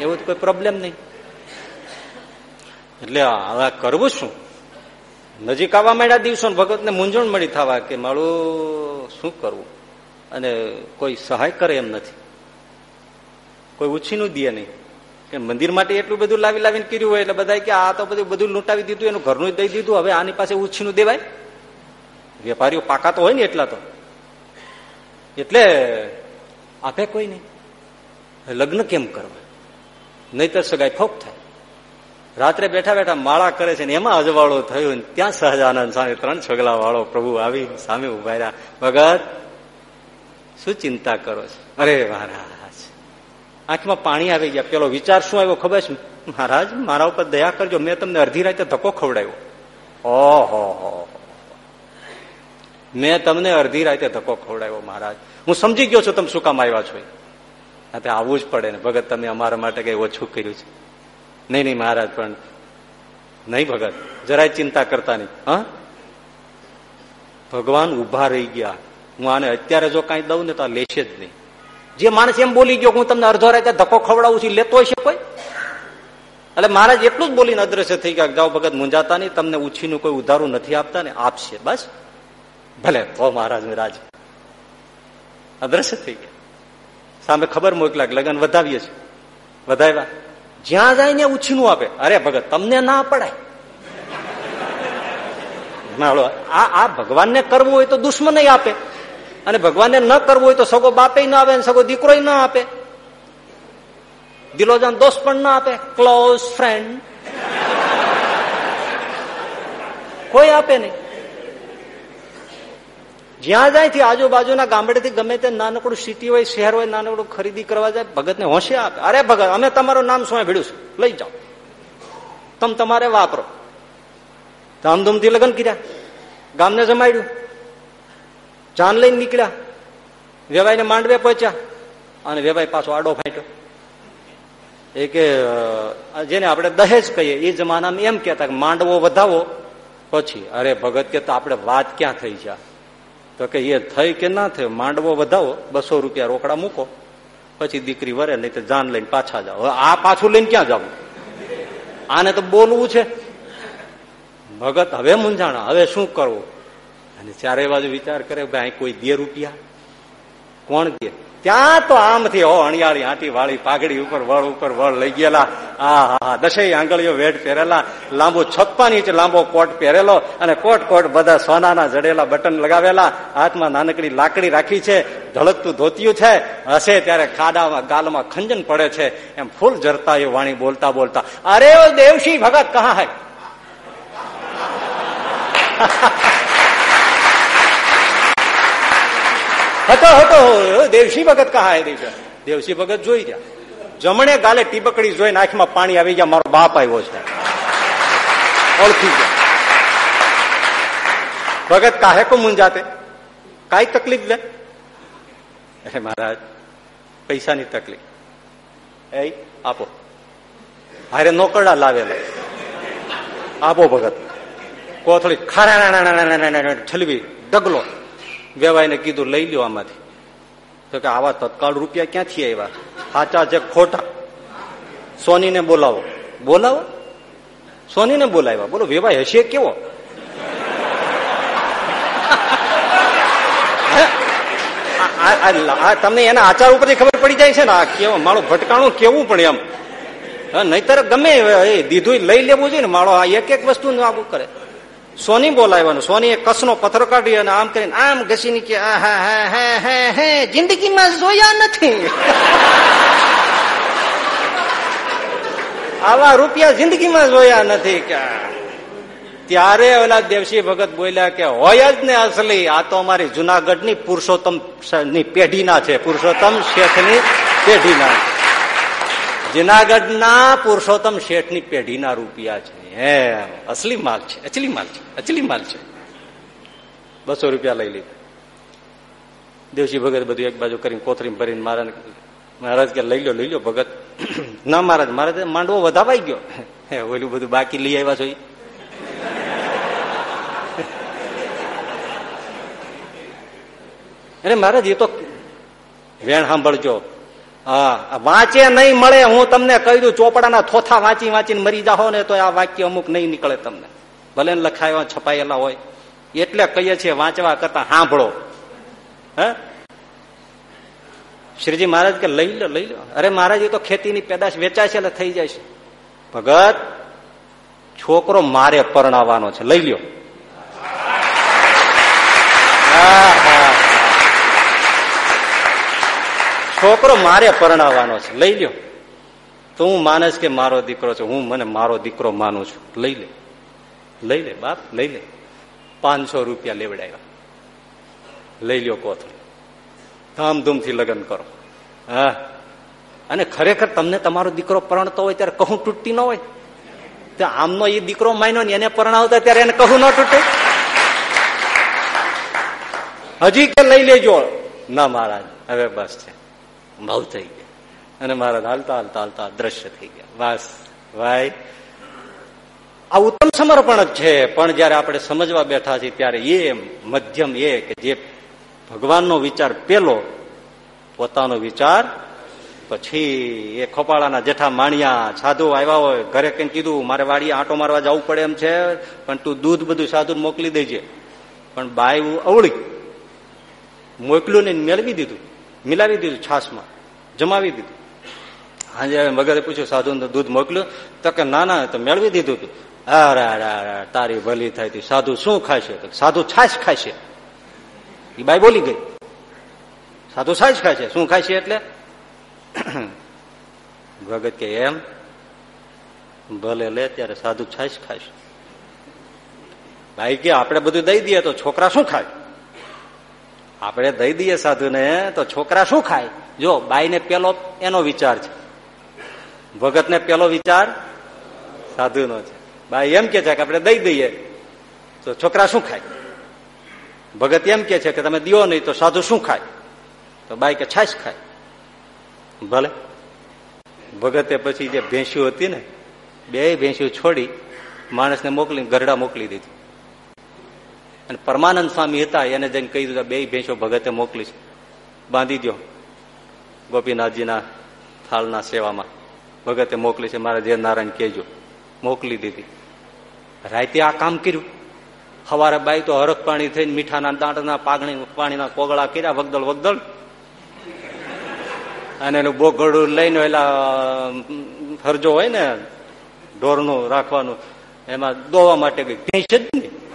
એવું તો કોઈ પ્રોબ્લેમ નહીં. એટલે હવે કરવું શું? નજીક આવવા માંડ્યા દિવસો ભગવતને મૂંઝવણ મળી થવા કે મારું શું કરવું? અને કોઈ સહાય કરે એમ નથી. કોઈ ઉછીનું દે નહીં. કે મંદિર માટે એટલું બધું લાવી લાવીને કર્યું હોય એટલે બધા કે આ તો બધું બધું લૂંટાવી દીધું, એનું ઘરનું દઈ દીધું, હવે આની પાસે ઉછીનું દેવાય? વેપારીઓ પાકા તો હોય ને એટલા તો. એટલે આપે કોઈ નહીં. લગ્ન કેમ કરવા? નહીતર સગાઈ ફોક થાય. રાત્રે બેઠા બેઠા માળા કરે છે ને એમાં અજવાળો થયો ને ત્યાં સહજાનંદ સામે ત્રણ છગલા વાળો પ્રભુ આવી સામે ઊભા રહ્યા. ભગત શું ચિંતા કરો છો? અરે મહારાજ, આંખમાં પાણી આવી ગયા. પેલો વિચાર શું આવ્યો ખબર છે? મહારાજ, મારા ઉપર દયા કરજો. મેં તમને અડધી રાતે ધક્કો ખવડાવ્યો. ઓહો મેં તમને અડધી રાતે ધક્કો ખવડાવ્યો મહારાજ. હું સમજી ગયો છું તમે શું કામ આવ્યા છો આ આવવું જ પડે ને. ભગત, તમે અમારા માટે કઈ ઓછું કર્યું છે. નહીં નહીં, મહારાજ, પણ નહીં ભગત. જરાય ચિંતા કરતા નહીં. હા? ભગવાન ઊભા રહી ગયા. હું આને અત્યારે જો કઈ દઉં ને તો લેશે જ નહીં. જે માણસ એમ બોલી ગયો હું તમને અડધો રાતે ધક્કો ખવડાવું છું લેતો હશે કોઈ? એટલે મહારાજ એટલું જ બોલીને અદ્રશ્ય થઈ ગયા જાઓ ભગત મુંજાતા નહીં. તમને ઉછીનું કોઈ ઉધારું નથી આપતા ને, આપશે. બસ. ભલે તો મહારાજ રાજ. અદ્રશ્ય થઈ ગયા. સામે ખબર મોકલા લગ્ન વધાવીએ છીએ. વધાવ્યા. જ્યાં જાય ને ઉછીનું આપે. અરે ભગત, તમને ના પડાય. આ આ ભગવાનને કરવું હોય તો દુશ્મન આપે. અને ભગવાનને ન કરવું હોય તો સગો બાપે ના આવે સગો દીકરો ના આપે. દિલોજાન દોસ્ત પણ ના આપે. ક્લોઝ ફ્રેન્ડ કોઈ આપે નહીં. જ્યાં જાય થી આજુબાજુના ગામડેથી ગમે તે નાનકડું સિટી હોય, શહેર હોય, નાનકડું ખરીદી કરવા જાય, ભગતને હોશે આપે. અરે ભગત, અમે તમારું નામ શું ભીડ્યું છું. લઈ જાઓ. તમે તમારે વાપરો. ધામધૂમથી લગ્ન કર્યા. ગામને જમાડ્યું. જાન લઈને નીકળ્યા. વેવાઈને માંડવે પહોંચ્યા. અને વેવાઈ પાછો આડો ફાટ્યો. એ કે જેને આપણે દહેજ કહીએ, એ જમાનામાં એમ કેતા માંડવો વધાવો, પછી, અરે ભગત કે તો આપણે વાત ક્યાં થઈ છે તો કે એ થઈ કે ના થયો, માંડવો વધાવો, બસો રૂપિયા રોકડા મૂકો. પછી દીકરી વરે, નહીં તો જાન લઈને પાછા જાઓ. આ પાછું લઈને ક્યાં જવું? આને તો બોલવું છે. ભગત હવે મૂંઝાણા, હવે શું કરવું? અને ચારે બાજુ વિચાર કરે ભાઈ કોઈ દે રૂપિયા? કોણ દે? ત્યાં તો આમથી, હો અણિયાળી આંટી વાળી પાઘડી ઉપર વળ ઉપર વળ લઈ ગયેલા. આ, હા દસેય આંગળીઓ વેટ પહેરેલા, લાંબો છપ્પા લાંબો કોટ પહેરેલો અને કોટ કોટ બધા સોનાના જડેલા બટન લગાવેલા. હાથમાં નાનકડી લાકડી રાખી છે, ધડકતું ધોતિયું છે, હશે ત્યારે ખાડામાં, ગાલમાં ખંજન પડે છે. એમ ફૂલ જરતા એ વાણી બોલતા બોલતા, અરે દેવશી ભગત, કહા હૈ? હતો હતો દેવશી ભગત કહા હે દેવ દેવશી ભગત જોઈ ગયા. જમણે ગાલે ટીબકડી જોઈ આંખમાં પાણી આવી ગયા. મારો બાપ આવ્યો છે. ઓળખી ગયા. ભગત કાહે કો મુંજાતે કઈ તકલીફ લે? અરે મહારાજ, પૈસાની તકલીફ. એ, આપો. હારે નોકરડા લાવેલા. આપો ભગત. કોથળી ખારા છલવી ડગલો વેવાઈને કીધું, લઈ લ્યો આમાંથી. તો કે, આવા તત્કાળ રૂપિયા ક્યાંથી આવ્યા સાચા છે ખોટા? સોનીને બોલાવો. બોલાવો? સોનીને બોલાવ્યા. બોલો વેવાય હશે કેવો? તમને એના આચાર ઉપરથી ખબર પડી જાય છે ને? આ કેવો મારું ભટકાણું કેવું પણ એમ. નહીતર ગમે દીધું લઈ લેવું જોઈએ ને, માળો આ એક એક વસ્તુ આવું કરે. સોની બોલાવવાનું સોની કસનો પથ્થર કાઢી અને આમ કરીને, આમ ઘસીને કે જિંદગીમાં જોયા નથી. આવા રૂપિયા જિંદગીમાં જોયા નથી કે. ત્યારે ઓલા દેવસી ભગત બોલ્યા કે, હોય જ ને અસલી, આ તો અમારી જુનાગઢની પુરુષોત્તમની પેઢીના છે. પુરુષોત્તમ શેઠની પેઢીના જુનાગઢ ના પુરુષોત્તમ શેઠની પેઢીના રૂપિયા છે. હે, અસલી માલ છે, અચલી માલ છે, અચલી માલ છે. બસો રૂપિયા લઈ લીધા. દેવસી ભગત બધું એક બાજુ કરીને કોથરી ભરીને મારા મહારાજ કે, લઈ લો લઈ લો ભગત. ના મહારાજ મહારાજ માંડવો વધાવાઈ ગયો. હે, ઓલું બધું બાકી લઈ આવ્યા છો અરે મહારાજ, એ તો વેણ સાંભળજો. હા, વાંચે નહીં મળે, હું તમને કહી દઉં, ચોપડાના થોથા વાંચી વાંચીને મરી જાઓ ને તો આ વાક્ય અમુક નહીં નીકળે તમને. ભલે લખાયો છપાયેલા હોય. એટલે કહીએ છીએ, વાંચવા કરતા સાંભળો. હે? શ્રીજી મહારાજ કે, લઈ લો લઈ લો. અરે મહારાજ, એ તો ખેતીની પેદાશ વેચાય છે એટલે થઈ જાય છે. ભગત, છોકરો મારે પરણાવવાનો છે. લઈ લ્યો. છોકરો મારે પરણાવવાનો છે. લઈ લ્યો. તો હું માનસ કે મારો દીકરો છે. હું મને મારો દીકરો માનું છું. લઈ લે. લઈ લે બાપ, લઈ લે. પાંચસો રૂપિયા લેવડાવ્યા. લઈ લ્યો કોથળી. ધામધૂમથી લગ્ન કરો. હા. અને ખરેખર તમને તમારો દીકરો પરણતો હોય ત્યારે કહું તૂટતી ન હોય. તો આમનો એ દીકરો માન્યો ને એને પરણાવતા ત્યારે એને કહું ન તૂટે. હજી કે લઈ લેજો. ના મહારાજ, હવે બસ છે. ભાવ થઈ ગયા. અને મહારાજ હાલતા હાલતા હાલતા દ્રશ્ય થઈ ગયા. બસ, ભાઈ, આ ઉત્તમ સમર્પણ જ છે. પણ જયારે આપણે સમજવા બેઠા છીએ, ત્યારે એ મધ્યમ એ કે જે ભગવાનનો વિચાર પેલો, પોતાનો વિચાર પછી એ ખોપાળાના જેઠા માણિયા, સાધુ આવ્યા હોય, ઘરે કઈ કીધું, મારે વાડી આંટો મારવા જવું પડે એમ છે, પણ તું દૂધ બધું સાધુ મોકલી દેજે. પણ બાય અવળી, મોકલ્યું ને મેળવી દીધું. મિલાવી દીધું છાસમાં જમાવી દીધું. હાજે વગરે પૂછ્યું સાધુ દૂધ મોકલ્યું? તો કે, ના ના તો મેળવી દીધું હતું અરે તારી ભલી થાય હતી સાધુ શું ખાશે? સાધુ છાશ ખાશે. એ બાઈ બોલી ગઈ. સાધુ છાશ ખાશે? શું ખાશે એટલે? ભગત કે, એમ? ભલે લે, ત્યારે સાધુ છાશ ખાશે. ભાઈ કે, આપણે બધું દઈ દઈએ તો છોકરા શું ખાય? આપણે દઈ દઈએ સાધુને, તો છોકરા શું ખાય? જો, બાઈને પેલો એનો વિચાર છે. ભગતને પેલો વિચાર સાધુનો છે. બાઈ એમ કે છે કે આપણે દઈ દઈએ. તો છોકરા શું ખાય? ભગત એમ કે છે કે તમે દિયો નહીં તો સાધુ શું ખાય? તો બાઈ કે છાશ ખાય. ભલે. ભગતે પછી જે ભેંસ્યું હતી ને, બે ભેંસ્યું છોડી માણસને મોકલી, ગરડા મોકલી દીધી. અને પરમાનંદ સ્વામી હતા, એને જઈને કહી દીધું બે ભેંસો ભગતે મોકલી બાંધી દો ગોપીનાથજીના થાળના સેવામાં. ભગતે મોકલી છે, મારા જે નારાયણ કેજો મોકલી દીધી. રાતે આ કામ કર્યું. સવારે બાઈ તો હરખ પાણી થઈને મીઠાના દાંટના પાગણી પાણીના કોગળા કર્યા, વગદળ વગદળ. અને એનું બોગડું લઈને એલા ફરજો હોય ને, ઢોરનું રાખવાનું, એમાં દોવા માટે ગઈ. ભેંસ જ નહીં.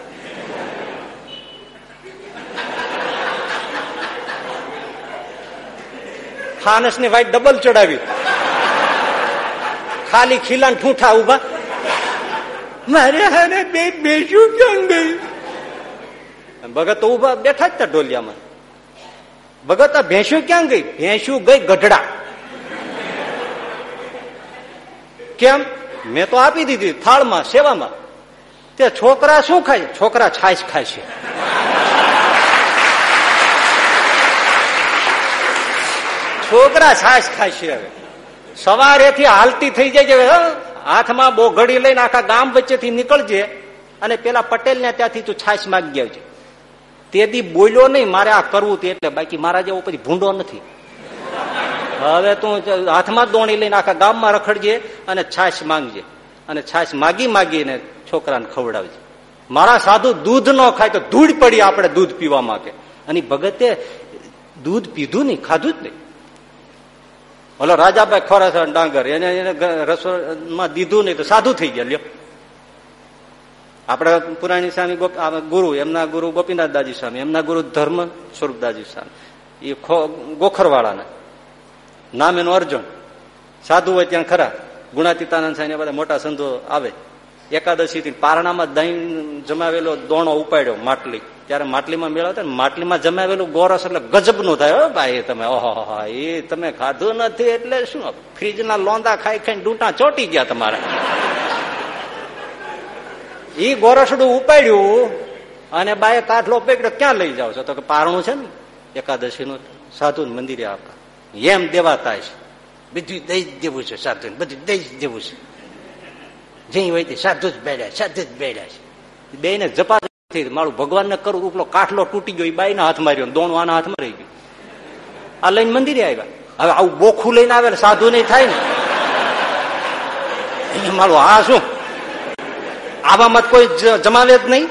ફાનસની વાઈટ ડબલ ચડાવી. ખાલી ખીલાન ઠૂઠા ઊભા મારે હારે બે બેસું ક્યાં ગઈ. ભગત તો ઊભા બેઠા જ તા ઢોલિયામાં. ભગત આ ભેંસું ક્યાં ગઈ? ભેંસું ગઈ ગઢડા. કેમ? મેં તો આપી દીધી થાળમાં, સેવામાં. તે છોકરા શું ખાય? છોકરા છાશ ખાય છે. છોકરા છાશ છે હવે. સવારેથી હાલતી થઈ જાય છે હાથમાં બોઘડી લઈને આખા ગામ વચ્ચેથી નીકળજે અને પેલા પટેલ ને ત્યાંથી તું છાશ માગી આવજે. તે દી બોલ્યો નહીં, મારે આ કરવું તે એટલે બાકી મારા જેવો પછી ભૂંડો નથી. હવે તું હાથમાં દોણી લઈને આખા ગામમાં રખડજે અને છાશ માંગજે. અને છાશ માગી માગીને છોકરાને ખવડાવજે. મારા સાધુ દૂધ ન ખાય તો ધૂળ પડી આપણે દૂધ પીવા માટે. અને ભગતે દૂધ પીધું નહીં, ખાધું જ નહીં. ઓલો રાજાભાઈ છે, ડાંગર. એને એને રસોઈમાં દીધું નહીં તો સાધુ થઈ ગયા, લ્યો. આપણા પુરાણી સ્વામી ગુરુ, એમના ગુરુ ગોપીનાથ દાજી સ્વામી, એમના ગુરુ ધર્મ સ્વરૂપ દાજી સ્વામી. એ ગોખરવાળાના. નામ એનું અર્જુન. સાધુ હોય ત્યાં ખરા. ગુણાતીતાનંદ સાહેબ બધા મોટા સંતો આવે. એકાદશી થી પારણામાં દહીં જમાવેલો દોણો ઉપાડ્યો માટલી. ત્યારે માટલીમાં મેળવતા ને, માટલીમાં જમાવેલું ગોરસ એટલે ગજબનું થાય ભાઈ તમે એ તમે ખાધું નથી એટલે શું? ફ્રીજના લોંદા ખાઈ ખાઈ ડૂંટા ચોટી ગયા તમારે. ઈ ગોરસડું ઉપાડ્યું અને બાએ કાઠલો પેકડ્યો, ક્યાં લઈ જાવ છો? તો કે, પારણું છે ને એકાદશી નું સાધુ મંદિરે આપતા એમ દેવા થાય છે. બધું દઈ દેવું છે સાધુ બધું દઈ દેવું છે. જઈ હોય તે સાધુ જ બેડ્યા સાધુ જ બેડ્યા છે. બે ને જપા મારું ભગવાન ને કરું, ઉપલો કાઠલો તૂટી ગયો બાઈ હાથ માર્યો દોણું આના હાથમાં રહી ગયું. આ લઈને મંદિરે આવ્યા. હવે આવું બોખું લઈને આવે સાધુ નહીં થાય ને. મારું આ શું? આવામાં કોઈ જમાવે જ નહીં.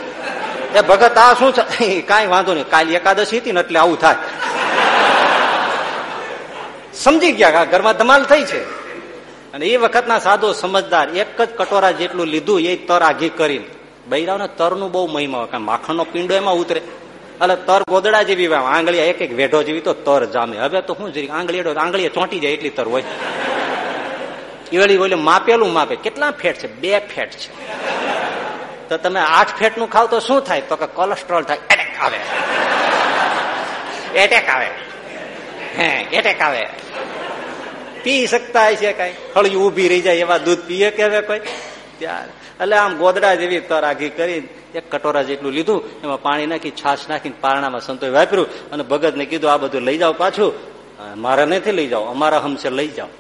એ ભગત આ શું છે? કઈ વાંધો નહીં. કાલે એકાદશી હતી ને એટલે આવું થાય. સમજી ગયા ઘરમાં ધમાલ થઈ છે. અને એ વખતના સાધુ સમજદાર એક જ કટોરા જેટલું લીધું એ તર આઘી કરીને. બૈરાવને તરનું બહુ મહિમા કારણ માખણનો પીંડો એમાં ઉતરે. એટલે તર ગોદડા જેવી આંગળીયા એક એક વેઢો જેવી તો તર જામે. હવે તો શું જોઈએ આંગળીએ આંગળીએ ચોંટી જાય એટલી તર હોય. ઈવળી બોલે, માપેલું માપે. કેટલા ફેટ છે? બે ફેટ છે. તો તમે આઠ ફેટનું ખાવ તો શું થાય? તો કે કોલેસ્ટ્રોલ થાય. એટેક આવે. એટેક આવે. હે, એટેક આવે. પી શકતા છે કઈ? હળી ઊભી રહી જાય એવા દૂધ પીએ કે હવે કોઈ? ત્યારે. એટલે આમ ગોદડા જેવી તર આઘી કરી એક કટોરા જેટલું લીધું, એમાં પાણી નાખી, છાશ નાખીને પારણામાં સંતોષ વાપર્યું અને ભગત ને કીધું, આ બધું લઈ જાઓ પાછું. મારા નથી લઈ જાઓ, અમારા હમશે લઈ જાઓ.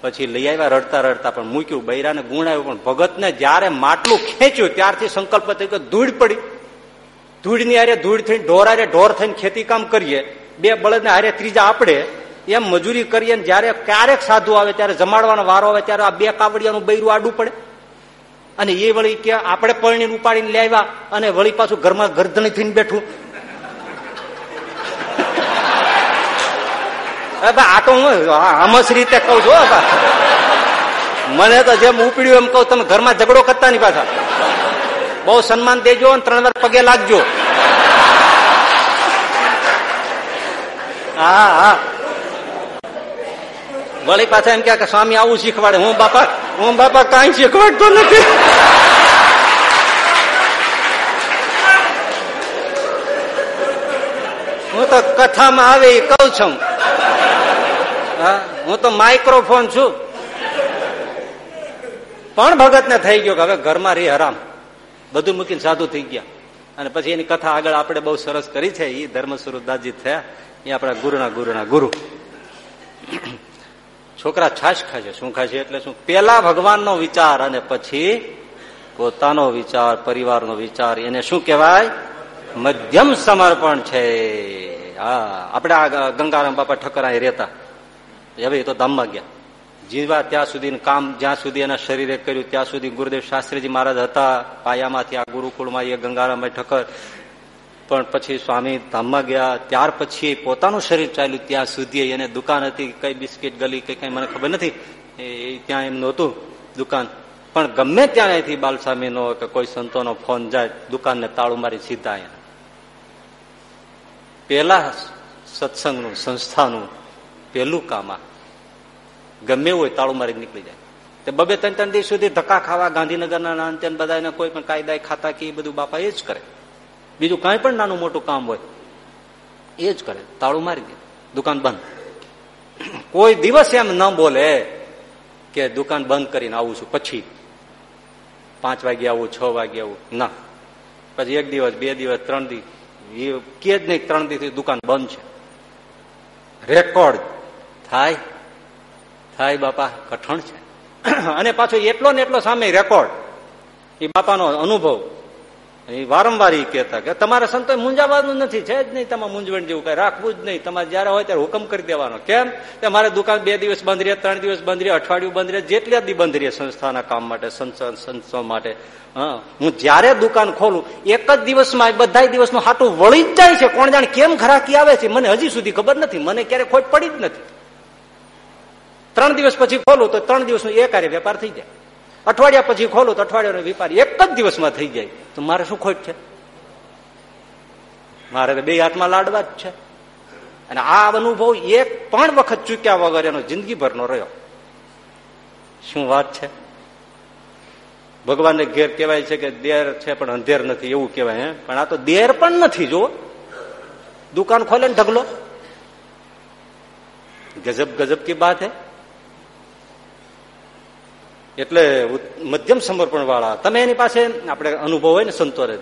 પછી લઈ આવ્યા, રડતા રડતા પણ મૂક્યું, બૈરાને ગુણાવ્યું, પણ ભગતને જયારે માટલું ખેંચ્યું, ત્યારથી સંકલ્પ થયો કે ધૂળ પડી. ધૂળની હારે ધૂળ થઈને, ઢોર આરે ઢોર થઈને ખેતી કામ કરીએ. બે બળદને હારે ત્રીજા આપણે એમ મજૂરી કરીએ જયારે ક્યારેક સાધુ આવે, ત્યારે જમાડવાનો વારો આવે, ત્યારે આ બે કાવડિયાનું બૈરું આડું પડે. અને એ વળી કે આપણે પરણી ઉપાડીને લેવા અને વળી પાછું ઘરમાં ગરદણી થઈને બેઠું. આ તો હું આમસ રીતે કઉ છું મને તો જેમ ઉપડ્યું એમ કઉ તમે ઘરમાં ઝઘડો કરતા ની પાછા. બહુ સન્માન દેજો અને ત્રણ વાર પગે લાગજો. હા હા. વળી પાછા એમ કે સ્વામી, આવું શીખવાડે. હું, બાપા હું, બાપા, કઈ શીખવાડતો નથી. હું તો કથામાં આવે એ કઉ છું. હું તો માઇક્રોફોન છું. પણ ભગત ને થઈ ગયો કે હવે ઘરમાં રહી હરામ. બધું મૂકીને સાધુ થઈ ગયા. અને પછી એની કથા આગળ આપણે બહુ સરસ કરી છે. એ ધર્મ દાસજી થયા. એ આપણા ગુરુના ગુરુના ગુરુ. છોકરા છાશ ખાશે શું ખાશે એટલે શું? પેલા ભગવાનનો વિચાર અને પછી પોતાનો વિચાર, પરિવારનો વિચાર. એને શું કહેવાય? મધ્યમ સમર્પણ છે. હા, આપણે આ ગંગારામ બાપા ઠકરા રહેતા. હવે તો ધામમાં ગયા. જીવા ત્યાં સુધી કામ, જ્યાં સુધી એના શરીરે કર્યું, ત્યાં સુધી ગુરુદેવ શાસ્ત્રીજી મહારાજ હતા, પાયામાંથી આ ગુરુકુળમાં એ ગંગારામભાઈ ઠક્કર પણ પછી સ્વામી ધામમાં ગયા, ત્યાર પછી પોતાનું શરીર ચાલ્યું, ત્યાં સુધી એને દુકાન હતી, કઈ બિસ્કીટ, ગલી કઈ કઈ, મને ખબર નથી. એ ત્યાં એમનું હતું દુકાન. પણ ગમે ત્યાં અહીંથી બાલસ્વામીનો કે કોઈ સંતોનો ફોન જાય, દુકાનને તાળું મારી સીધા અહીંયા પેલા સત્સંગનું, સંસ્થાનું પેલું કામ આ. ગમે હોય તાળું મારી નીકળી જાય. તે બબે ત્રણ ત્રણ દિવસ સુધી ધક્કા ખાવા, ગાંધીનગરના નાંતે બધા કોઈ પણ કાયદા ખાતા કે એ બધું બાપા એ જ કરે. બીજું કાંઈ પણ નાનું મોટું કામ હોય, એ જ કરે. તાળું મારી દે. દુકાન બંધ. કોઈ દિવસ એમ ન બોલે કે દુકાન બંધ કરીને આવું છું. પછી પાંચ વાગે આવું, છ વાગે આવું. ના. પછી એક દિવસ, બે દિવસ, ત્રણ દિવસ કે જ નહીં, ત્રણ દિવસ દુકાન બંધ છે. રેકોર્ડ થાય. થાય બાપા, કઠણ છે. અને પાછો એટલો ને એટલો સામે રેકોર્ડ. એ બાપાનો અનુભવ. એ વારંવાર એ કહેતા કે તમારે સંતો મૂંઝાવાનું નથી, છે જ નહીં તમારે મૂંઝવણ જેવું કઈ, રાખવું જ નહીં. તમારે જયારે હોય ત્યારે હુકમ કરી દેવાનો. કેમ? કે મારે દુકાન બે દિવસ બંધ રહે, ત્રણ દિવસ બંધ રહે, અઠવાડિયું બંધ રહે, જેટલા દી બંધ રહે સંસ્થાના કામ માટે, સંસ્થા માટે. હા. હું જયારે દુકાન ખોલું, એક જ દિવસમાં બધા દિવસનું હાટું વળી જ જાય છે. કોણ જાણે કેમ ઘરાકી આવે છે? મને હજી સુધી ખબર નથી. મને ક્યારે ખોટ પડી જ નથી. ત્રણ દિવસ પછી ખોલું તો ત્રણ દિવસનો એ કાર્ય વેપાર થઈ જાય. અઠવાડિયા પછી ખોલું તો અઠવાડિયાનો વેપાર એક જ દિવસમાં થઈ જાય. તો મારે શું ખોટ છે? મારે તો બે હાથમાં લાડવા જ છે. અને આ અનુભવ એક પણ વખત ચૂક્યા વગર એનો જિંદગીભરનો રહ્યો. શું વાત છે? ભગવાનને ઘેર કહેવાય છે કે દેર છે પણ અંધેર નથી, એવું કહેવાય પણ આ તો દેર પણ નથી જો દુકાન ખોલે ને ઢગલો. ગજબ ગજબ કી બાત હે? એટલે મધ્યમ સમર્પણ વાળા તમે એની પાસે આપણે અનુભવ હોય ને સંતોરે.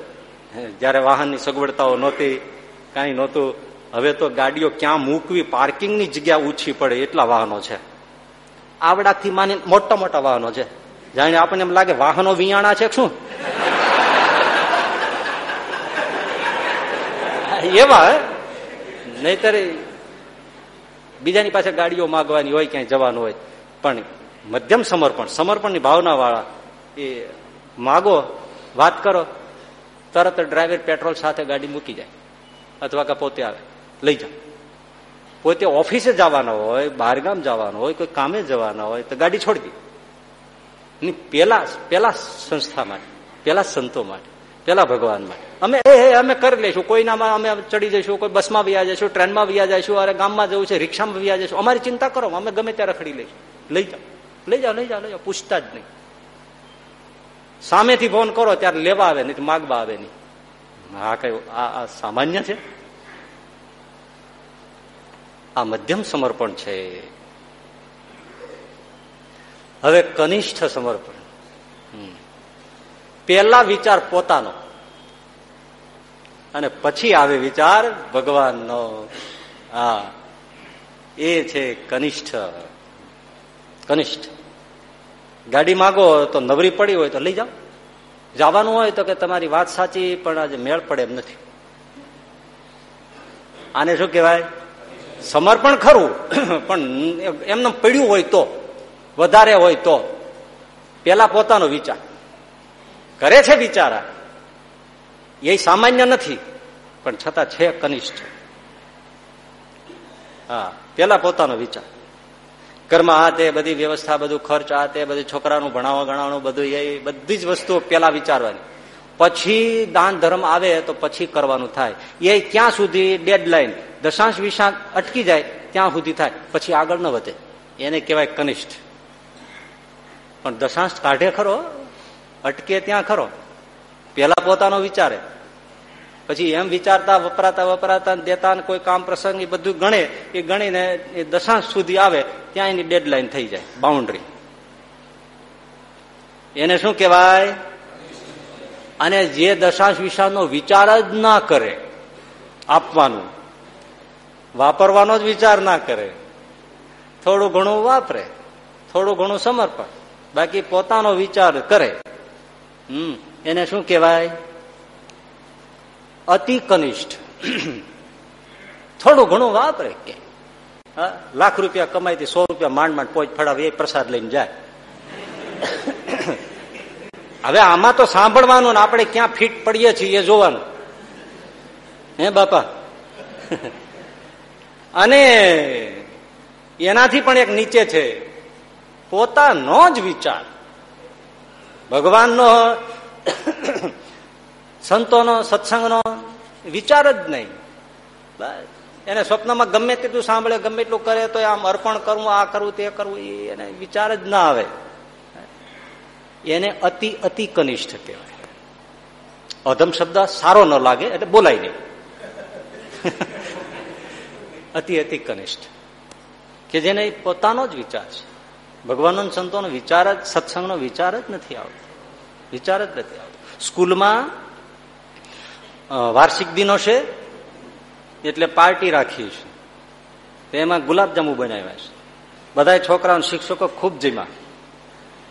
જયારે વાહનની સગવડતાઓ નહોતી, કાંઈ નહોતું, હવે તો ગાડીઓ ક્યાં મૂકવી, પાર્કિંગની જગ્યા ઓછી પડે એટલા વાહનો છે. આવડાથી માની મોટા મોટા વાહનો છે. જાણે આપણને એમ લાગે વાહનો વિયાણા છે શું? એવા નહીતર બીજાની પાસે ગાડીઓ માગવાની હોય, ક્યાંય જવાનું હોય. પણ મધ્યમ સમર્પણ, સમર્પણની ભાવના વાળા એ માગો, વાત કરો, તરત ડ્રાઈવર પેટ્રોલ સાથે ગાડી મૂકી જાય, અથવા કે પોતે આવે, લઈ જાઓ. પોતે ઓફિસે જવાનો હોય, બહારગામ જવાનો હોય, કોઈ કામે જવાના હોય, તો ગાડી છોડી દે. પેલા પેલા સંસ્થા માટે, પેલા સંતો માટે, પેલા ભગવાન માટે. અમે, એ અમે કરી લઈશું. કોઈનામાં અમે ચડી જઈશું, કોઈ બસમાં વ્યા જઈશું, ટ્રેનમાં વ્યા જઈશું, અરે ગામમાં જવું છે, રિક્ષામાં વ્યા જઈશું. અમારી ચિંતા કરો, અમે ગમે ત્યારે ખડી લઈશું. લઈ જાઓ. લઈ જાઓ લઈ જાઓ લઈ જાઓ. પૂછતા જ નહીં. સામેથી ફોન કરો, ત્યારે લેવા આવે, નહીં માગવા આવે નહીં. આ કઈ, આ સામાન્ય છે? આ મધ્યમ સમર્પણ છે. હવે કનિષ્ઠ સમર્પણ. પેલા વિચાર પોતાનો. અને પછી આવે વિચાર ભગવાનનો. હા. એ છે કનિષ્ઠ. કનિષ્ઠ. ગાડી માગો તો નવરી પડી હોય તો લઈ જાઓ. જવાનું હોય તો કે તમારી વાત સાચી, પણ આજે મેળ પડે એમ નથી. આને શું કહેવાય? સમર્પણ ખરું, પણ એમને પડ્યું હોય તો, વધારે હોય તો. પેલા પોતાનો વિચાર. કરે છે વિચારા. એ સામાન્ય નથી, પણ છતાં છે કનિષ્ઠ. હા, પેલા પોતાનો વિચાર. ઘરમાં આ તે બધી વ્યવસ્થા, બધું ખર્ચ, આ તે બધું છોકરાનું ભણાવવા ગણાવવાનું, બધું એ બધી જ વસ્તુઓ પેલા વિચારવાની. પછી દાન ધર્મ આવે તો પછી કરવાનું થાય. એ ક્યાં સુધી ડેડલાઈન દશાંશ વિશાંત અટકી જાય ત્યાં સુધી થાય. પછી આગળ ન વધે. એને કહેવાય કનિષ્ઠ. પણ દશાંશ કાઢે ખરો, અટકે ત્યાં ખરો. પેલા પોતાનો વિચારે. પછી એમ વિચારતા, વપરાતા વપરાતા દેતા કોઈ કામ પ્રસંગ એ બધું ગણે, એ ગણીને એ દશાંશ સુધી આવે, ત્યાં એની ડેડલાઈન થઈ જાય બાઉન્ડ્રી એને શું કહેવાય? અને જે દશાંશ વિશાનો વિચાર જ ના કરે, આપવાનું, વાપરવાનો જ વિચાર ના કરે, થોડું ઘણું વાપરે, થોડું ઘણું સમર્પણ, બાકી પોતાનો વિચાર કરે. હમ, એને શું કહેવાય? અતિ કનિષ્ઠ. થોડું ઘણું વાપરે કે. લાખ રૂપિયા કમાઈથી સો રૂપિયા માંડ માંડ પોચ ફળાવે એ પ્રસાદ લઈને જાય. હવે આમાં તો સાંભળવાનું ને આપણે ક્યાં ફિટ પડીએ છીએ એ જોવાનું. હે બાપા? અને એનાથી પણ એક નીચે છે. પોતાનો જ વિચાર. ભગવાનનો સંતોનો, સત્સંગનો વિચાર જ નહીં. એને સ્વપ્નમાં ગમે તેટલું સાંભળે, ગમે એટલું કરે, તો આમ અર્પણ કરવું, આ કરવું, તે કરવું એને વિચાર જ ના આવે. એને અતિ અતિ કનિષ્ઠ કહેવાય. અધમ શબ્દ સારો ન લાગે, એટલે બોલાય નહીં. અતિ અતિ કનિષ્ઠ. કે જેને પોતાનો જ વિચાર છે. ભગવાનનો સંતોનો વિચાર જ, સત્સંગનો વિચાર જ નથી આવતો. વિચાર જ નથી આવતો. સ્કૂલમાં વાર્ષિક દિનો છે, એટલે પાર્ટી રાખી છે એમાં ગુલાબજાંબુ બનાવ્યા છે. બધા છોકરાઓ શિક્ષકો ખૂબ જીમા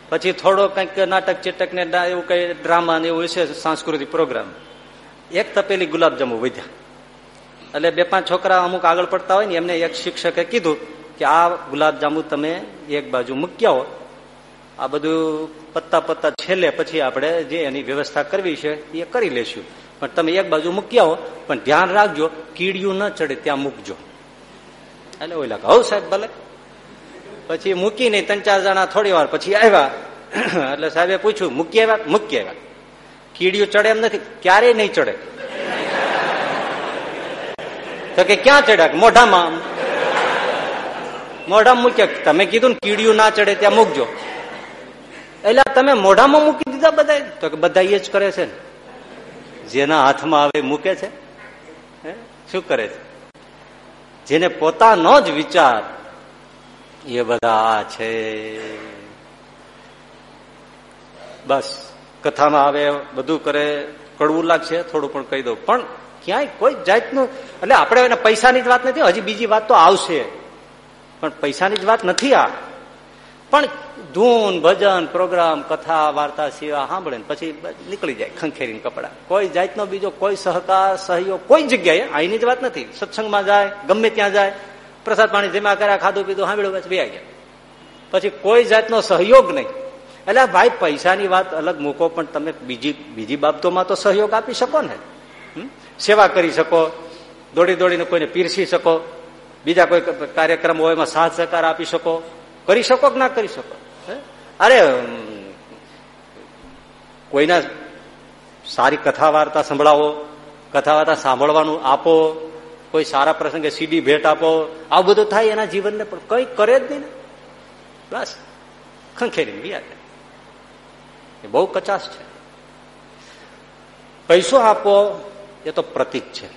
પછી થોડો કંઈક નાટક ચેટક ને એવું કઈ ડ્રામા ને એવું છે સાંસ્કૃતિક પ્રોગ્રામ. એક તપેલી ગુલાબજાંબુ વધ્યા. એટલે બે પાંચ છોકરા અમુક આગળ પડતા હોય ને, એમને એક શિક્ષકે કીધું કે આ ગુલાબજાંબુ તમે એક બાજુ મૂક્યા હો આ બધું પત્તા પત્તા છેલ્લે પછી આપણે જે એની વ્યવસ્થા કરવી છે, એ કરી લેશું. પણ તમે એક બાજુ મૂક્યા હો પણ ધ્યાન રાખજો, કીડિયું ન ચડે, ત્યાં મૂકજો. એટલે ઓલા હવ સાહેબ, ભલે. પછી મૂકી નહીં ત્રણ ચાર જણા થોડી વાર પછી આવ્યા. એટલે સાહેબે પૂછ્યું, મૂકી આવ્યા? મૂકી આવ્યા. કીડિયું ચડે એમ નથી, ક્યારેય નહીં ચડે. તો કે, ક્યાં ચડ્યા? મોઢામાં. મોઢામાં મૂક્યા તમે કીધું ને કીડિયું ના ચડે, ત્યાં મૂકજો. એટલે તમે મોઢામાં મૂકી દીધા બધા તો કે બધા એ જ કરે છે ને. જેના હાથમાં આવે મૂકે છે? શું કરે છે? જેને પોતાનો જ વિચાર એ બધા છે. બસ, કથામાં આવે બધું કરે, કડવું લાગશે, થોડું પણ કહી દઉં. પણ ક્યાંય કોઈ જાતનું, એટલે આપણે પૈસાની જ વાત નથી, હજી બીજી વાત તો આવશે. પણ પૈસાની જ વાત નથી આ. પણ ધૂન, ભજન, પ્રોગ્રામ, કથા, વાર્તા, સિવા સાંભળે પછી નીકળી જાય ખંખેરીને કપડા. કોઈ જાતનો બીજો કોઈ સહકાર, સહયોગ કોઈ જગ્યાએ અહીંની જ વાત નથી. સત્સંગમાં જાય, ગમે ત્યાં જાય, પ્રસાદ પાણી જેમાં કર્યા, ખાધું પીધું, સાંભળ્યું પછી બે ગયા પછી કોઈ જાતનો સહયોગ નહીં. એટલે ભાઈ પૈસાની વાત અલગ મૂકો, પણ તમે બીજી બીજી બાબતોમાં તો સહયોગ આપી શકો ને. સેવા કરી શકો, દોડી દોડીને કોઈને પીરસી શકો, બીજા કોઈ કાર્યક્રમ હોય એમાં સાથ સહકાર આપી શકો. કરી શકો કે ના કરી શકો? અરે કોઈના સારી કથા વાર્તા સંભળાવો કથા વાર્તા સાંભળવાનું આપો, કોઈ સારા પ્રસંગે સીડી ભેટ આપો આવું બધું થાય એના જીવનને, પણ કઈ કરે જ નહીં ને. બસ. ખંખેરી ગયા એ બહુ કચાશ છે. પૈસો આપો, એ તો પ્રતિક છે.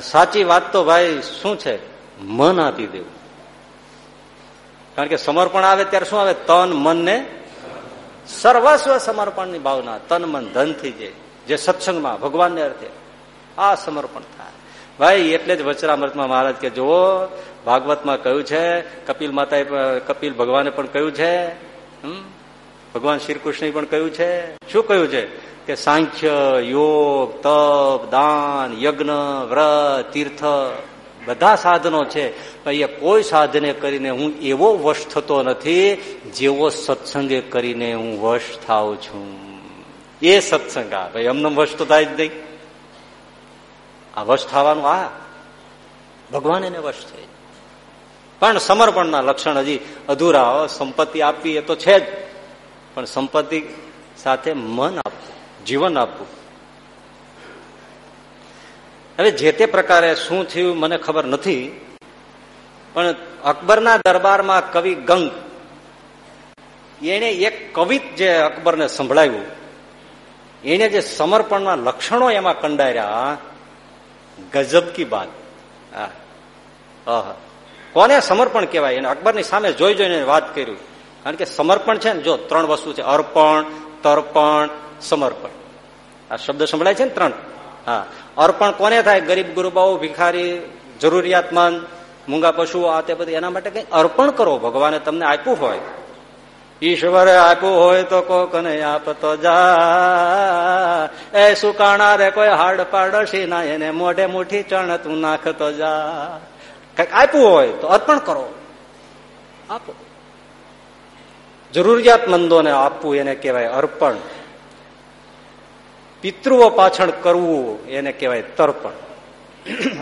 સાચી વાત તો ભાઈ શું છે? મન આપી દેવું. કારણ કે સમર્પણ આવે ત્યારે શું આવે? તન, મન ને સર્વસ્વ સમર્પણની ભાવના, તન, મન ધન થઈ જાય જે સત્સંગમાં, ભગવાનને અર્થે આ સમર્પણ થાય. ભાઈ, એટલે જ વચરામૃતમાં મહારાજ કે, જુઓ, ભાગવતમાં કહ્યું છે, કપિલ માતાએ કપિલ ભગવાને પણ કહ્યું છે ભગવાન શ્રી કૃષ્ણએ પણ કહ્યું છે. શું કહ્યું છે? કે સાંખ્ય, યોગ, તપ, દાન, યજ્ઞ, વ્રત, તીર્થ બધા સાધનો છે એ કોઈ સાધને કરીને હું એવો વશ થતો નથી જેવો સત્સંગે કરીને હું વશ થાવ છું. એ સત્સંગ આ. ભાઈ, એમને વશ તો થાય જ નહીં. આ વશ થવાનું આ. ભગવાન એને વશ છે. પણ સમર્પણના લક્ષણ હજી અધૂરા. સંપત્તિ આપવી એ તો છે જ. પણ સંપત્તિ સાથે મન આપવું, જીવન આપવું. હવે જે તે પ્રકારે શું થયું મને ખબર નથી, પણ અકબરના દરબારમાં કવિ ગંગ એને એક કવિત જે અકબરને સંભળાવ્યું એને જે સમર્પણના લક્ષણો એમાં કંડાર્યા, ગજબ કી બાત. કોને સમર્પણ કહેવાય? એને અકબરની સામે જોઈ જોઈને વાત કર્યું કારણ કે સમર્પણ છે ને, જો ત્રણ વસ્તુ છે, અર્પણ, તર્પણ, સમર્પણ. આ શબ્દ સંભળાય છે ને ત્રણ? હા. અર્પણ કોને થાય? ગરીબ ગુરુબાઓ, ભિખારી, જરૂરિયાતમંદ, મૂંગા પશુઓ આ તે બધું. એના માટે કઈ અર્પણ કરો. ભગવાને તમને આપ્યું હોય. ઈશ્વરે આપ્યું હોય તો કોક ને આપતો જા. એ સુકાણા રે કોઈ હાડ પાડશી ના, એને મોઢે મુઠી ચણ તું નાખતો જા. કંઈક આપ્યું હોય તો અર્પણ કરો. આપો. જરૂરિયાતમંદોને આપવું એને કહેવાય અર્પણ. પિતૃઓ પાછળ કરવું એને કહેવાય તર્પણ.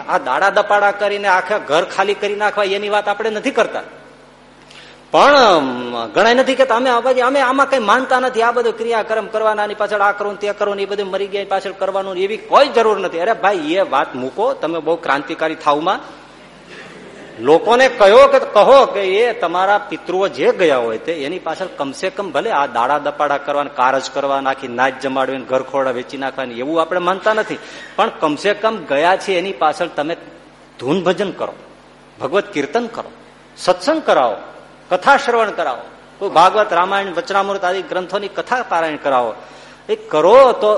આ દાડા દપાડા કરીને આખા ઘર ખાલી કરી નાખવા એની વાત આપણે નથી કરતા. પણ ગણાય નથી કે અમે અમે આમાં કઈ માનતા નથી. આ બધું ક્રિયાક્રમ કરવાના પાછળ આ કરવું તે કરવું એ બધું મરી ગયા પાછળ કરવાનું એવી કોઈ જરૂર નથી. અરે ભાઈ, એ વાત મૂકો. તમે બહુ ક્રાંતિકારી થાવમાં લોકોને કહ્યો કે કહો કે એ તમારા પિતૃઓ જે ગયા હોય તે એની પાછળ કમસે કમ ભલે આ દાડા દપાડા કરવાના કારજ કરવા નાખી નાચ જમાડવી ઘરખોડા વેચી નાખવાની, એવું આપણે માનતા નથી. પણ કમસે કમ ગયા છે એની પાછળ તમે ધૂન ભજન કરો, ભગવત કીર્તન કરો, સત્સંગ કરાવો, કથા શ્રવણ કરાવો. કોઈ ભાગવત રામાયણ, વચનામૃત આદિ ગ્રંથોની કથા પારાયણ કરાવો. એ કરો તો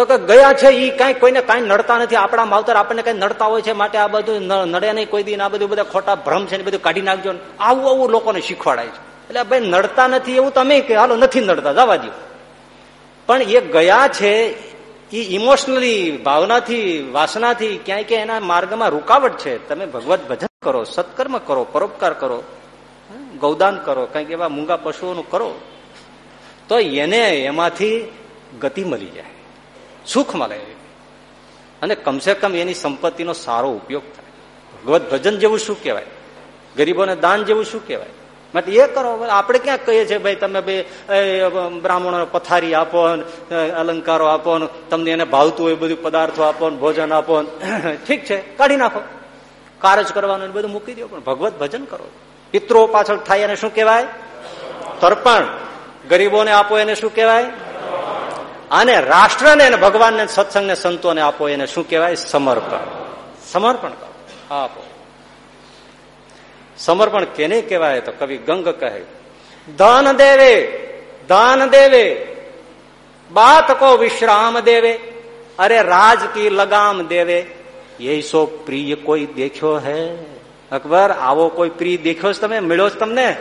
તો કે ગયા છે એ કઈ કોઈને કઈ નડતા નથી. આપણા માવતર આપણને કઈ નડતા હોય છે માટે આ બધું નડે નહીં કોઈ દિન આ બધું બધા ખોટા ભ્રમ છે ને બધું કાઢી નાખજો આવું આવું લોકોને શીખવાડાય છે. એટલે ભાઈ નડતા નથી એવું તમે કે હાલો નથી નડતા, જવા દો પણ એ ગયા છે એ ઇમોશનલી, ભાવનાથી, વાસનાથી ક્યાંય ક્યાંય એના માર્ગમાં રૂકાવટ છે. તમે ભગવત ભજન કરો, સત્કર્મ કરો, પરોપકાર કરો ગૌદાન કરો, કંઈક એવા મૂંગા પશુઓનું કરો, તો એને એમાંથી ગતિ મળી જાય. સુખ મળે. અને કમસે કમ એની સંપત્તિનો સારો ઉપયોગ થાય. ભગવત ભજન જેવું શું કહેવાય? ગરીબોને દાન જેવું શું કહેવાય? માટે એ કરો. આપણે ક્યાં કહીએ છીએ, ભાઈ, તમે ભાઈ બ્રાહ્મણો પથારી આપો અલંકારો આપો તમને એને ભાવતું હોય બધું પદાર્થો આપો ભોજન આપો ઠીક છે, કાઢી નાખો. કારજ કરવાનું બધું મૂકી દો, પણ ભગવત ભજન કરો. પિત્રો પાછળ થાય એને શું કહેવાય? તર્પણ. ગરીબોને આપો એને શું કહેવાય? અને રાષ્ટ્રને અને ભગવાનને સત્સંગને સંતોને આપો, એને શું કહેવાય? સમર્પણ. સમર્પણ કરો. આપો. સમર્પણ કેને કહેવાય? તો કવિ ગંગ કહે, દાન દેવે દાન દેવે, બાત કો વિશ્રામ દેવે, અરે રાજ કી લગામ દેવે. એ સો પ્રિય કોઈ દેખ્યો હે? અકબર, આવો કોઈ પ્રિય દેખ્યો તમે? મળ્યો તમને?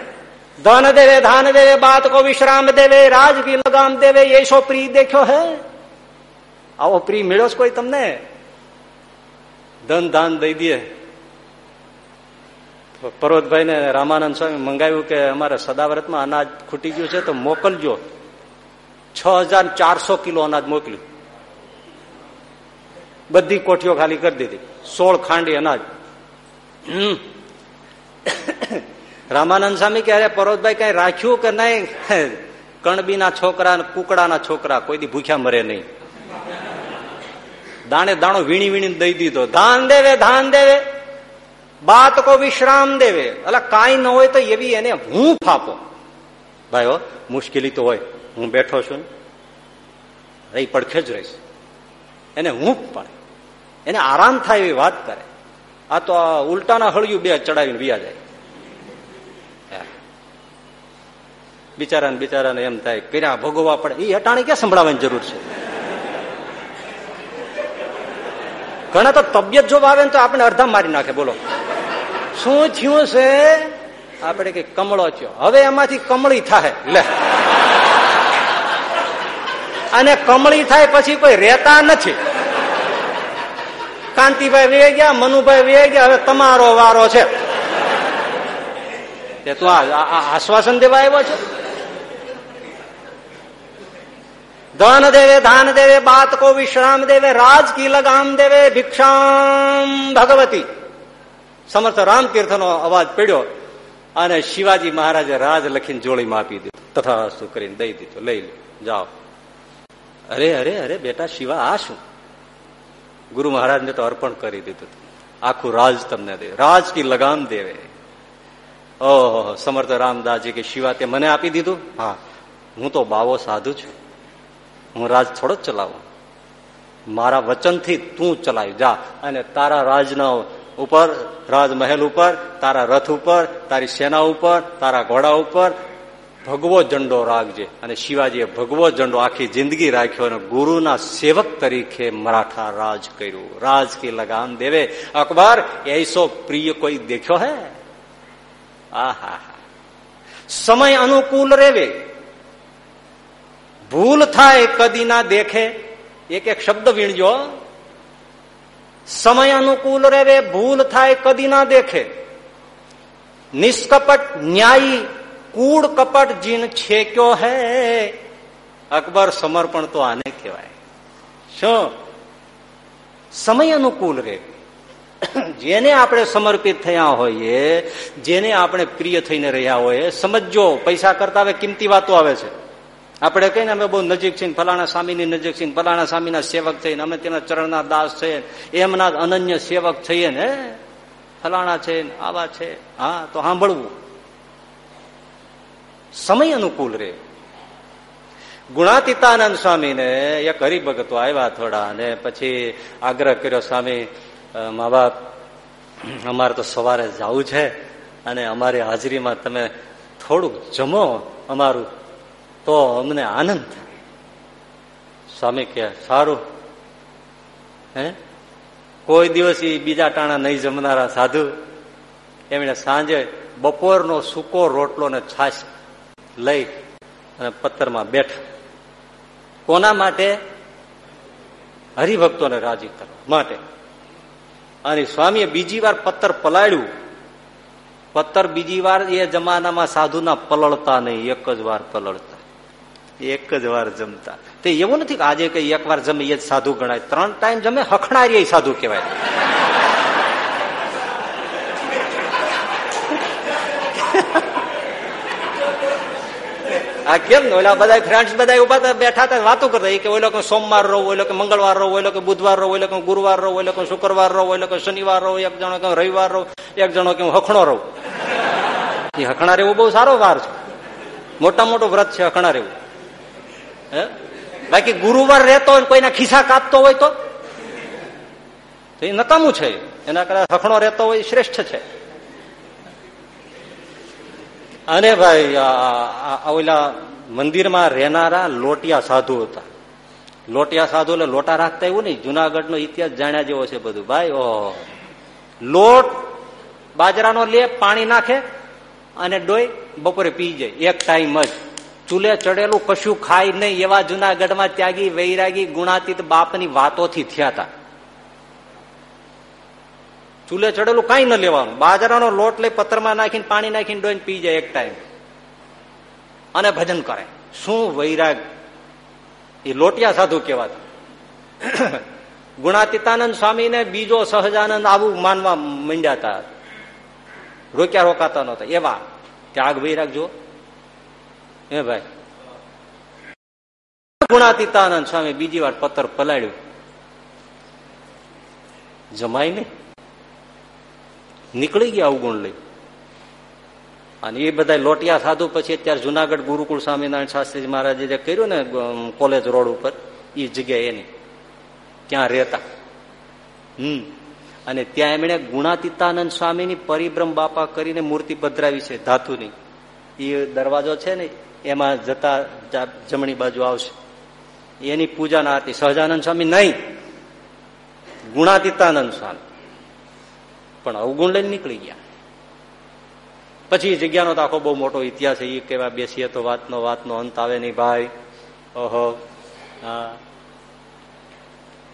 ધન દેવે ધાન દેવે બાત કો વિશ્રામ દેવે રાજ કી લગામ દેવે ये સો પ્રિય દેખ્યો હે આવો પ્રિય મેળ્યો કોઈ તમને ધન દાન દઈ દે પર્વતભાઈ ને રામાનંદ સ્વામી મંગાવ્યું કે અમારે સદાવ્રતમાં અનાજ ખૂટી ગયું છે તો મોકલજો છ કિલો અનાજ મોકલ્યું બધી કોઠીઓ ખાલી કરી દીધી સોળ ખાંડી અનાજ રામાનંદ સ્વામી કે અરે પરોતભાઈ, કઈ રાખ્યું કે નહીં? કણબીના છોકરા કુકડાના છોકરા, કોઈ દી ભૂખ્યા મરે નહીં. દાણે દાણો વીણી વીણી દઈ દીધો. ધાન દેવે ધાન દેવે. બાત કો વિશ્રામ દેવે. એટલે કાંઈ ન હોય તો એવી એને હું ફાપો. ભાઈઓ, મુશ્કેલી તો હોય. હું બેઠો છું રહી પડખે જ રહીશ. એને હું પડે. એને આરામ થાય એવી વાત કરે. આ તો ઉલટાના હળિયું બે ચડાવીને વિયા જાય. બિચારાને બિચારાને એમ થાય, કર્યા ભોગવવા પડે. એ અટાણી ક્યાં સંભળાવવાની જરૂર છે? ઘણા તો તબિયત જો આવે ને તો આપણે અડધા મારી નાખે, બોલો. શું થયું છે? આપણે કઈ કમળો થયો. હવે એમાંથી કમળી થાય. લે. અને કમળી થાય પછી કોઈ રેતા નથી. કાંતિભાઈ વે ગયા, મનુભાઈ વે ગયા, હવે તમારો વારો છે. તે તું આશ્વાસન દેવા આવ્યો છે? ધન દેવે ધાન દેવે બાત કો વિશ્રામ દેવે રાજ કી લગામ દેવે ભિક્ષામ ભગવતી સમર્થ રામ તીર્થનો અવાજ પડ્યો અને શિવાજી મહારાજે રાજ લખીને જોડીમાં આપી દીધું. તથા શું કરીને દઈ દીધું. લઈ લો જાઓ. અરે અરે અરે, બેટા, શિવા, આ શું? ગુરુ મહારાજને તો અર્પણ કરી દીધું. આખું રાજ તમને દે. રાજ કી લગામ દેવે ઓહો, સમર્થ રામદાસજી કે શિવા તે મને આપી દીધું? હા. હું તો બાવો સાધુ છું. હું રાજ થોડો જ ચલાવું. મારા વચનથી તું ચલાવી, જા. અને તારા રાજના ઉપર, રાજમહેલ ઉપર, તારા રથ ઉપર, તારી સેના ઉપર, તારા ઘોડા ઉપર ભગવો ઝંડો રાખજે. અને શિવાજીએ ભગવો ઝંડો આખી જિંદગી રાખ્યો અને ગુરુના સેવક તરીકે મરાઠા રાજ કર્યું. રાજ કી લગામ દેવે. અકબર, એસો પ્રિય કોઈ દેખ્યો હે? આહા સમય અનુકૂળ રેવે. ભૂલ થાય કદી ના દેખે. એક એક શબ્દ વીણજો. સમય અનુકૂળ રેવે ભૂલ થાય કદી ના દેખે. નિષ્કપટ ન્યાયી કૂડ કપટ જીન છેક્યો હે. અકબર સમર્પણ તો આને કહેવાય. શું? સમય અનુકૂળ રે જેને આપણે સમર્પિત થયા હોઈએ, જેને આપણે પ્રિય થઈને રહ્યા હોઈએ સમજો પૈસા કરતા હવે કિંમતી વાતો આવે છે. આપણે કહીને અમે બહુ નજીક છીએ ફલાણા સ્વામીની નજીક છીએ ફલાણા સ્વામીના સેવક થઈને અમે તેના ચરણના દાસ છે એમના અનન્ય સેવક થઈએ ને ફલાણા છે આવા છે. હા, તો સાંભળવું. સમય અનુકૂળ રે. ગુણાતીતાનંદ સ્વામીને એક હરિભગતો આવ્યા થોડા અને પછી આગ્રહ કર્યો, સ્વામી મા બાપ, અમારે તો સવારે જવું છે અને અમારી હાજરીમાં તમે થોડુંક જમો અમારું તો અમને આનંદ થાય. સ્વામી કે સારું. હે? કોઈ દિવસ એ બીજા ટાણા નહીં જમનારા સાધુ. એમણે સાંજે બપોરનો સૂકો રોટલો ને છાશ લઈ અને પથ્થરમાં બેઠા. કોના માટે? હરિભક્તોને રાજી કરવા માટે. અને સ્વામીએ બીજી વાર પથ્થર પલાળ્યું. પથ્થર બીજી વાર એ જમાનામાં સાધુના પલળતા નહીં, એક જ વાર પલળતા. એક જ વાર જમતા. તે એવું નથી કે આજે કઈ એક વાર જમે જ સાધુ ગણાય. ત્રણ ટાઈમ જમે, હખણારી સાધુ કહેવાય. આ કેમ ને? ઓલા બધા ફ્રેન્ડ્સ બધા ઊભા બેઠા હતા વાતો કરતા. કે ઓલો કે સોમવાર રહો, ઓલો કે મંગળવાર રહો, ઓલો કે બુધવાર રહો, ઓલો કે ગુરુવાર રહો, ઓલો કે શુક્રવાર રહો, ઓલો કે શનિવાર રહો, એક જણો કે રવિવાર રહો, એક જણો કે હખણો રહું. એ હખણા રહેવું બહુ સારો વાર છે. મોટા મોટો વ્રત છે હખણા રહેવું હે બાકી ગુરુવાર રહેતો હોય કોઈના ખિસ્સા કાપતો હોય તો? એ નકામું છે. એના કરતા હખણો રહેતો હોય શ્રેષ્ઠ છે. અને ભાઈ ઓલા મંદિરમાં રહેનારા લોટિયા સાધુ હતા. લોટિયા સાધુ એટલે લોટા રાખતા એવું નહીં. જુનાગઢ નો ઇતિહાસ જાણ્યા જેવો છે બધું. ભાઈ, ઓહ. લોટ બાજરાનો લે, પાણી નાખે અને ડોય બપોરે પી જાય. એક ટાઈમ જ. ચૂલે ચડેલું કશું ખાય નહીં એવા જુનાગઢમાં ત્યાગી, વૈરાગી, ગુણાતીત બાપની વાતોથી થયા હતા. ચૂલે ચડેલું કઈ ન લેવાનું. બાજરાનો લોટ લઈ પથ્થરમાં નાખીને પાણી નાખીને ડોઈને પી જાય એક ટાઈમ અને ભજન કરે. શું વૈરાગ? એ લોટિયા સાધુ કહેવાતા. ગુણાતીતાનંદ સ્વામીને બીજો સહજાનંદ આવું માનવા માંડ્યા હતા. રોક્યા રોકાતા નહોતા. એવા. ત્યાગ વૈરાગ જો હે ભાઈ? ગુણાતીતાનંદ સ્વામી બીજી વાર પથ્થર પલાળ્યું. જમાય નહીં નીકળી ગયા અવગુણ લઈ. અને એ બધા લોટિયા સાધુ પછી અત્યારે જુનાગઢ ગુરુકુળ સ્વામિનારાયણ શાસ્ત્રી મહારાજે જે કર્યું ને કોલેજ રોડ ઉપર એ જગ્યા એની. ત્યાં રહેતા. હમ. અને ત્યાં એમણે ગુણાતીતાનંદ સ્વામીની પરિભ્રમ બાપા કરીને મૂર્તિ પધરાવી છે, ધાતુની. એ દરવાજો છે ને એમાં જતા જમણી બાજુ આવશે. એની પૂજા ના હતી સહજાનંદ સ્વામી નહીં. ગુણાતીતાનંદ સ્વામી. પણ અવગુણ લઈને નીકળી ગયા. પછી જગ્યાનો તો આખો બહુ મોટો ઇતિહાસ એ કેવા બેસીએ તો વાતનો વાતનો અંત આવે નહીં ભાઈ. ઓહો. હા.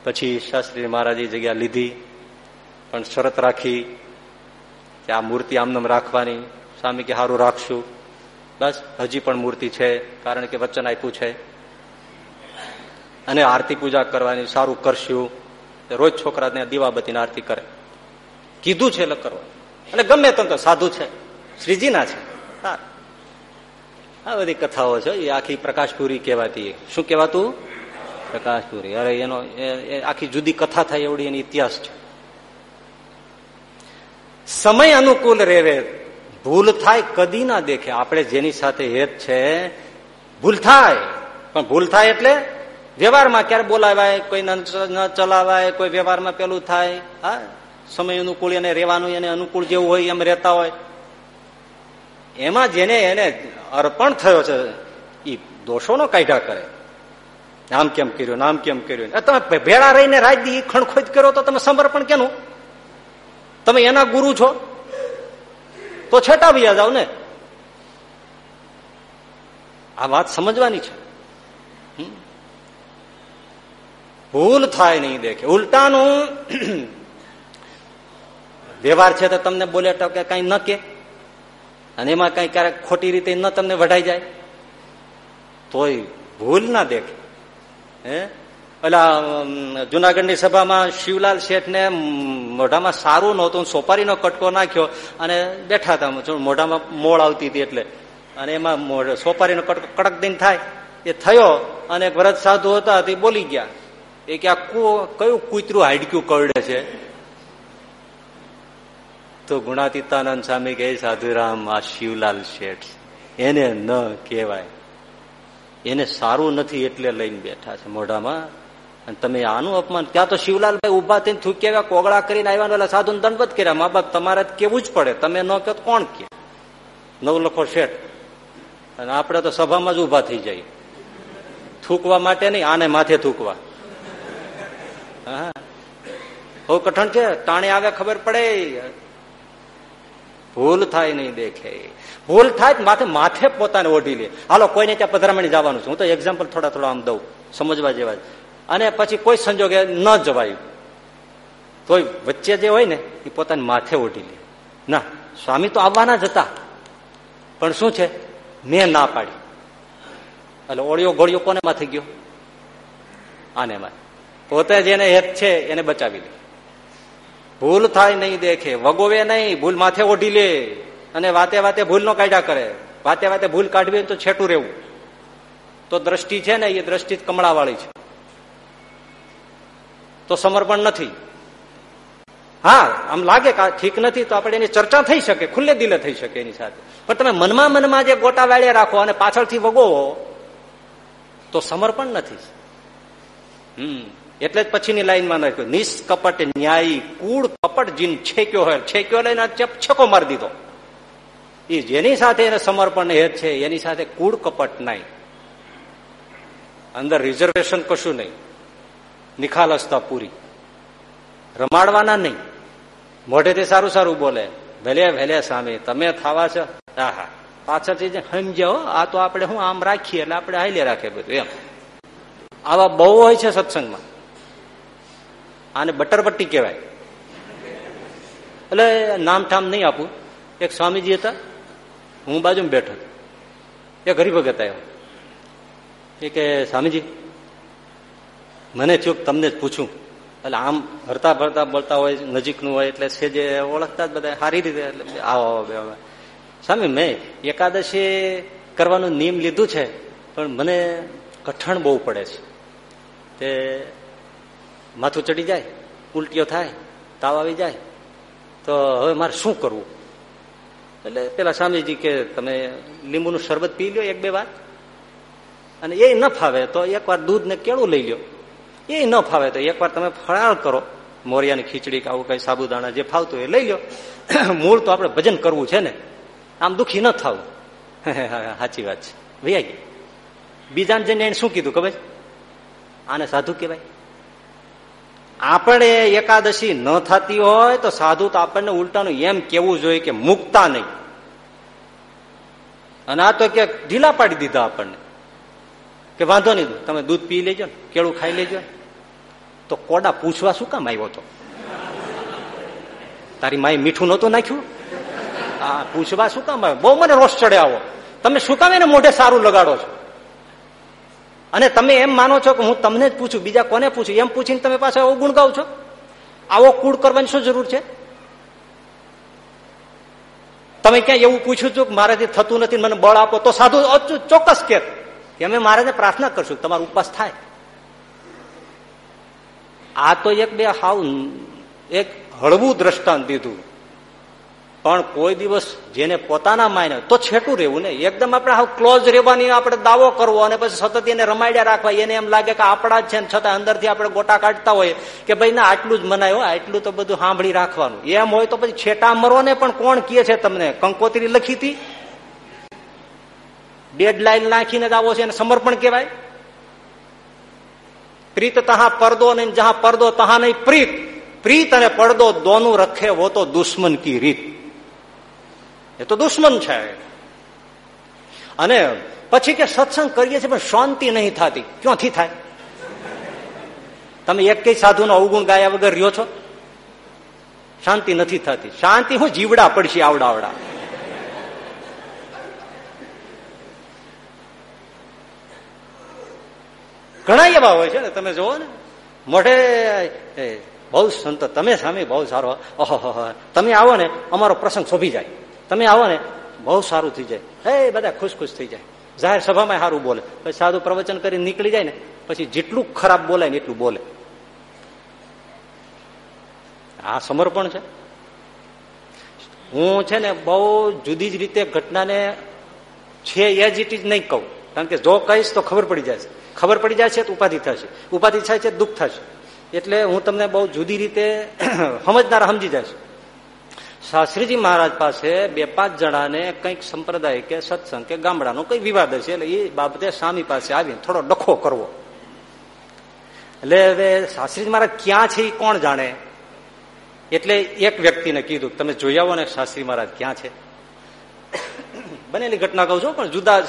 પછી શાસ્ત્રી મહારાજે જગ્યા લીધી. પણ શરત રાખી કે આ મૂર્તિ આમનામ રાખવાની. સ્વામી કે સારું રાખશું. બસ, હજી પણ મૂર્તિ છે, કારણ કે વચન આપ્યું છે. અને આરતી પૂજા કરવાની, સારું કરશું. રોજ છોકરાને દીવાબત્તીની આરતી કરે. કીધું છે એટલે કરવા અને ગમે તેમ તો સાધુ છે. શ્રીજીના છે. આ બધી કથાઓ છે, એ આખી પ્રકાશપુરી કહેવાતી શું કહેવાતું? પ્રકાશપુરી. અરે, એનો આખી જુદી કથા થાય, એવડી એની ઇતિહાસ છે. સમય અનુકૂળ રેવે ભૂલ થાય કદી ના દેખે. આપણે જેની સાથે હેત છે, ભૂલ થાય. પણ ભૂલ થાય એટલે વ્યવહારમાં ક્યારે બોલાવાય? કોઈ ન ચલાવાય, કોઈ વ્યવહારમાં પેલું થાય. હા, સમય અનુકૂળ એને રહેવાનું, એને અનુકૂળ જેવું હોય એમ રહેતા હોય. એમાં જેને એને અર્પણ થયો છે એ દોષોનો કાયદા કરે. આમ કેમ કર્યું, નામ કેમ કર્યું? તમે ભેળા રહીને રાજદી ખણખોજ કર્યો તો તમે સમર્પણ કેનું? તમે એના ગુરુ છો? તો છેટાવ્યા જાવ ને આ વાત સમજવાની છે. ભૂલ થાય નહીં દેખે. ઉલટાનું વ્યવહાર છે તો તમને બોલે કે કઈ ન કે. અને એમાં કઈ ક્યારેક ખોટી રીતે ન તમને વઢાઈ જાય. તોય ભૂલ ના દેખે. હે? પેલા જુનાગઢની સભામાં શિવલાલ શેઠ ને મોઢામાં સારું નહોતું, સોપારીનો કટકો નાખ્યો અને બેઠા હતા. મોઢામાં મોળ આવતી હતી એટલે. અને એમાં સોપારીનો કટકો કડક દિન થાય. એ થયો અને વ્રત સાધુ હતા, તે બોલી ગયા. એ કે આ કયું કૂતરું હાડક્યું કરડે છે? તો ગુણાતીતાનંદ સ્વામી કહે, સાધુરામ, આ શિવલાલ શેઠ, એને ન કહેવાય. એને સારું નથી એટલે લઈને બેઠા છે મોઢામાં. અને તમે આનું અપમાન ત્યાં તો શિવલાલભાઈ ઊભા થઈને થૂક્યા કોગળા કરીને આવ્યા એટલે સાધુ દંડવત કર્યા. મા બાપ, તમારે કેવું જ પડે. તમે ન કહો કોણ કે નવ લખો શેઠ. અને આપણે તો સભામાં જ ઊભા થઈ જાય થૂકવા માટે નહીં, આને માથે થૂકવા. હા. બહુ કઠણ છે. તાણે આવે ખબર પડે. ભૂલ થાય નહીં દેખે. ભૂલ થાય માથે માથે પોતાને ઓઢી લે. હાલો, કોઈને ત્યાં પધરામણી જવાનું છે. હું તો એક્ઝામ્પલ થોડા થોડા આમ દઉં. સમજવા જેવા અને પછી કોઈ સંજોગે ન જવાયું. કોઈ વચ્ચે જે હોય ને, એ પોતાની માથે ઓઢી લે. ના, સ્વામી તો આવવાના જ હતા. પણ શું છે? મેં ના પાડી. એટલે ઓળિયો ગોળિયો કોને માથે ગયો? આને માથે પોતે જેને હેત છે, એને બચાવી લે. ભૂલ થાય નહીં દેખે, વગોવે નહીં, ભૂલ માથે ઓઢી લે. અને વાતે વાતે ભૂલ નો કાઢ્યા કરે. વાતે વાતે ભૂલ કાઢવી તો છેટું રહેવું. તો દ્રષ્ટિ છે ને, એ દ્રષ્ટિ કમળાવાળી છે. તો સમર્પણ નથી. હા, આમ લાગે કે ઠીક નથી તો આપણે એની ચર્ચા થઈ શકે, ખુલ્લે દિલે થઈ શકે એની સાથે. પણ તમે મનમાં મનમાં જે ગોટા વાળે રાખો અને પાછળથી વગોવો, તો સમર્પણ નથી. હમ, એટલે જ પછીની લાઈનમાં નાખ્યું, નિષ્કપટ ન્યાયી કુળ કપટ જીન છેક્યો હોય, છેક્યો લઈને છકો મારી દીધો. એ જેની સાથે એને સમર્પણ હેત છે, એની સાથે કુળ કપટ નહીં. અંદર રિઝર્વેશન કશું નહીં. નિખાલસતા પૂરી. રમાડવાના નહીં. મોઢેથી સારું સારું બોલે. ભલે ભલે સામે, તમે થવા છો? હા હા પાછળથી સમજાવો આ તો આપણે હું આમ રાખીએ એટલે આપણે હાઈલે રાખીએ બધું એમ. આવા બહુ હોય છે સત્સંગમાં. આને બટરપટ્ટી કહેવાય. એટલે નામઠામ નહીં આપું. એક સ્વામીજી હતા, હું બાજુમાં બેઠો. એક હરિભગત આવ્યો. એ કે, સ્વામીજી મને થયું તમને જ પૂછું. એટલે આમ હરતા ભરતા બોલતા હોય, નજીકનું હોય, એટલે છે જે ઓળખતા જ બધા સારી રીતે, એટલે આવો સ્વામી, મેં એકાદશી કરવાનું નિયમ લીધું છે, પણ મને કઠણ બહુ પડે છે. તે માથું ચડી જાય, ઉલટીઓ થાય, તાવ આવી જાય, તો હવે મારે શું કરવું? એટલે પેલા સ્વામીજી કે, તમે લીંબુનું શરબત પી લો એક, બે વાર. અને એ ન ફાવે, તો એકવાર દૂધ ને કેળું લઈ લો એ ન ફાવે તો એકવાર તમે ફરાળ કરો. મોરિયાની ખીચડી કે આવું કઈ સાબુદાણા જે ફાવતું એ લઈ લો. મૂળ તો આપણે ભજન કરવું છે ને. આમ દુખી ન થવું. સાચી વાત છે. ભૈયા બીજાને જઈને એને શું કીધું ખબર? આને સાધુ કહેવાય. આપણે એકાદશી ન થતી હોય તો સાધુ તો આપણને ઉલટાનું એમ કેવું જોઈએ કે મુકતા નહીં. અને આ તો ક્યાંક ઢીલા પાડી દીધા આપણને. કે વાંધો નહીં, તમે દૂધ પી લેજો ને, કેળું ખાઈ લેજો તો કોડા પૂછવા શું કામ આવ્યો તો? તારી માએ મીઠું નહોતું નાખ્યું? હા પૂછવા શું કામ આવ્યો? બહુ મને રોષ ચડે આવો. તમે શું કામ એને મોઢે સારું લગાડો છો? અને તમે એમ માનો છો કે હું તમને જ પૂછું, બીજા કોને પૂછું? એમ પૂછીને તમે પાછા આવો ગુણ ગાવ છો? આવો કૂડ કરવાની શું જરૂર છે? તમે ક્યાં એવું પૂછ્યું છું કે મારાથી થતું નથી મને બળ આપો? તો સાધુ ચોક્કસ કે. અમે મહારાજને પ્રાર્થના કરશું તમારો ઉપવાસ થાય. આ તો એક બે હાવ એક હળવું દ્રષ્ટાંત દીધું. પણ કોઈ દિવસ જેને પોતાના માયને, તો છેટું રહેવું ને એકદમ આપણે હાવ ક્લોઝ રહેવાની, આપણે દાવો કરવો અને પછી સતત એને રમાડ્યા રાખવા. એને એમ લાગે કે આપણા જ છે ને છતાં અંદરથી આપણે ગોટા કાઢતા હોય કે ભાઈ ના, આટલું જ મનાયો આટલું તો બધું સાંભળી રાખવાનું. એમ હોય તો પછી છેટા મરો ને પણ કોણ કહે છે તમને? કંકોત્રી લખી હતી? ડેડ લાઈન નાખીને દાવો છે એને સમર્પણ કહેવાય? પ્રીત તહા પડદો નહીં, જહા પડદો તહા નહીં, પ્રીત. પ્રીત અને પડદો દોનું રખે વો તો દુશ્મન કી રીત. એ તો દુશ્મન છે. અને પછી કે સત્સંગ કરીએ છીએ, પણ શાંતિ નહીં થતી. ક્યાંથી થાય? તમે એક કઈ સાધુનો અવગુણ ગાયા વગર રહ્યો છો? શાંતિ નથી થતી. શાંતિ હું જીવડા પડશે આવડાવડા. ઘણા એવા હોય છે ને, તમે જુઓ ને. મોઢે બહુ સંત, તમે સામે બહુ સારો, ઓહો તમે આવો ને, અમારો પ્રસંગ શોભી જાય. તમે આવો ને, બહુ સારું થઈ જાય. હે, બધા ખુશ ખુશ થઈ જાય. જાહેર સભામાં સારું બોલે. પછી સાધુ પ્રવચન કરી નીકળી જાય ને, પછી જેટલું ખરાબ બોલાય ને એટલું બોલે. આ સમર્પણ છે. હું છે ને, બહુ જુદી જ રીતે ઘટનાને છે એજ ઇટ ઇઝ નહીં કહું. કારણ કે જો કહીશ તો ખબર પડી જાય ખબર પડી જાય છે તો ઉપાધિ થશે. ઉપાધિ થાય છે, દુઃખ થશે. એટલે હું તમને બહુ જુદી રીતે સમજનારા સમજી જાય શાસ્ત્રીજી મહારાજ પાસે બે પાંચ જણાને કંઈક સંપ્રદાય કે સત્સંગ કે ગામડાનો કઈ વિવાદ છે એટલે એ બાબતે સ્વામી પાસે આવીને થોડો ડખો કરવો. એટલે હવે શાસ્ત્રીજી મહારાજ ક્યાં છે એ કોણ જાણે? એટલે એક વ્યક્તિને કીધું, તમે જોઈ આવો ને શાસ્ત્રી મહારાજ ક્યાં છે? બનેલી ઘટના કહું છું, પણ જુદા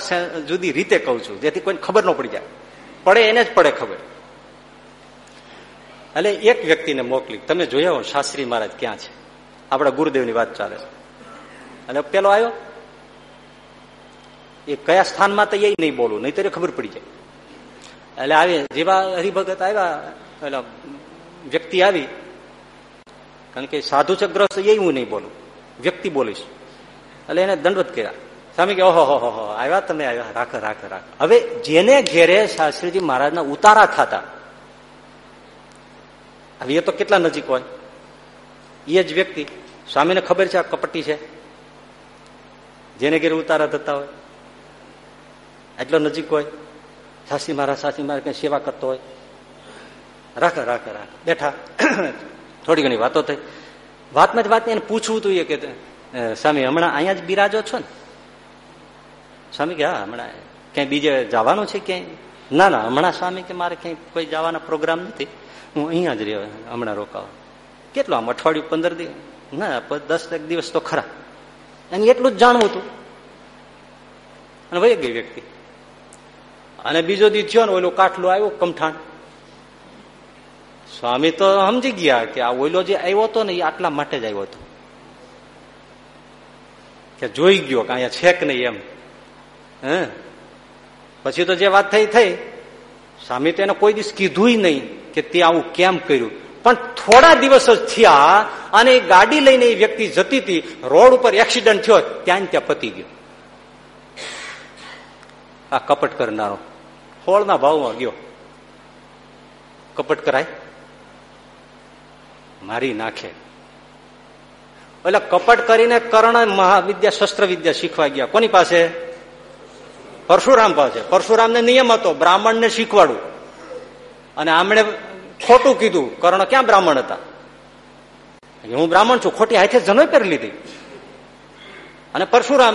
જુદી રીતે કહું છું, જેથી કોઈને ખબર ન પડી જાય. પડે એને જ પડે ખબર. એટલે એક વ્યક્તિને મોકલી, તમે જોયા હો શાસ્ત્રી મહારાજ ક્યાં છે? આપણા ગુરુદેવની વાત ચાલે છે. અને પેલો આવ્યો. એ કયા સ્થાનમાં તો એ નહીં બોલું, નહીં તો ખબર પડી જાય. એટલે આવી જેવા હરિભગત આવ્યા, એટલે વ્યક્તિ આવી. કારણ કે સાધુ છે એ હું નહીં બોલું. વ્યક્તિ બોલીશ. એટલે એને દંડવત કર્યા. સ્વામી કે, ઓહો, હો હો આવ્યા તમે, આવ્યા. રાખ રાખ રાખ. હવે જેને ઘેરે શાસ્ત્રીજી મહારાજના ઉતારા થતા, હવે એ તો કેટલા નજીક હોય? એ જ વ્યક્તિ. સ્વામીને ખબર છે આ કપટી છે? જેને ઘેરે ઉતારા થતા હોય. એટલો નજીક હોય? સાસી મહારાજ સાસી મહારાજ કઈ સેવા કરતો હોય? રાખ રાખ રાખ. બેઠા. થોડી ઘણી વાતો થઈ. વાતમાં જ વાત એને પૂછવું તું એ કે સ્વામી, હમણાં અહીંયા જ બિરાજો છો ને? સ્વામી કે, હા, હમણાં ક્યાંય બીજે જવાનું છે ક્યાંય? ના ના, હમણાં સ્વામી કે મારે ક્યાંય કોઈ જવાના પ્રોગ્રામ નથી. હું અહીંયા જ રહ્યો, હમણાં રોકાવ. કેટલો આમ? અઠવાડિયું પંદર દિવસ ના દસ એક દિવસ તો ખરા. એને એટલું જ જાણવું હતું અને વહી ગઈ વ્યક્તિ. અને બીજો દી થયો ને, ઓલો કાઠલો આવ્યો કમઠાણ. સ્વામી તો સમજી ગયા કે આ ઓઈલો જે આવ્યો હતો ને, એ આટલા માટે જ આવ્યો હતો. કે જોઈ ગયો કે અહીંયા છે કે નહીં એમ? હે? પછી તો જે વાત થઈ થઈ. સ્વામી તો એને કોઈ દિવસ કીધું નહીં કે તે આવું કેમ કર્યું. પણ થોડા દિવસ જ થયા અને એ ગાડી લઈને એ વ્યક્તિ જતી હતી. રોડ ઉપર એક્સિડન્ટ થયો, ત્યાં ત્યાં પતી ગયો. આ કપટ કરનારો. હોળના ભાવમાં ગયો. કપટ કરાય? મારી નાખે. એટલે કપટ કરીને કર્ણ મહાવિદ્યા શસ્ત્ર વિદ્યા શીખવા ગયા. કોની પાસે? પરશુરામ પાસે પરશુરામને નિયમ હતો, બ્રાહ્મણને શીખવાડું અને આમણે ખોટું કીધું, કર્ણ ક્યાં બ્રાહ્મણ હતા? હું બ્રાહ્મણ છું, ખોટી હાથે જનોય પહેરી લીધી. અને પરશુરામ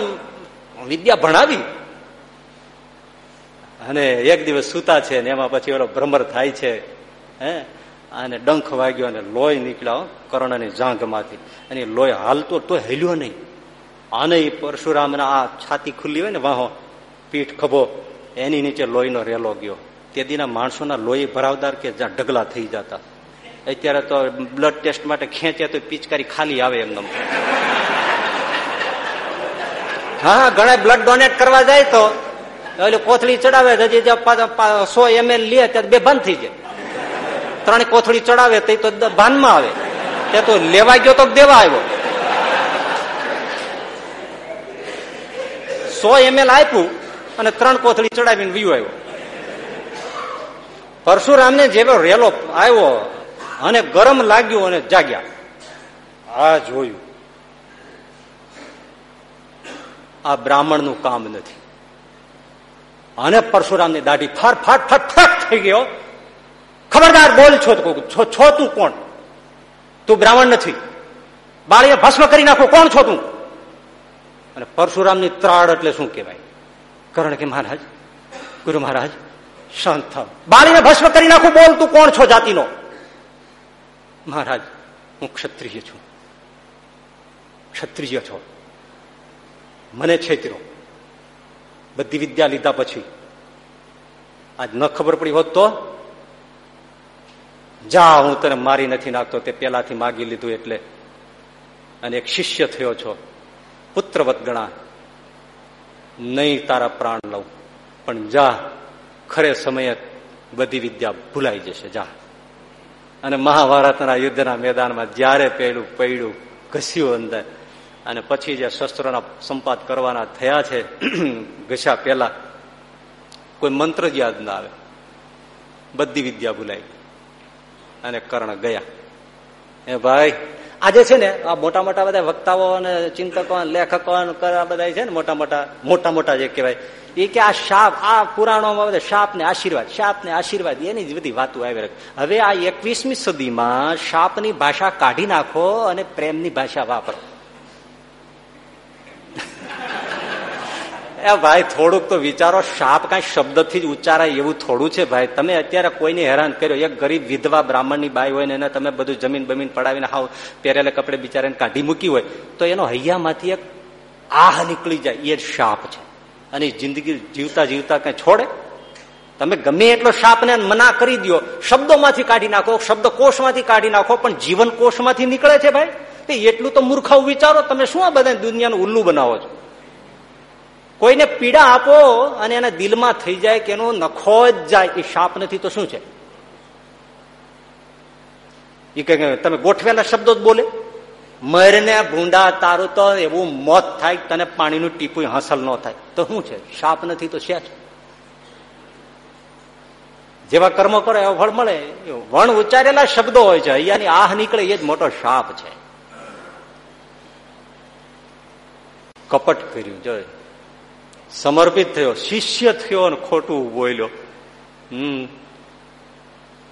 વિદ્યા ભણાવી. અને એક દિવસ સૂતા છે ને એમાં પછી ઓલો ભ્રમર થાય છે, હે? અને ડંખ વાગ્યો અને લોહી નીકળ્યો કર્ણની જાંઘમાંથી અને લોહી હાલતો તો હેલ્યો નહીં. આને પરશુરામના આ છાતી ખુલ્લી હોય ને વાહો પીઠ ખભો, એની નીચે લોહીનો રેલો ગયો. તે દીના માણસોના લોહી ભરાવદાર કે ઢગલા થઈ જતા. અત્યારે તો બ્લડ ટેસ્ટ માટે ખેંચે તો પિચકારી ખાલી આવે એમને હા ઘણા બ્લડ ડોનેટ કરવા જાય તો. એટલે કોથળી ચડાવે હજી સો એમએલ લે ત્યારે બે બંધ થઈ જાય. ત્રણ કોથળી ચડાવે તો ભાનમાં આવે. તે તો લેવા ગયો તો દેવા આવ્યો. સો એમએલ આપ્યું અને ત્રણ કોથળી ચડાવીને વ્યુ આવ્યો. પરશુરામને જેવો રેલો આવ્યો અને ગરમ લાગ્યું અને જાગ્યા. આ જોયું. આ બ્રાહ્મણનું કામ નથી. અને પરશુરામની દાઢી ફાર ફાટ ફટ ફટ થઈ ગયો. ખબરદાર બોલ છો છો તું કોણ? તું બ્રાહ્મણ નથી. બાળીએ ભસ્મ કરી નાખો, કોણ છો તું? અને પરશુરામની ત્રાડ એટલે શું કહેવાય? કારણ કે મહારાજ, ગુરુ મહારાજ, શાંત થાવ. બાળીને ભસ્મ કરી નાખું, બોલ તું કોણ છો જાતિનો? મહારાજ, હું ક્ષત્રિય છું. ક્ષત્રિય છો. મને છેતરો. બધી વિદ્યા લીધા પછી. આજ ન ખબર પડી હોત તો? જા, હું તને મારી નથી નાખતો, તે પેલાથી માગી લીધું એટલે. અને એક શિષ્ય થયો છો, પુત્રવત ગણા નહીં તારા પ્રાણ લઉં. પણ જા, ખરે સમયે બધી વિદ્યા ભૂલાઈ જશે, જા. અને મહાભારતના યુદ્ધના મેદાનમાં જ્યારે પહેલું પૈડું ઘસ્યું અંદર, અને પછી જે શસ્ત્રોના સંપાદ કરવાના થયા છે, ઘસ્યા પહેલા, કોઈ મંત્ર જ યાદ ના આવે. બધી વિદ્યા ભૂલાઈ અને કર્ણ ગયા. એ ભાઈ આજે છે ને આ મોટા મોટા બધા વક્તાઓ અને ચિંતકો લેખકો બધા છે ને મોટા મોટા મોટા મોટા જે કહેવાય એ કે આ શાપ, આ પુરાણોમાં બધા શાપ ને આશીર્વાદ શાપ ને આશીર્વાદ, એની જ બધી વાતો આવી હવે આ એકવીસમી સદીમાં શાપની ભાષા કાઢી નાખો અને પ્રેમની ભાષા વાપરો. એ ભાઈ, થોડુંક તો વિચારો, શાપ કઈ શબ્દથી જ ઉચ્ચારાય એવું થોડું છે ભાઈ. તમે અત્યારે કોઈને હેરાન કર્યો? એક ગરીબ વિધવા બ્રાહ્મણની બાઈ હોય ને એને તમે બધું જમીન બમીન પડાવીને હાવ પહેરેલા કપડે બિચારાને કાઢી મૂકી હોય, તો એનો હૈયામાંથી એક આહ નીકળી જાય. એ શાપ છે. અને જિંદગી જીવતા જીવતા કઈ છોડે? તમે ગમે એટલો શાપને મના કરી દો શબ્દોમાંથી કાઢી નાખો, શબ્દ કોષમાંથી કાઢી નાખો, પણ જીવન કોષમાંથી નીકળે છે ભાઈ? એટલું તો મૂર્ખાવું વિચારો, તમે શું આ બધા દુનિયાનું ઉલ્લું બનાવો છો? કોઈને પીડા આપો અને એના દિલમાં થઈ જાય કે એનો નખો જ જાય, એ શાપ નથી તો શું છે? એ કે તમે ગોઠવેલા શબ્દો જ બોલે. મરને ભૂંડા તારું તો એવું મોત થાય તને પાણીનું ટીપું હાંસલ ન થાય. તો શું છે? શાપ નથી તો છે જેવા કર્મો કરો, એવા ફળ મળે. વણ ઉચ્ચારેલા શબ્દો હોય છે. અહીંયાની આહ નીકળે, એ જ મોટો શાપ છે. કપટ કર્યું, જોય. સમર્પિત થયો, શિષ્ય થયો અને ખોટું બોલ્યો. હમ.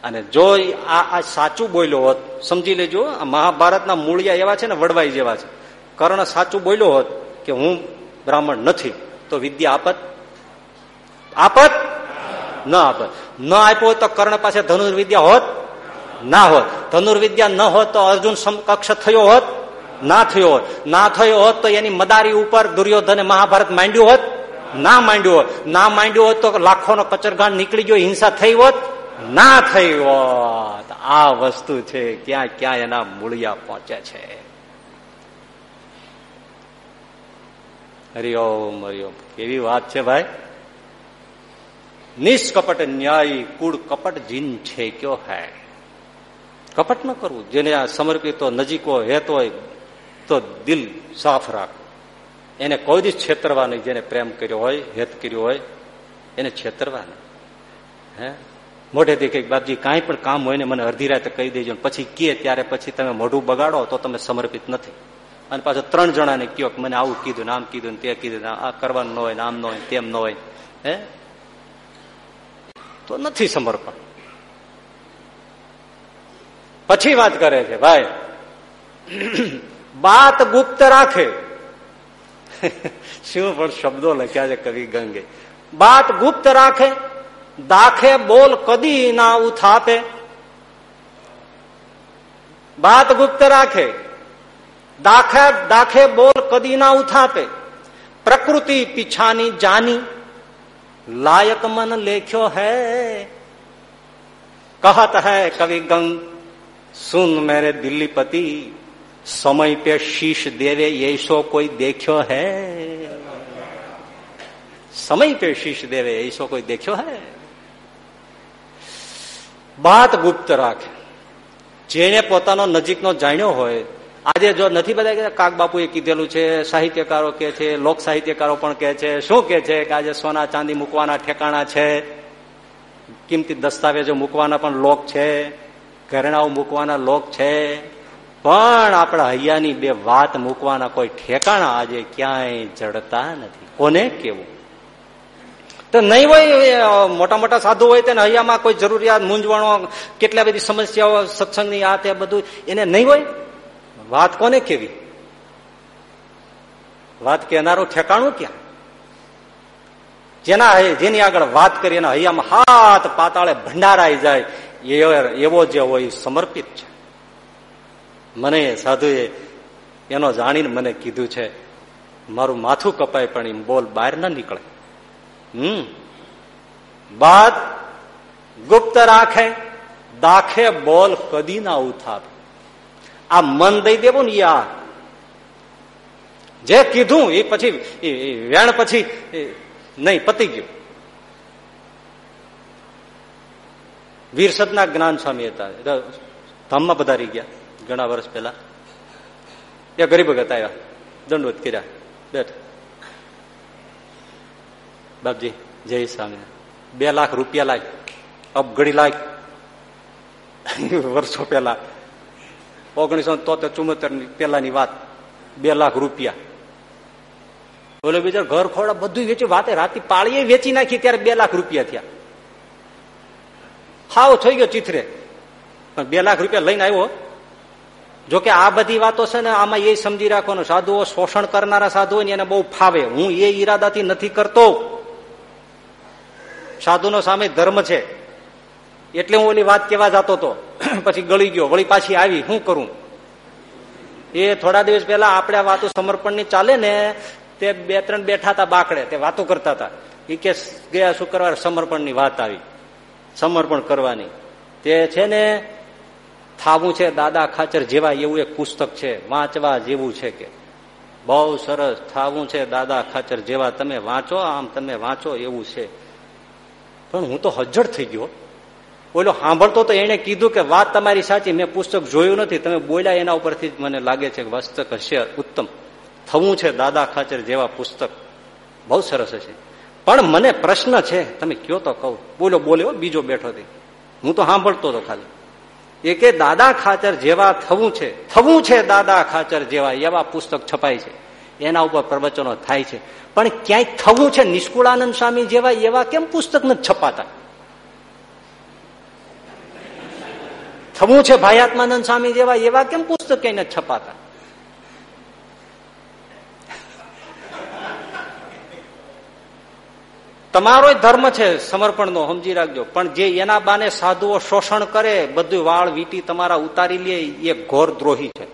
અને જો આ સાચું બોલ્યો હોત, સમજી લેજો મહાભારતના મૂળિયા એવા છે ને, વડવાઈ જેવા છે. કર્ણ સાચું બોલ્યો હોત કે હું બ્રાહ્મણ નથી, તો વિદ્યા આપત? આપત? ન આપત. ન આપ્યો તો કર્ણ પાસે ધનુર્વિદ્યા હોત? ના હોત. ધનુર્વિદ્યા ન હોત તો અર્જુન સમકક્ષ થયો હોત? ના થયો હોત. ના થયો હોત તો એની મદારી ઉપર દુર્યોધને મહાભારત માંડ્યું હોત? ના માંડ્યો ના માંડ્યો હોત તો લાખોનો કચરગાંઠ નીકળી ગયો, હિંસા થઈ હોત? ના થઈ હોત. આ વસ્તુ છે, ક્યાં ક્યાં એના મૂળિયા પહોંચે છે. હરિઓમ હરિઓમ. કેવી વાત છે ભાઈ? નિષ્કપટ ન્યાય કુળ કપટ જીન છે કયો હે? કપટ ન કરવું. જેને આ સમર્પિત નજીકો હેત હોય તો દિલ સાફ રાખ. એને કોઈ દી છેતરવા નહીં. જેને પ્રેમ કર્યો હોય, હેત કર્યો હોય, એને છેતરવા નહીં. હે? મોઢેથી કંઈક બાપજી, કાંઈ પણ કામ હોય ને મને અડધી રાતે કહી દેજો પછી કીએ ત્યારે પછી તમે મોઢું બગાડો તો તમે સમર્પિત નથી. અને પાછો ત્રણ જણાને કયો મને આવું કીધું ને આમ કીધું ને તે કીધું આ કરવાનું ન હોય ને આમ ન હોય તેમ ન હોય. હે? તો નથી સમર્પણ. પછી વાત કરે છે, ભાઈ, બાત ગુપ્ત રાખે. શું પણ શબ્દો લખ્યા છે કવિ ગંગે બાત ગુપ્ત રાખે દાખે બોલ કદી ના ઉથાપે બાત ગુપ્ત રાખે દાખે દાખે બોલ કદી ના ઉથાપે પ્રકૃતિ પીછાની જાની લાયક મન લેખ્યો હૈ કહત હૈ કવિ ગંગ સુન મેરે દિલ્હી પતિ સમય पे शीश देवे ऐसो कोई देखो है समय पे शीश देवे ऐसो कोई देखो है વાત ગુપ્ત રાખે જેને પોતાનો નજીકનો જાણ્યો હોય આજે જો નથી બધા કે કાક બાપુએ કીધેલું છે સાહિત્યકારો કે છે લોક સાહિત્યકારો પણ કે છે શું કે છે કે આજે સોના ચાંદી મૂકવાના ઠેકાણા છે કિંમતી દસ્તાવેજો મૂકવાના પણ લોક છે ઘરેણાઓ મૂકવાના લોક છે પણ આપણા હૈયાની બે વાત મૂકવાના કોઈ ઠેકાણા આજે ક્યાંય જડતા નથી. કોને કેવું? તો નહીં હોય મોટા મોટા સાધુ હોય તેને હૈયામાં કોઈ જરૂરિયાત, મૂંઝવણો, કેટલા બધી સમસ્યાઓ, સત્સંગની આ તે બધું, એને નહીં હોય? વાત કોને કેવી? વાત કહેનારું ઠેકાણું ક્યાં? જેના જેની આગળ વાત કરી એના હૈયામાં હાથ પાતાળે ભંડારાઈ જાય એવો જે હોય સમર્પિત છે. મને સાધુએ એનો જાણીને મને કીધું છે મારું માથું કપાય પણ એમ બોલ બહાર ના નીકળે હમ બાદ ગુપ્ત રાખે દાખે બોલ કદી ના ઉથાપ આ મન દઈ દેવું ને યા જે કીધું એ પછી વેણ પછી નહીં પતી ગયું વીરસદના જ્ઞાન સ્વામી હતા ધામમાં પધારી ગયા ઘણા વર્ષ પહેલા. એ ગરીબ ભગત આવ્યા. દંડવત કર્યા. બેઠ. બાપજી, જય સ્વામી બે લાખ રૂપિયા લાય. અપઘડી લાય. વર્ષો પહેલા. ઓગણીસો તોતેર ચુમ્મોતેર પેલાની વાત. બે લાખ રૂપિયા. બોલો બીજા, ઘર ખોડા બધું વેચ્યું. વાતે રાતે પાળીએ વેચી નાખી ત્યારે બે લાખ રૂપિયા થયા. હાવ થઈ ગયો ચિત્રે પણ બે લાખ રૂપિયા લઈને આવ્યો. જોકે આ બધી વાતો છે ને આમાં એ સમજી રાખવાનું. સાધુઓ શોષણ કરનારા સાધુ હોય એને બહુ ફાવે. હું એ ઈરાદાથી નથી કરતો. સાધુનો સામે ધર્મ છે. એટલે હું ઓલી વાત કેવા જતો હતો પછી ગળી ગયો. વળી પાછી આવી. શું કરું? એ થોડા દિવસ પહેલા આપણે વાતો સમર્પણની ચાલે ને, તે બે ત્રણ બેઠા હતા બાકડે. તે વાતો કરતા હતા. એ કે, ગયા શુક્રવાર સમર્પણની વાત આવી. સમર્પણ કરવાની. તે છે ને થાવું છે, દાદા ખાચર જેવા એવું એક પુસ્તક છે, વાંચવા જેવું છે કે. બહુ સરસ થાવું છે, દાદા ખાચર જેવા તમે વાંચો, આમ તમે વાંચો એવું છે. પણ હું તો હજ્જડ થઈ ગયો. ઓલો સાંભળતો તો એને કીધું કે વાત તમારી સાચી, મેં પુસ્તક જોયું નથી, તમે બોલ્યા એના ઉપરથી મને લાગે છે કે પુસ્તક હશે ઉત્તમ. થવું છે, દાદા ખાચર જેવા પુસ્તક. બહુ સરસ હશે. પણ મને પ્રશ્ન છે, તમે કયો તો કહું. બોલો બોલ્યો બીજો બેઠો હતી હું તો સાંભળતો હતો ખાલી. એ દાદા ખાચર જેવા થવું છે થવું છે દાદા ખાચર જેવા, એવા પુસ્તક છપાય છે. એના ઉપર પ્રવચનો થાય છે. પણ ક્યાંય થવું છે નિષ્કુળાનંદ સ્વામી જેવા, એવા કેમ પુસ્તક નથી છપાતા? થવું છે ભાયાત્માનંદ સ્વામી જેવા, એવા કેમ પુસ્તક ક્યાંય છપાતા? તમારો ધર્મ છે, સમર્પણનો, સમજી રાખજો. પણ જે એના બાને સાધુઓ શોષણ કરે, બધું વાળ વીટી તમારા ઉતારી લે, એ ઘોર દ્રોહી છે.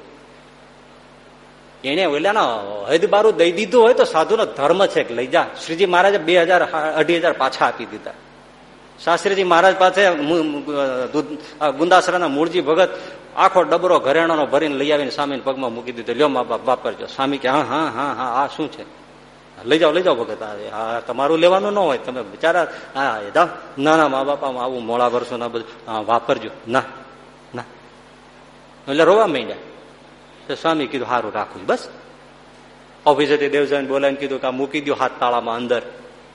એને ઓલાના હૈદબારું દઈ દીધું હોય તો સાધુનો ધર્મ છે કે લઈ જા. શ્રીજી મહારાજે બે હજાર, અઢી હજાર પાછા આપી દીધા. શાસ્ત્રીજી મહારાજ પાસે ગુંદાસરાના મૂળજી ભગત આખો ડબરો ઘરેણાનો ભરીને લઈ આવીને સ્વામીને પગમાં મૂકી દીધો. લ્યો મા બાપ, વાપરજો. સ્વામી કે, હા હા હા હા, આ શું છે? લઈ જાઓ લઈ જાઓ ભગત, આ તમારું લેવાનું ન હોય, તમે બિચારા હા જાઓ. ના ના, મા બાપામાં આવું મોડા વર્ષો ના બધું વાપરજો. ના ના. એટલે રોવા માંડ્યા. તો સ્વામી કીધું સારું રાખું બસ. ઓફિસેથી દેવજાને બોલાવીને કીધું કે આ મૂકી દો હાથ તાળામાં અંદર.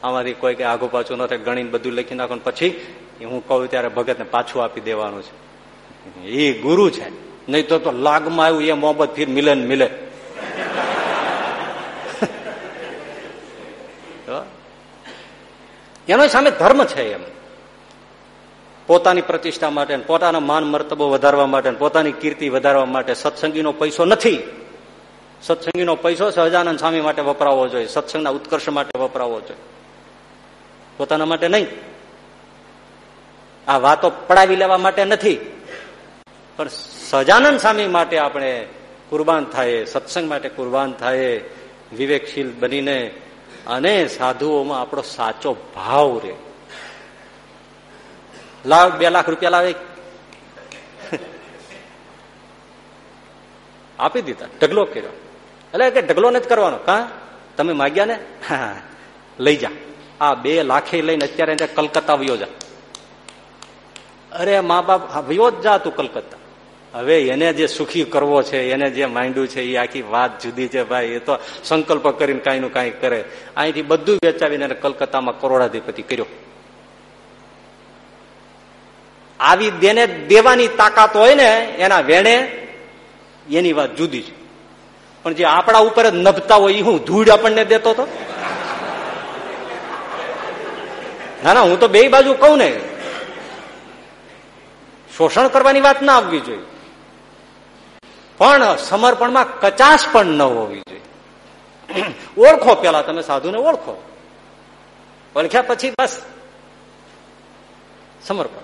આમાંથી કોઈ કઈ આગુ પાછું ન થાય, ગણીને બધું લખી નાખો પછી હું કહું ત્યારે ભગતને પાછું આપી દેવાનું છે. એ ગુરુ છે. નહીં તો તો લાગમાં આવ્યું, એ મોહબ્બત ફીર મિલન મિલે. એનો સામે ધર્મ છે એમ. પોતાની પ્રતિષ્ઠા માટે પોતાના માન મર્તબો વધારવા માટે પોતાની કીર્તિ વધારવા માટે સત્સંગીનો પૈસો નથી. સત્સંગીનો પૈસો સહજાનંદ સ્વામી માટે વપરાવવો જોઈએ, સત્સંગના ઉત્કર્ષ માટે વપરાવવો જોઈએ. પોતાના માટે નહીં. આ વાતો પડાવી લેવા માટે નથી. પણ સહજાનંદ સ્વામી માટે આપણે કુરબાન થાય, સત્સંગ માટે કુરબાન થાય, વિવેકશીલ બનીને અને સાધુઓમાં આપણો સાચો ભાવ રે. લાખ, બે લાખ રૂપિયા લાવે. આપી દીધા, ઢગલો કર્યો. એટલે કે ઢગલો નથી કરવાનો. કા? તમે માગ્યા ને? લઈ જા. આ બે લાખે લઈને અત્યારે કલકત્તા વયો જા. અરે, મા બાપ વયો જા તું કલકત્તા. હવે એને જે સુખી કરવો છે, એને જે માંડ્યું છે એ આખી વાત જુદી છે ભાઈ, એ તો સંકલ્પ કરીને કાંઈ નું કાંઈ કરે. અહીંથી બધું વેચાવીને કલકત્તામાં કરોડાધિપતિ કર્યો. આવી દેને દેવાની તાકાત હોય ને, એના વેણે એની વાત જુદી છે. પણ જે આપણા ઉપર જ નભતા હોય એ હું ધૂળ આપણને દેતો હતો ના ના, હું તો બે બાજુ કહું ને. શોષણ કરવાની વાત ના આવવી જોઈએ. પણ સમર્પણમાં કચાશ પણ ન હોવી જોઈએ. ઓળખો પેલા, તમે સાધુને ઓળખો. ઓળખ્યા પછી બસ. સમર્પણ.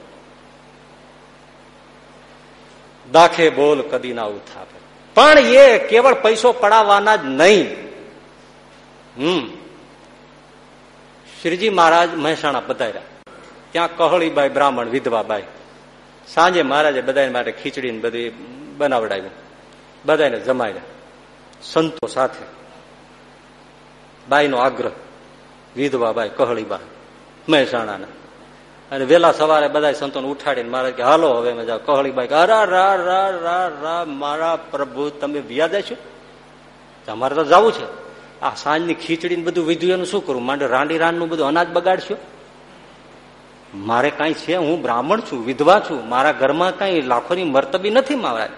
દાખે બોલ કદી ના ઉથાપે. પણ એ કેવળ પૈસો પડાવવાના જ નહીં. હમ. શ્રીજી મહારાજ મહેસાણા બધાર્યા ત્યાં કહળીબાઈ, બ્રાહ્મણ, વિધવાબાઈ. સાંજે મહારાજે બધા માટે ખીચડી ને બધી બનાવડાવી બધાને જમાડ્યા સંતો સાથે. બાઈનો આગ્રહ. વિધવા બાઈ કહળીબા મહેસાણાના. અને વેલા સવારે બધા સંતોને ઉઠાડીને મહારાજ કે, હાલો, હવે મેં જાઓ. કહળીબાઈ અરા રા રા રા રા મારા પ્રભુ, તમે વ્યાજ છો અમારે તો જવું છે. આ સાંજની ખીચડી બધું વિધ્યું, એનું શું કરું? માંડે રાંડી રાંડનું બધું અનાજ બગાડશો? મારે કઈ છે? હું બ્રાહ્મણ છું, વિધવા છું. મારા ઘરમાં કઈ લાખોની મરતબી નથી મારા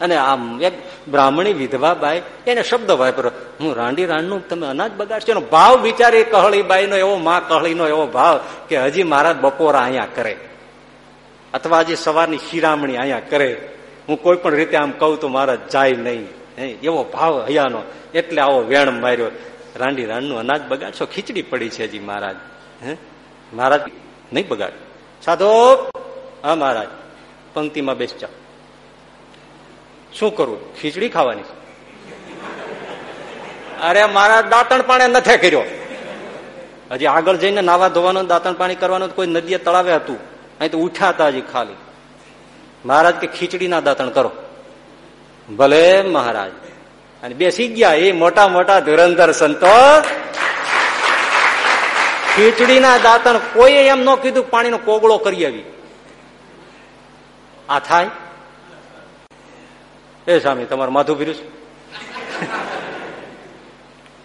અને આમ એક બ્રાહ્મણી વિધવા બાઈ એને શબ્દ વાપરો હું રાંડી રાંડનું તમે અનાજ બગાડશો? એનો ભાવ વિચારી કહળીબાઈ નો એવો, માં કહળીનો એવો ભાવ કે હજી મારા બપોરા અહીંયા કરે. અથવા હજી સવારની શિરામણી અહીંયા કરે. હું કોઈ પણ રીતે આમ કહું તો મારા જાય નહીં. એવો ભાવ હયાનો. એટલે આવો વેણ માર્યો, રાંડી રાંડનું અનાજ બગાડશો? ખીચડી પડી છે હજી મહારાજ. હે, મહારાજ, નહીં બગાડ સાધો, હા, મહારાજ, પંક્તિમાં બેસ જાઓ શું કરવું ખીચડી ખાવાની. અરે મારા દાંતણ પાણી નથી કર્યો. હજી આગળ જઈને નાવા ધોવાનું, દાંતણ પાણી કરવાનું કોઈ નદીએ તળાવે હતું. અહીં તો ઉઠ્યા હતા હજી ખાલી. મહારાજ કે ખીચડીના દાંતણ કરો. ભલે મહારાજ. અને બેસી ગયા એ મોટા મોટા ધુરંધર સંતો. ખીચડીના દાંતણ કોઈએ એમ ન કીધું પાણીનો કોગળો કરી આવી. આ થાય? એ સ્વામી તમારે માથું ફીર્યું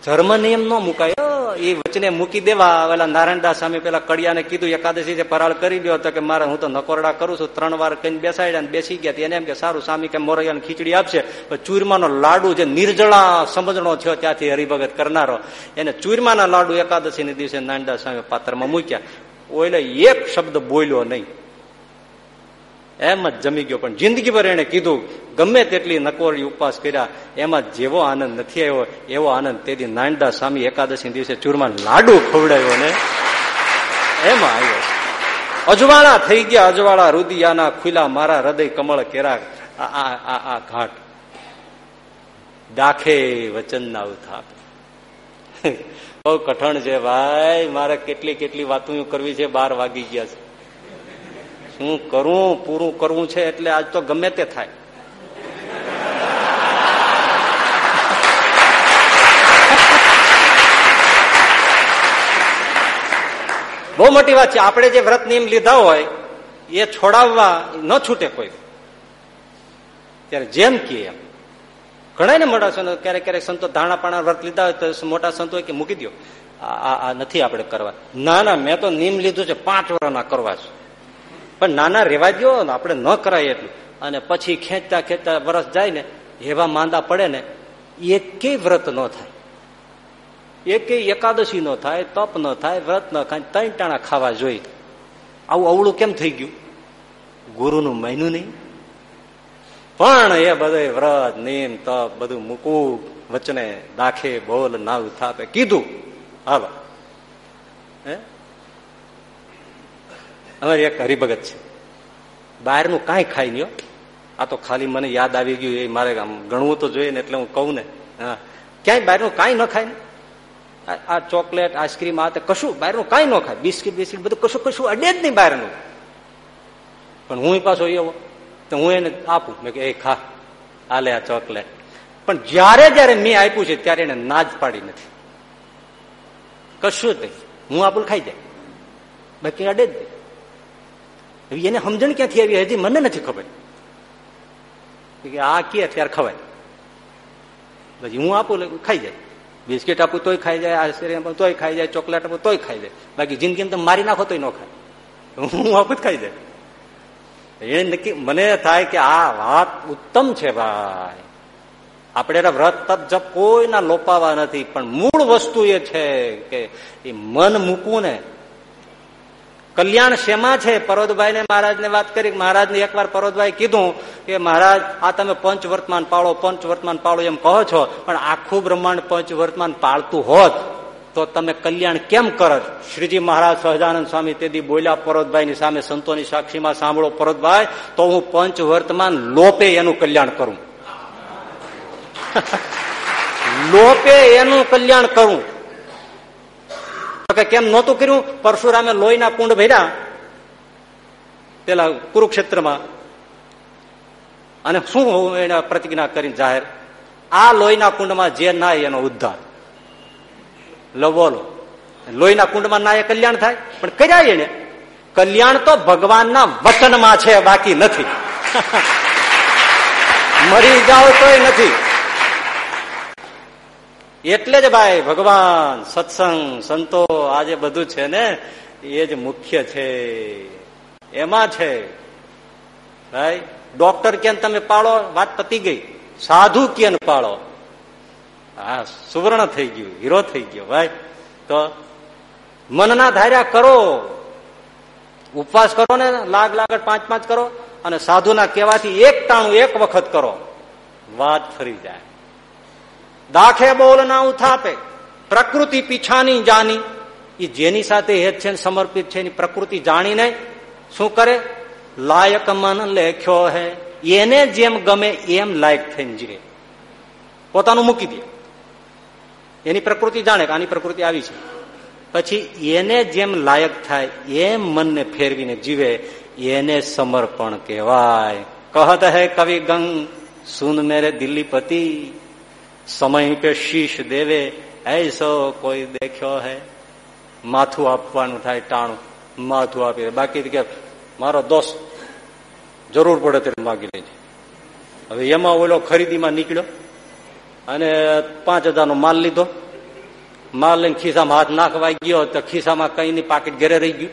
ધર્મ નિયમ ન મુકાય. એ વચને મૂકી દેવા પેલા નારાયણદાસ સ્વામી પેલા કડિયાને કીધું એકાદશી જે ફરાળ કરી દો તો કે મારે હું તો નકોરડા કરું છું. ત્રણ વાર કઈ બેસાડ્યા બેસી ગયા એને એમ કે સારું સ્વામી કે મોરૈયાને ખીચડી આપશે. ચૂરમાનો લાડુ જે નિર્જળા સમજણો થયો ત્યાંથી હરિભગત કરનારો એને ચૂરમાના લાડુ એકાદશી દિવસે નારાયણદાસ સ્વામી પાત્રમાં મૂક્યા. ઓઈલે એક શબ્દ બોલ્યો નહીં. એમ જ જમી ગયો. પણ જિંદગીભર એને કીધું, ગમે તેટલી નકોરી ઉપવાસ કર્યા, એમાં જેવો આનંદ નથી આવ્યો, એવો આનંદ તેથી નાનદા સ્વામી એકાદશી દિવસે ચૂરમાં લાડુ ખવડાવ્યો ને એમાં આવ્યો. અજવાળા થઈ ગયા, અજવાળા રુદિયાના ખુલ્લા મારા હૃદય કમળ કેરા, આ ઘાટ. દાખે વચનના ઉથાપ. બહુ કઠણ છે ભાઈ, મારે કેટલી કેટલી વાતો કરવી છે, બાર વાગી ગયા છે. શું કરું, પૂરું કરવું છે એટલે આજ તો ગમે તે થાય. બહુ મોટી વાત છે. આપણે જે વ્રત નિયમ લીધા હોય, એ છોડાવવા ન છૂટે કોઈ. ત્યારે જેમ કે ઘણા ને મોટા સંતો, ક્યારેક ક્યારેક સંતો ધાણા પાણા વ્રત લીધા હોય તો મોટા સંતો કે મૂકી દો આ નથી આપણે કરવા. ના ના, મેં તો નિયમ લીધું છે, પાંચ વર્ષના કરવા છે. પણ નાના રેવા દો આપણે ન કરાય એટલું. અને પછી ખેંચતા ખેંચતા વરસ જાય ને, એવા માંદા પડે ને એકેય વ્રત ન થાય. એકેય એકાદશી નો થાય, તપ ન થાય, વ્રત ન થાય ત્રણ ટાણા ખાવા જોઈએ. આવું અવળું કેમ થઈ ગયું? ગુરુનું માન્યું નહીં. પણ એ બધે વ્રત નિયમ તપ, બધું મૂકવું વચને, દાખે, બોલ, નાવ, થાપે, કીધું. હાલો હે? અમારી એક હરિભગત છે. બહારનું કાંઈ ખાઈ નહીં આ તો ખાલી મને યાદ આવી ગયું એ મારે આમ ગણવું તો જોઈએ ને એટલે હું કહું ને. હા. ક્યાંય બહારનું કાંઈ ન ખાય ને. આ ચોકલેટ, આઈસ્ક્રીમ, આ કશું બહારનું કાંઈ ન ખાય. બિસ્કીટ બિસ્કીટ બધું કશું કશું અડે જ નહીં બહારનું. પણ હું પાછો એવો. તો હું એને આપું. મેં કે એ ખા. હાલે આ ચોકલેટ. પણ જયારે જયારે મેં આપ્યું છે, ત્યારે એને ના જ પાડી નથી. કશું જ હું આપું ખાઈ જાય. બાકી અડે જ નહીં. એને સમજણ ક્યાંથી આવી હજી મને નથી ખબર. કે આ કે ત્યારે ખવાય. પછી હું આપું ખાઈ જાય. બિસ્કીટ આપું તોય ખાઈ જાય આઈસ્ક્રીમ આપું તોય ખાઈ જાય, ચોકલેટ આપું તોય ખાઈ જાય. બાકી જિંદગી તમે મારી નાખો તોય ન ખાય. હું આપું જ ખાઈ જાય. એ નક્કી મને થાય કે આ વાત ઉત્તમ છે ભાઈ. આપણે વ્રત તપ જપ કોઈના લોપાવા નથી, પણ મૂળ વસ્તુ એ છે કે એ મન મૂકવું ને કલ્યાણ શેમાં છે? પરોદભાઈ ને મહારાજ ને વાત કરી મહારાજ ને એકવાર પરોદભાઈ કીધું કે, મહારાજ, આ તમે પંચ વર્તમાન પાળો પંચ વર્તમાન પાળો એમ કહો છો, પણ આખું બ્રહ્માંડ પંચ વર્તમાન પાળતું હોત, તો તમે કલ્યાણ કેમ કરત શ્રીજી મહારાજ સહજાનંદ સ્વામી તેદી બોલ્યા પરોદભાઈ ની સામે સંતોની સાક્ષીમાં સાંભળો પરોતભાઈ તો હું પંચ વર્તમાન લોપે એનું કલ્યાણ કરું. લોપે એનું કલ્યાણ કરું. કે કેમ નહોતું કર્યું? પરશુરામે લોહીના કુંડ ભર્યા પેલા કુરુક્ષેત્રમાં. અને શું એને પ્રતિજ્ઞા કરીને જાહેર? આ લોહીના કુંડમાં જે નાય એનો ઉદ્ધાર. લો લોહીના કુંડમાં નાય કલ્યાણ થાય? પણ કર્યા એને? કલ્યાણ તો ભગવાનના વચનમાં છે, બાકી નથી. મરી જાઓ તોય નથી. એટલે જ ભાઈ ભગવાન, સત્સંગ, સંતો આજે બધું છે ને, એ જ મુખ્ય છે. એમાં છે. ભાઈ, ડોક્ટર કેમ તમે પાળો, વાત પતી ગઈ. સાધુ કેમ પાળો. હા સુવર્ણ થઈ ગયું, હીરો થઈ ગયો, ભાઈ. તો મનના ધાર્યા કરો. ઉપવાસ કરો ને, લાગ લાગડ પાંચ પાંચ કરો અને સાધુના કહેવાથી એક ટાણું એક વખત કરો. વાત ફરી જાય. દાખે બોલ ના ઉથાપે. પ્રકૃતિ પીછાની જાની. એ જેની સાથે હેત છે સમર્પિત છે એની પ્રકૃતિ જાણીને શું કરે? લાયક મન લેખ્યો હે. એને જેમ ગમે એમ લાયક થઈને જીવે. પોતાનું મૂકી દે. એની પ્રકૃતિ જાણે કે આની પ્રકૃતિ આવી છે. પછી એને જેમ લાયક થાય એમ મનને ફેરવીને જીવે. એને સમર્પણ કહેવાય. કહત હે કવિ ગંગ, સુન મેરે દિલ્હી પતિ સમય પે શીશ દેવે એસો કોઈ દેખ્યો હે? માથું આપવાનું થાય ટાણું, માથું આપી બાકી કે મારો દોસ્ત જરૂર પડે ત્યારે માગી લેજે. હવે એમાં ઓલો ખરીદીમાં નીકળ્યો અને પાંચ હજારનો માલ લીધો. માલ લઈને ખિસ્સામાં હાથ નાખવા ગયો તો ખિસ્સામાં કઈ ની પાકીટ ઘેરે રહી ગયું.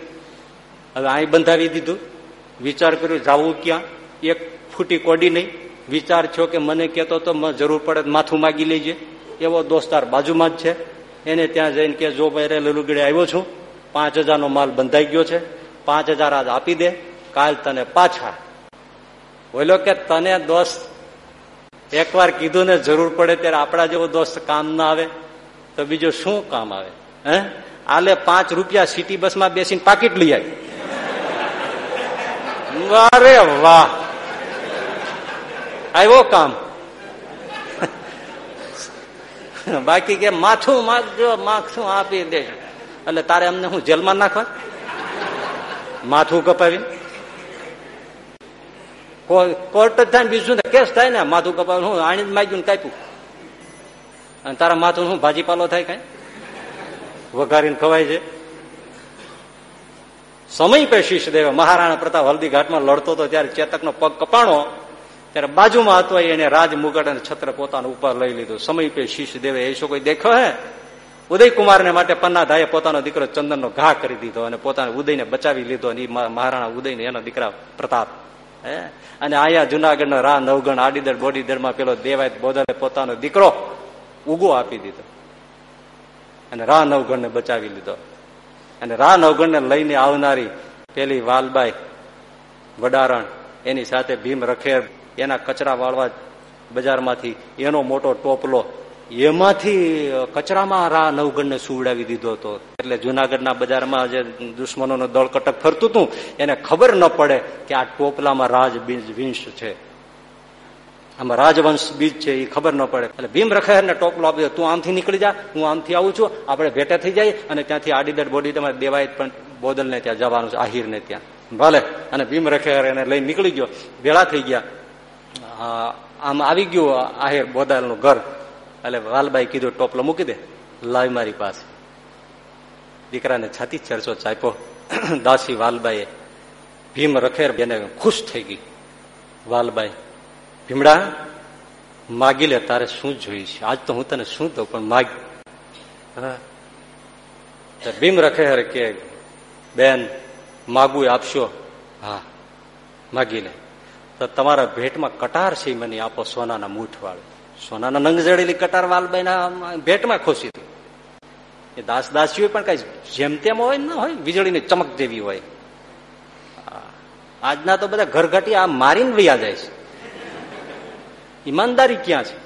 હવે અહીં બંધાવી દીધું. વિચાર કર્યો, જવું ક્યાં? એક ફૂટી કોડી નહીં. વિચાર છો કે મને કહેતો તો જરૂર પડે માથું માગી લેજે. એવો દોસ્તાર બાજુમાં જ છે. એને ત્યાં જઈને કે જો ભાઈ લુગડે આવ્યો છું. પાંચ હજારનો માલ બંધાઈ ગયો છે. પાંચ હજાર આજ આપી દે. કાલ તને પાછા. બોલો કે, તને દોસ્ત, એકવાર કીધું ને જરૂર પડે ત્યારે આપણા જેવો દોસ્ત કામ ના આવે, તો બીજું શું કામ આવે? હે? આલે પાંચ રૂપિયા સિટી બસમાં બેસીને પાકીટ લઈ આવી અરે વાહ. આવ્યો કામ. બાકી કે માથું માગજો માથું આપી દે. એટલે તારે અમને હું જેલમાં નાખવા? માથું કપાવી. કોર્ટ જ થાય બીજું કેસ થાય ને. માથું કપાવી. હું આણી માગ્યું કાપ્યું. અને તારા માથું શું ભાજીપાલો થાય કઈ? વઘારીને ખવાય છે. સમય પે શીશ દેવા. મહારાણા પ્રતાપ હલ્દી ઘાટમાં લડતો હતો ત્યારે ચેતકનો પગ કપાણો. ત્યારે બાજુમાં હતો એને રાજ મુગટ અને છત્ર પોતાનું ઉપર લઈ લીધું. સમય પે શીશ દેવે એ શું કોઈ દેખ્યો હે? ઉદયકુમાર ને માટે પન્નાધાએ પોતાનો દીકરો ચંદનનો ઘા કરી દીધો અને પોતાના ઉદયને બચાવી લીધો અને મહારાણા ઉદયને એનો દીકરા પ્રતાપ. હે? અને આયા જુનાગઢ નો રા નવગણ આડીદર બોડીદરમાં પેલો દેવાય બોદલે પોતાનો દીકરો ઉગો આપી દીધો. અને રા નવગણ ને બચાવી લીધો. અને રા નવગણ ને લઈને આવનારી પેલી વાલબાઈ, વડારણ, એની સાથે ભીમ રખેર એના કચરા વાળવા બજારમાંથી એનો મોટો ટોપલો એમાંથી કચરામાં રા નવગઢને સુવડાવી દીધો હતો. એટલે જુનાગઢના બજારમાં જે દુશ્મનોનો દળ કટક ફરતું હતું, એને ખબર ન પડે કે આ ટોપલામાં રાજ વિંશ છે. આમાં રાજવંશ બીજ છે એ ખબર ન પડે. એટલે ભીમ રખેરને ટોપલો આપી તું આમથી નીકળી જા, હું આમથી આવું છું, આપણે ભેટે થઈ જાય, અને ત્યાંથી આડીદડ બોડી તમારે દેવાય પણ બોદલને ત્યાં જવાનું છે, આહિરને ત્યાં. ભલે, અને ભીમ રખેર એને લઈને નીકળી ગયો. ભેળા થઈ ગયા. આમ આવી ગયું આહેર બોદાલનું ઘર. એટલે વાલબાઈ કીધું, ટોપલો મૂકી દે, લાવી મારી પાસે. દીકરાને છાતી ચરચો ચાપ્યો. દાસી વાલબાઈએ ભીમ રખેર બેને ખુશ થઈ ગઈ. વાલબાઈ, ભીમડા, માગી લે, તારે શું જોઈ છે આજ તો હું તને શું દઉં? પણ માગ. ભીમ રખેર કે, બેન માગું આપશો? હા, માગી લે. તો તમારા ભેટમાં કટાર છે મને આપો સોનાના મૂઠ વાળું સોનાના નંગ જડેલી કટાર વાલબાઈના ભેટમાં ખુશી હતી એ દાસ દાસીઓ પણ કઈ જેમ તેમ હોય ના હોય, વીજળીની ચમક જેવી હોય. આજના તો બધા ઘરઘટી આ મારીને વૈયા જાય છે. ઈમાનદારી ક્યાં છે?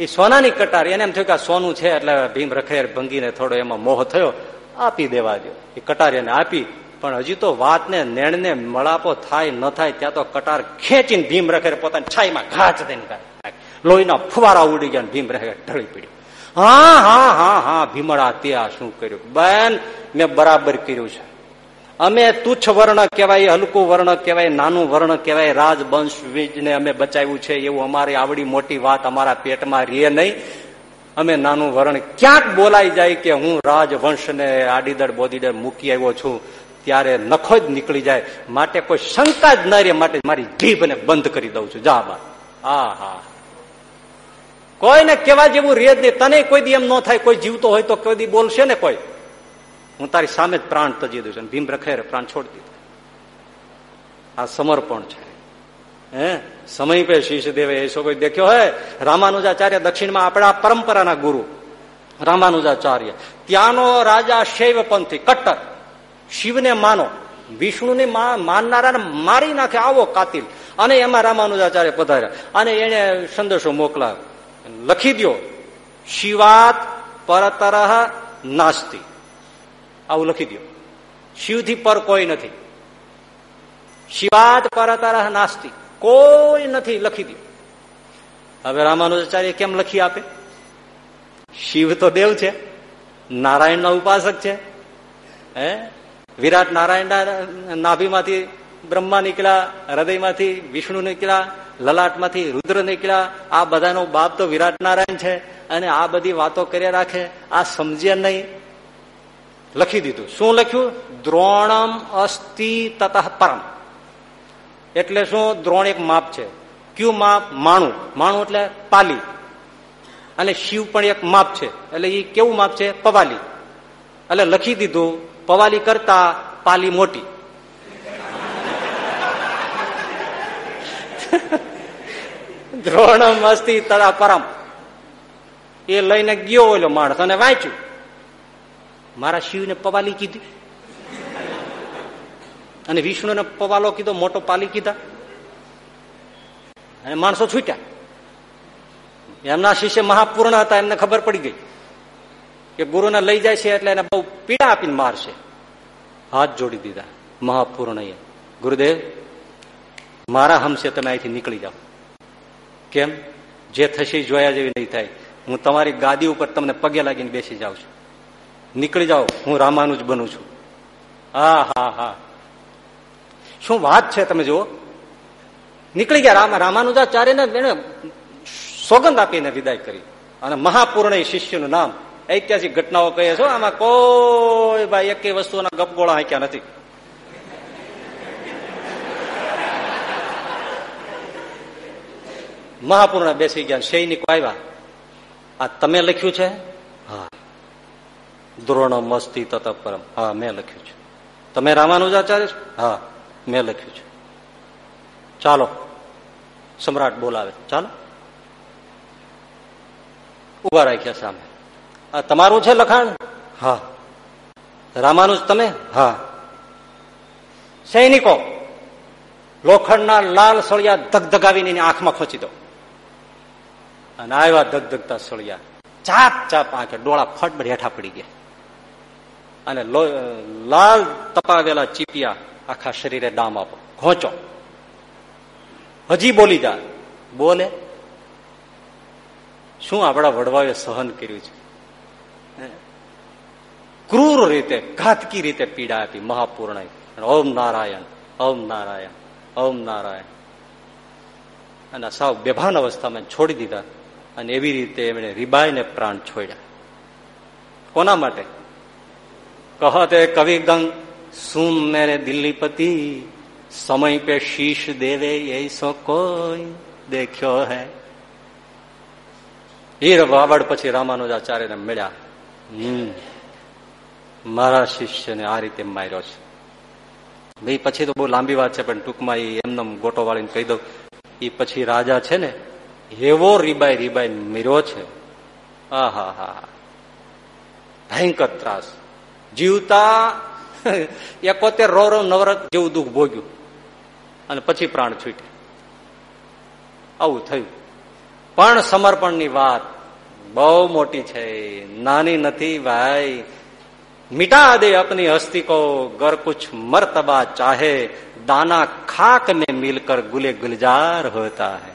એ સોનાની કટાર, એને એમ થયું કે સોનું છે એટલે ભીમ રખેર ભંગીને થોડો એમાં મોહ થયો, આપી દેવા દો એ કટાર એને આપી પણ હજી તો વાતને, નેણને મળાપો થાય, ન થાય, ત્યાં તો કટાર ખેંચીને ભીમ રખે પોતાની છાઈમાં ઘાચ દઈને લોહીના ફુવારા ઉડી ગયા ભીમ રખે, ઢળી પડ્યું. હા હા હા હા, ભીમડા તે આ શું કર્યું? બેન, મેં બરાબર કર્યું છે. અમે તુચ્છ વર્ણ કહેવાય, હલકું વર્ણ કહેવાય, નાનું વર્ણ કહેવાય, રાજવંશ ને અમે બચાવ્યું છે, એવું અમારી આવડી મોટી વાત અમારા પેટમાં રે નહીં. અમે નાનું વર્ણ ક્યાંક બોલાઈ જાય કે હું રાજવંશને આડીદર બોદીદળ મૂકી આવ્યો છું. ત્યારે નખો જ નીકળી જાય. માટે કોઈ શંકા જ ન માટે મારી જીભને બંધ કરી દઉં છું. જા બા. હા કોઈને કેવા જેવું રે નહીં. તને કોઈ દી એમ ન થાય, કોઈ જીવતો હોય તો કોઈ દી બોલશે ને કોઈ. હું તારી સામે જ પ્રાણ તજી દઉં છું. ભીમ રખેર પ્રાણ છોડી દીધો આ સમર્પણ છે. હે? સમય પે એ એસો કોઈ દેખ્યો હે? રામાનુજાચાર્ય દક્ષિણમાં આપણા પરંપરાના ગુરુ. રામાનુજાચાર્ય. ત્યાંનો રાજા શૈવ પંથી કટ્ટર. શિવને માનો, વિષ્ણુને માનનારા મારી નાખે આવો કાતિલ. અને એમાં રામાનુજાચાર્ય પધાર્યા. અને એને સંદેશો મોકલા. લખી દો શિવાત પરતરહ નાસ્તી. આવું લખી દો શિવથી પર કોઈ નથી. શિવાત પરતરહ નાસ્તી. કોઈ નથી, લખી દો હવે રામાનુજાચાર્ય કેમ લખી આપે? શિવ તો દેવ છે. નારાયણના ઉપાસક છે. હે? વિરાટ નારાયણના નાભીમાંથી બ્રહ્મા નીકળ્યા, હૃદયમાંથી વિષ્ણુ નીકળ્યા, લલાટમાંથી રુદ્ર નીકળ્યા. આ બધાનો બાપ તો વિરાટ નારાયણ છે અને આ બધી વાતો કર્યા રાખે. આ સમજે નહીં. લખી દીધું. શું લખ્યું? દ્રોણમ અસ્થિ તત પરમ. એટલે શું? દ્રોણ એક માપ છે. ક્યુ માપ? માણું. માણું એટલે પાલી. અને શિવ પણ એક માપ છે. એટલે એ કેવું માપ છે? પવાલી. એટલે લખી દીધું. પવાલી કરતા પાલી મોટી. દ્રોણમ અસ્તી તદા પરમ એ લઈને ગયો ઓલો માણસ અને વાંચ્યું. મારા શિવને પવાલી કીધી. અને વિષ્ણુને પવાલો કીધો, મોટો પાલી કીધા. અને માણસો છૂટ્યા. એમના શિષ્ય મહાપૂર્ણ હતા, એમને ખબર પડી ગઈ. કે ગુરુને લઈ જાય છે એટલે એને બહુ પીડા આપીને મારશે. હાથ જોડી દીધા. મહાપૂર્ણ ગુરુદેવ, મારા હમશે તમે અહીંથી નીકળી જાઓ. કેમ? જે થશે જોયા જેવી નહીં થાય. હું તમારી ગાદી ઉપર તમને પગે લાગીને બેસી જાઉં છું. નીકળી જાઓ. હું રામાનુજ બનું છું. હા હા હા. શું વાત છે તમે જુઓ? નીકળી ગયા. રામ, રામાનુજાચાર્યને એને સોગંદ આપીને વિદાય કરી. અને મહાપૂર્ણ શિષ્યનું નામ ઐતિહાસિક ઘટનાઓ કહે છો આમાં કોઈ ભાઈ એક વસ્તુના ગપગોળા હાંક્યા નથી. મહાપૂર્ણ બેસી ગયા, સૈનિકો આવ્યા. આ તમે લખ્યું છે? હા. દ્રોણ મસ્તી તત પરમ. હા, મેં લખ્યું છે. તમે રામાનુજાચાર્ય છો? હા, મેં લખ્યું છે. ચાલો, સમ્રાટ બોલાવે. ચાલો. ઊભા રાખ્યા સામે. આ તમારું છે લખાણ? હા. રામાનુજ તમે? હા. સૈનિકો લોખંડના લાલ સળિયા ધગધગાવીને એની આંખમાં ખોચી દો. અને આવ્યા ધગધગતા સળિયા. ચાપ ચાપ આંખે ડોળા ફટ હેઠા પડી ગયા. અને લાલ તપાવેલા ચીપિયા આખા શરીરે ડામ આપો. ઘોંચો. હજી બોલી જા. બોલે. શું આપણા વડવાએ સહન કર્યું છે? ક્રૂર રીતે, ઘાતકી રીતે પીડા આપી મહાપૂર્ણ ઓમ નારાયણ ઓમ નારાયણ ઓમ નારાયણ. અને સાવ બેભાન અવસ્થામાં છોડી દીધા અને એવી રીતે એમણે રીબાઈને પ્રાણ છોડ્યા. કોના માટે? કહતે કવિ ગંગ સુન મેરે દિલ્હીપતિ સમય પે શીશ દેવે એસો કોઈ દેખ્યો હૈ? હીર વાવડ પછી રામાનુજાચાર્યને મળ્યા. હમ. મારા શિષ્યને આ રીતે માર્યો છે. ભાઈ પછી તો બહુ લાંબી વાત છે, પણ ટૂંકમાં એ એમને ગોટો વાળીને કહી દઉં. એ પછી રાજા છે ને, એવો રીબાઈ રીબાઈ મીરો છે. ભયંકર ત્રાસ. જીવતા એકોતેર રો રો નવરત જેવું દુઃખ ભોગ્યું. અને પછી પ્રાણ છૂટે. આવું થયું. પણ સમર્પણની વાત બહુ મોટી છે. નાની નથી ભાઈ. मिटा दे अपनी हस्ती को गर कुछ मर्तबा चाहे दाना खाक में मिलकर गुले गुलजार होता है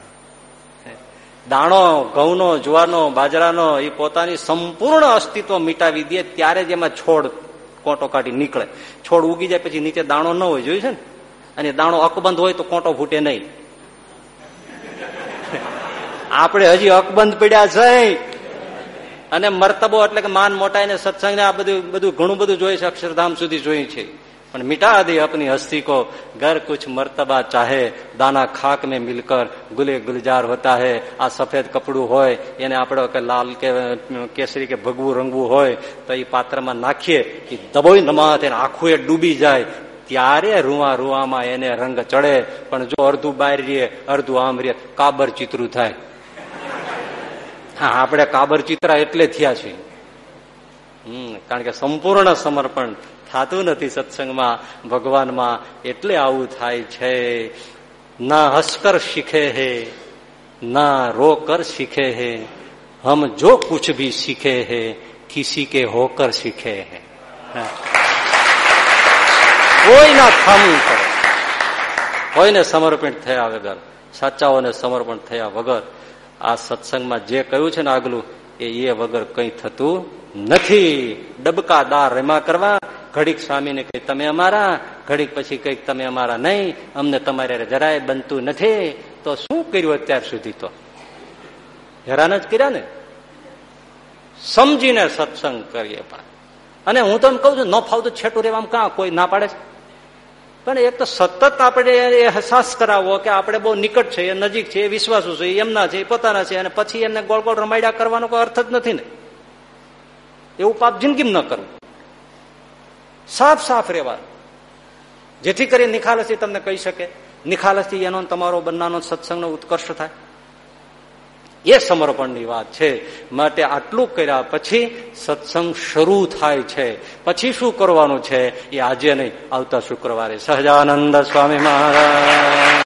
દાણો ઘઉંનો જુવારનો બાજરાનો એ પોતાની સંપૂર્ણ અસ્તિત્વ મિટાવી દે ત્યારે જ એમાં છોડ કોટો કાઢી નીકળે છોડ ઉગી જાય પછી નીચે દાણો ન હોય જોયું છે ને અને દાણો અકબંધ હોય તો કોટો ફૂટે નહીં આપણે હજી અકબંધ પડ્યા છે અને મરતબો એટલે કે માન મોટાઈને સત્સંગને આ બધું બધું ઘણું બધું જોઈ છે, અક્ષરધામ સુધી જોયું છે. પણ મિટા દે અપની હસ્તી કો ઘર કુછ મરતબા ચાહે, દાના ખાક મેં મિલકર ગુલે ગુલજાર હોતા હે. આ સફેદ કપડું હોય, એને આપણો કે લાલ કે કેસરી કે ભગવું રંગવું હોય, તો એ પાત્રમાં નાખીએ એ દબોઈ નમા તેને આખું એ ડૂબી જાય. ત્યારે રૂવા રૂવામાં એને રંગ ચડે. પણ જો અડધું બાર રહીએ અડધું આમ રહીએ કાબર ચિત્રું થાય. હા, આપણે કાબર ચિત્રા એટલે થયા છે. કારણ કે સંપૂર્ણ સમર્પણ થતું નથી સત્સંગમાં. ભગવાનમાં એટલે આવું થાય છે. ના હસ્કર શીખે હે, ના રોકર શીખે હે. હમ જો કુછ ભી શીખે હે, કિસી કે હોકર શીખે હે. કોઈ ના ખામું કરે. કોઈને સમર્પણ થયા વગર, સાચાઓને સમર્પણ થયા વગર આ સત્સંગમાં જે કહ્યું છે ને આગલું, એ એ વગર કઈ થતું નથી. ડબકા દાર રેમા કરવા, ઘડીક સ્વામીને કઈ તમે અમારા, ઘડીક પછી કંઈક તમે અમારા નહીં, અમને તમારે જરાય બનતું નથી. તો શું કર્યું અત્યાર સુધી તો? હેરાન જ કર્યા ને? સમજીને સત્સંગ કરીએ અને હું તો એમ કઉ છું, ન ફાવતું છેટું રેવા કાં કોઈ ના પાડે છે? પણ એક તો સતત આપણે અહેસાસ કરાવવો કે આપણે બહુ નિકટ છે, એ નજીક છે, એ વિશ્વાસુ છે એમના છે, એ પોતાના છે, અને પછી એમને ગોળ ગોળ રમાડ્યા કરવાનો કોઈ અર્થ જ નથી ને. એવું પાપ જિંદગી ન કરવું. સાફ સાફ રહેવા જેથી કરી નિખાલસથી તમને કહી શકે નિખાલસથી એનો તમારો બંનાનો સત્સંગનો ઉત્કર્ષ થાય. એ સમર્પણની વાત છે. માટે આટલું કર્યા પછી સત્સંગ શરૂ થાય છે. પછી શું કરવાનું છે? એ આજે નહીં, આવતા શુક્રવારે. સહજાનંદ સ્વામી મહારાજ.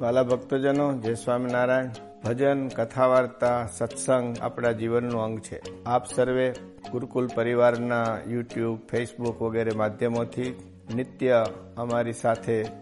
વાલા ભક્તજનો, જય સ્વામિનારાયણ. ભજન કથા વાર્તા સત્સંગ આપણા જીવનનું અંગ છે. આપ સર્વે ગુરુકુલ પરિવારના યુટ્યુબ, ફેસબુક વગેરે માધ્યમોથી નિત્ય અમારી સાથે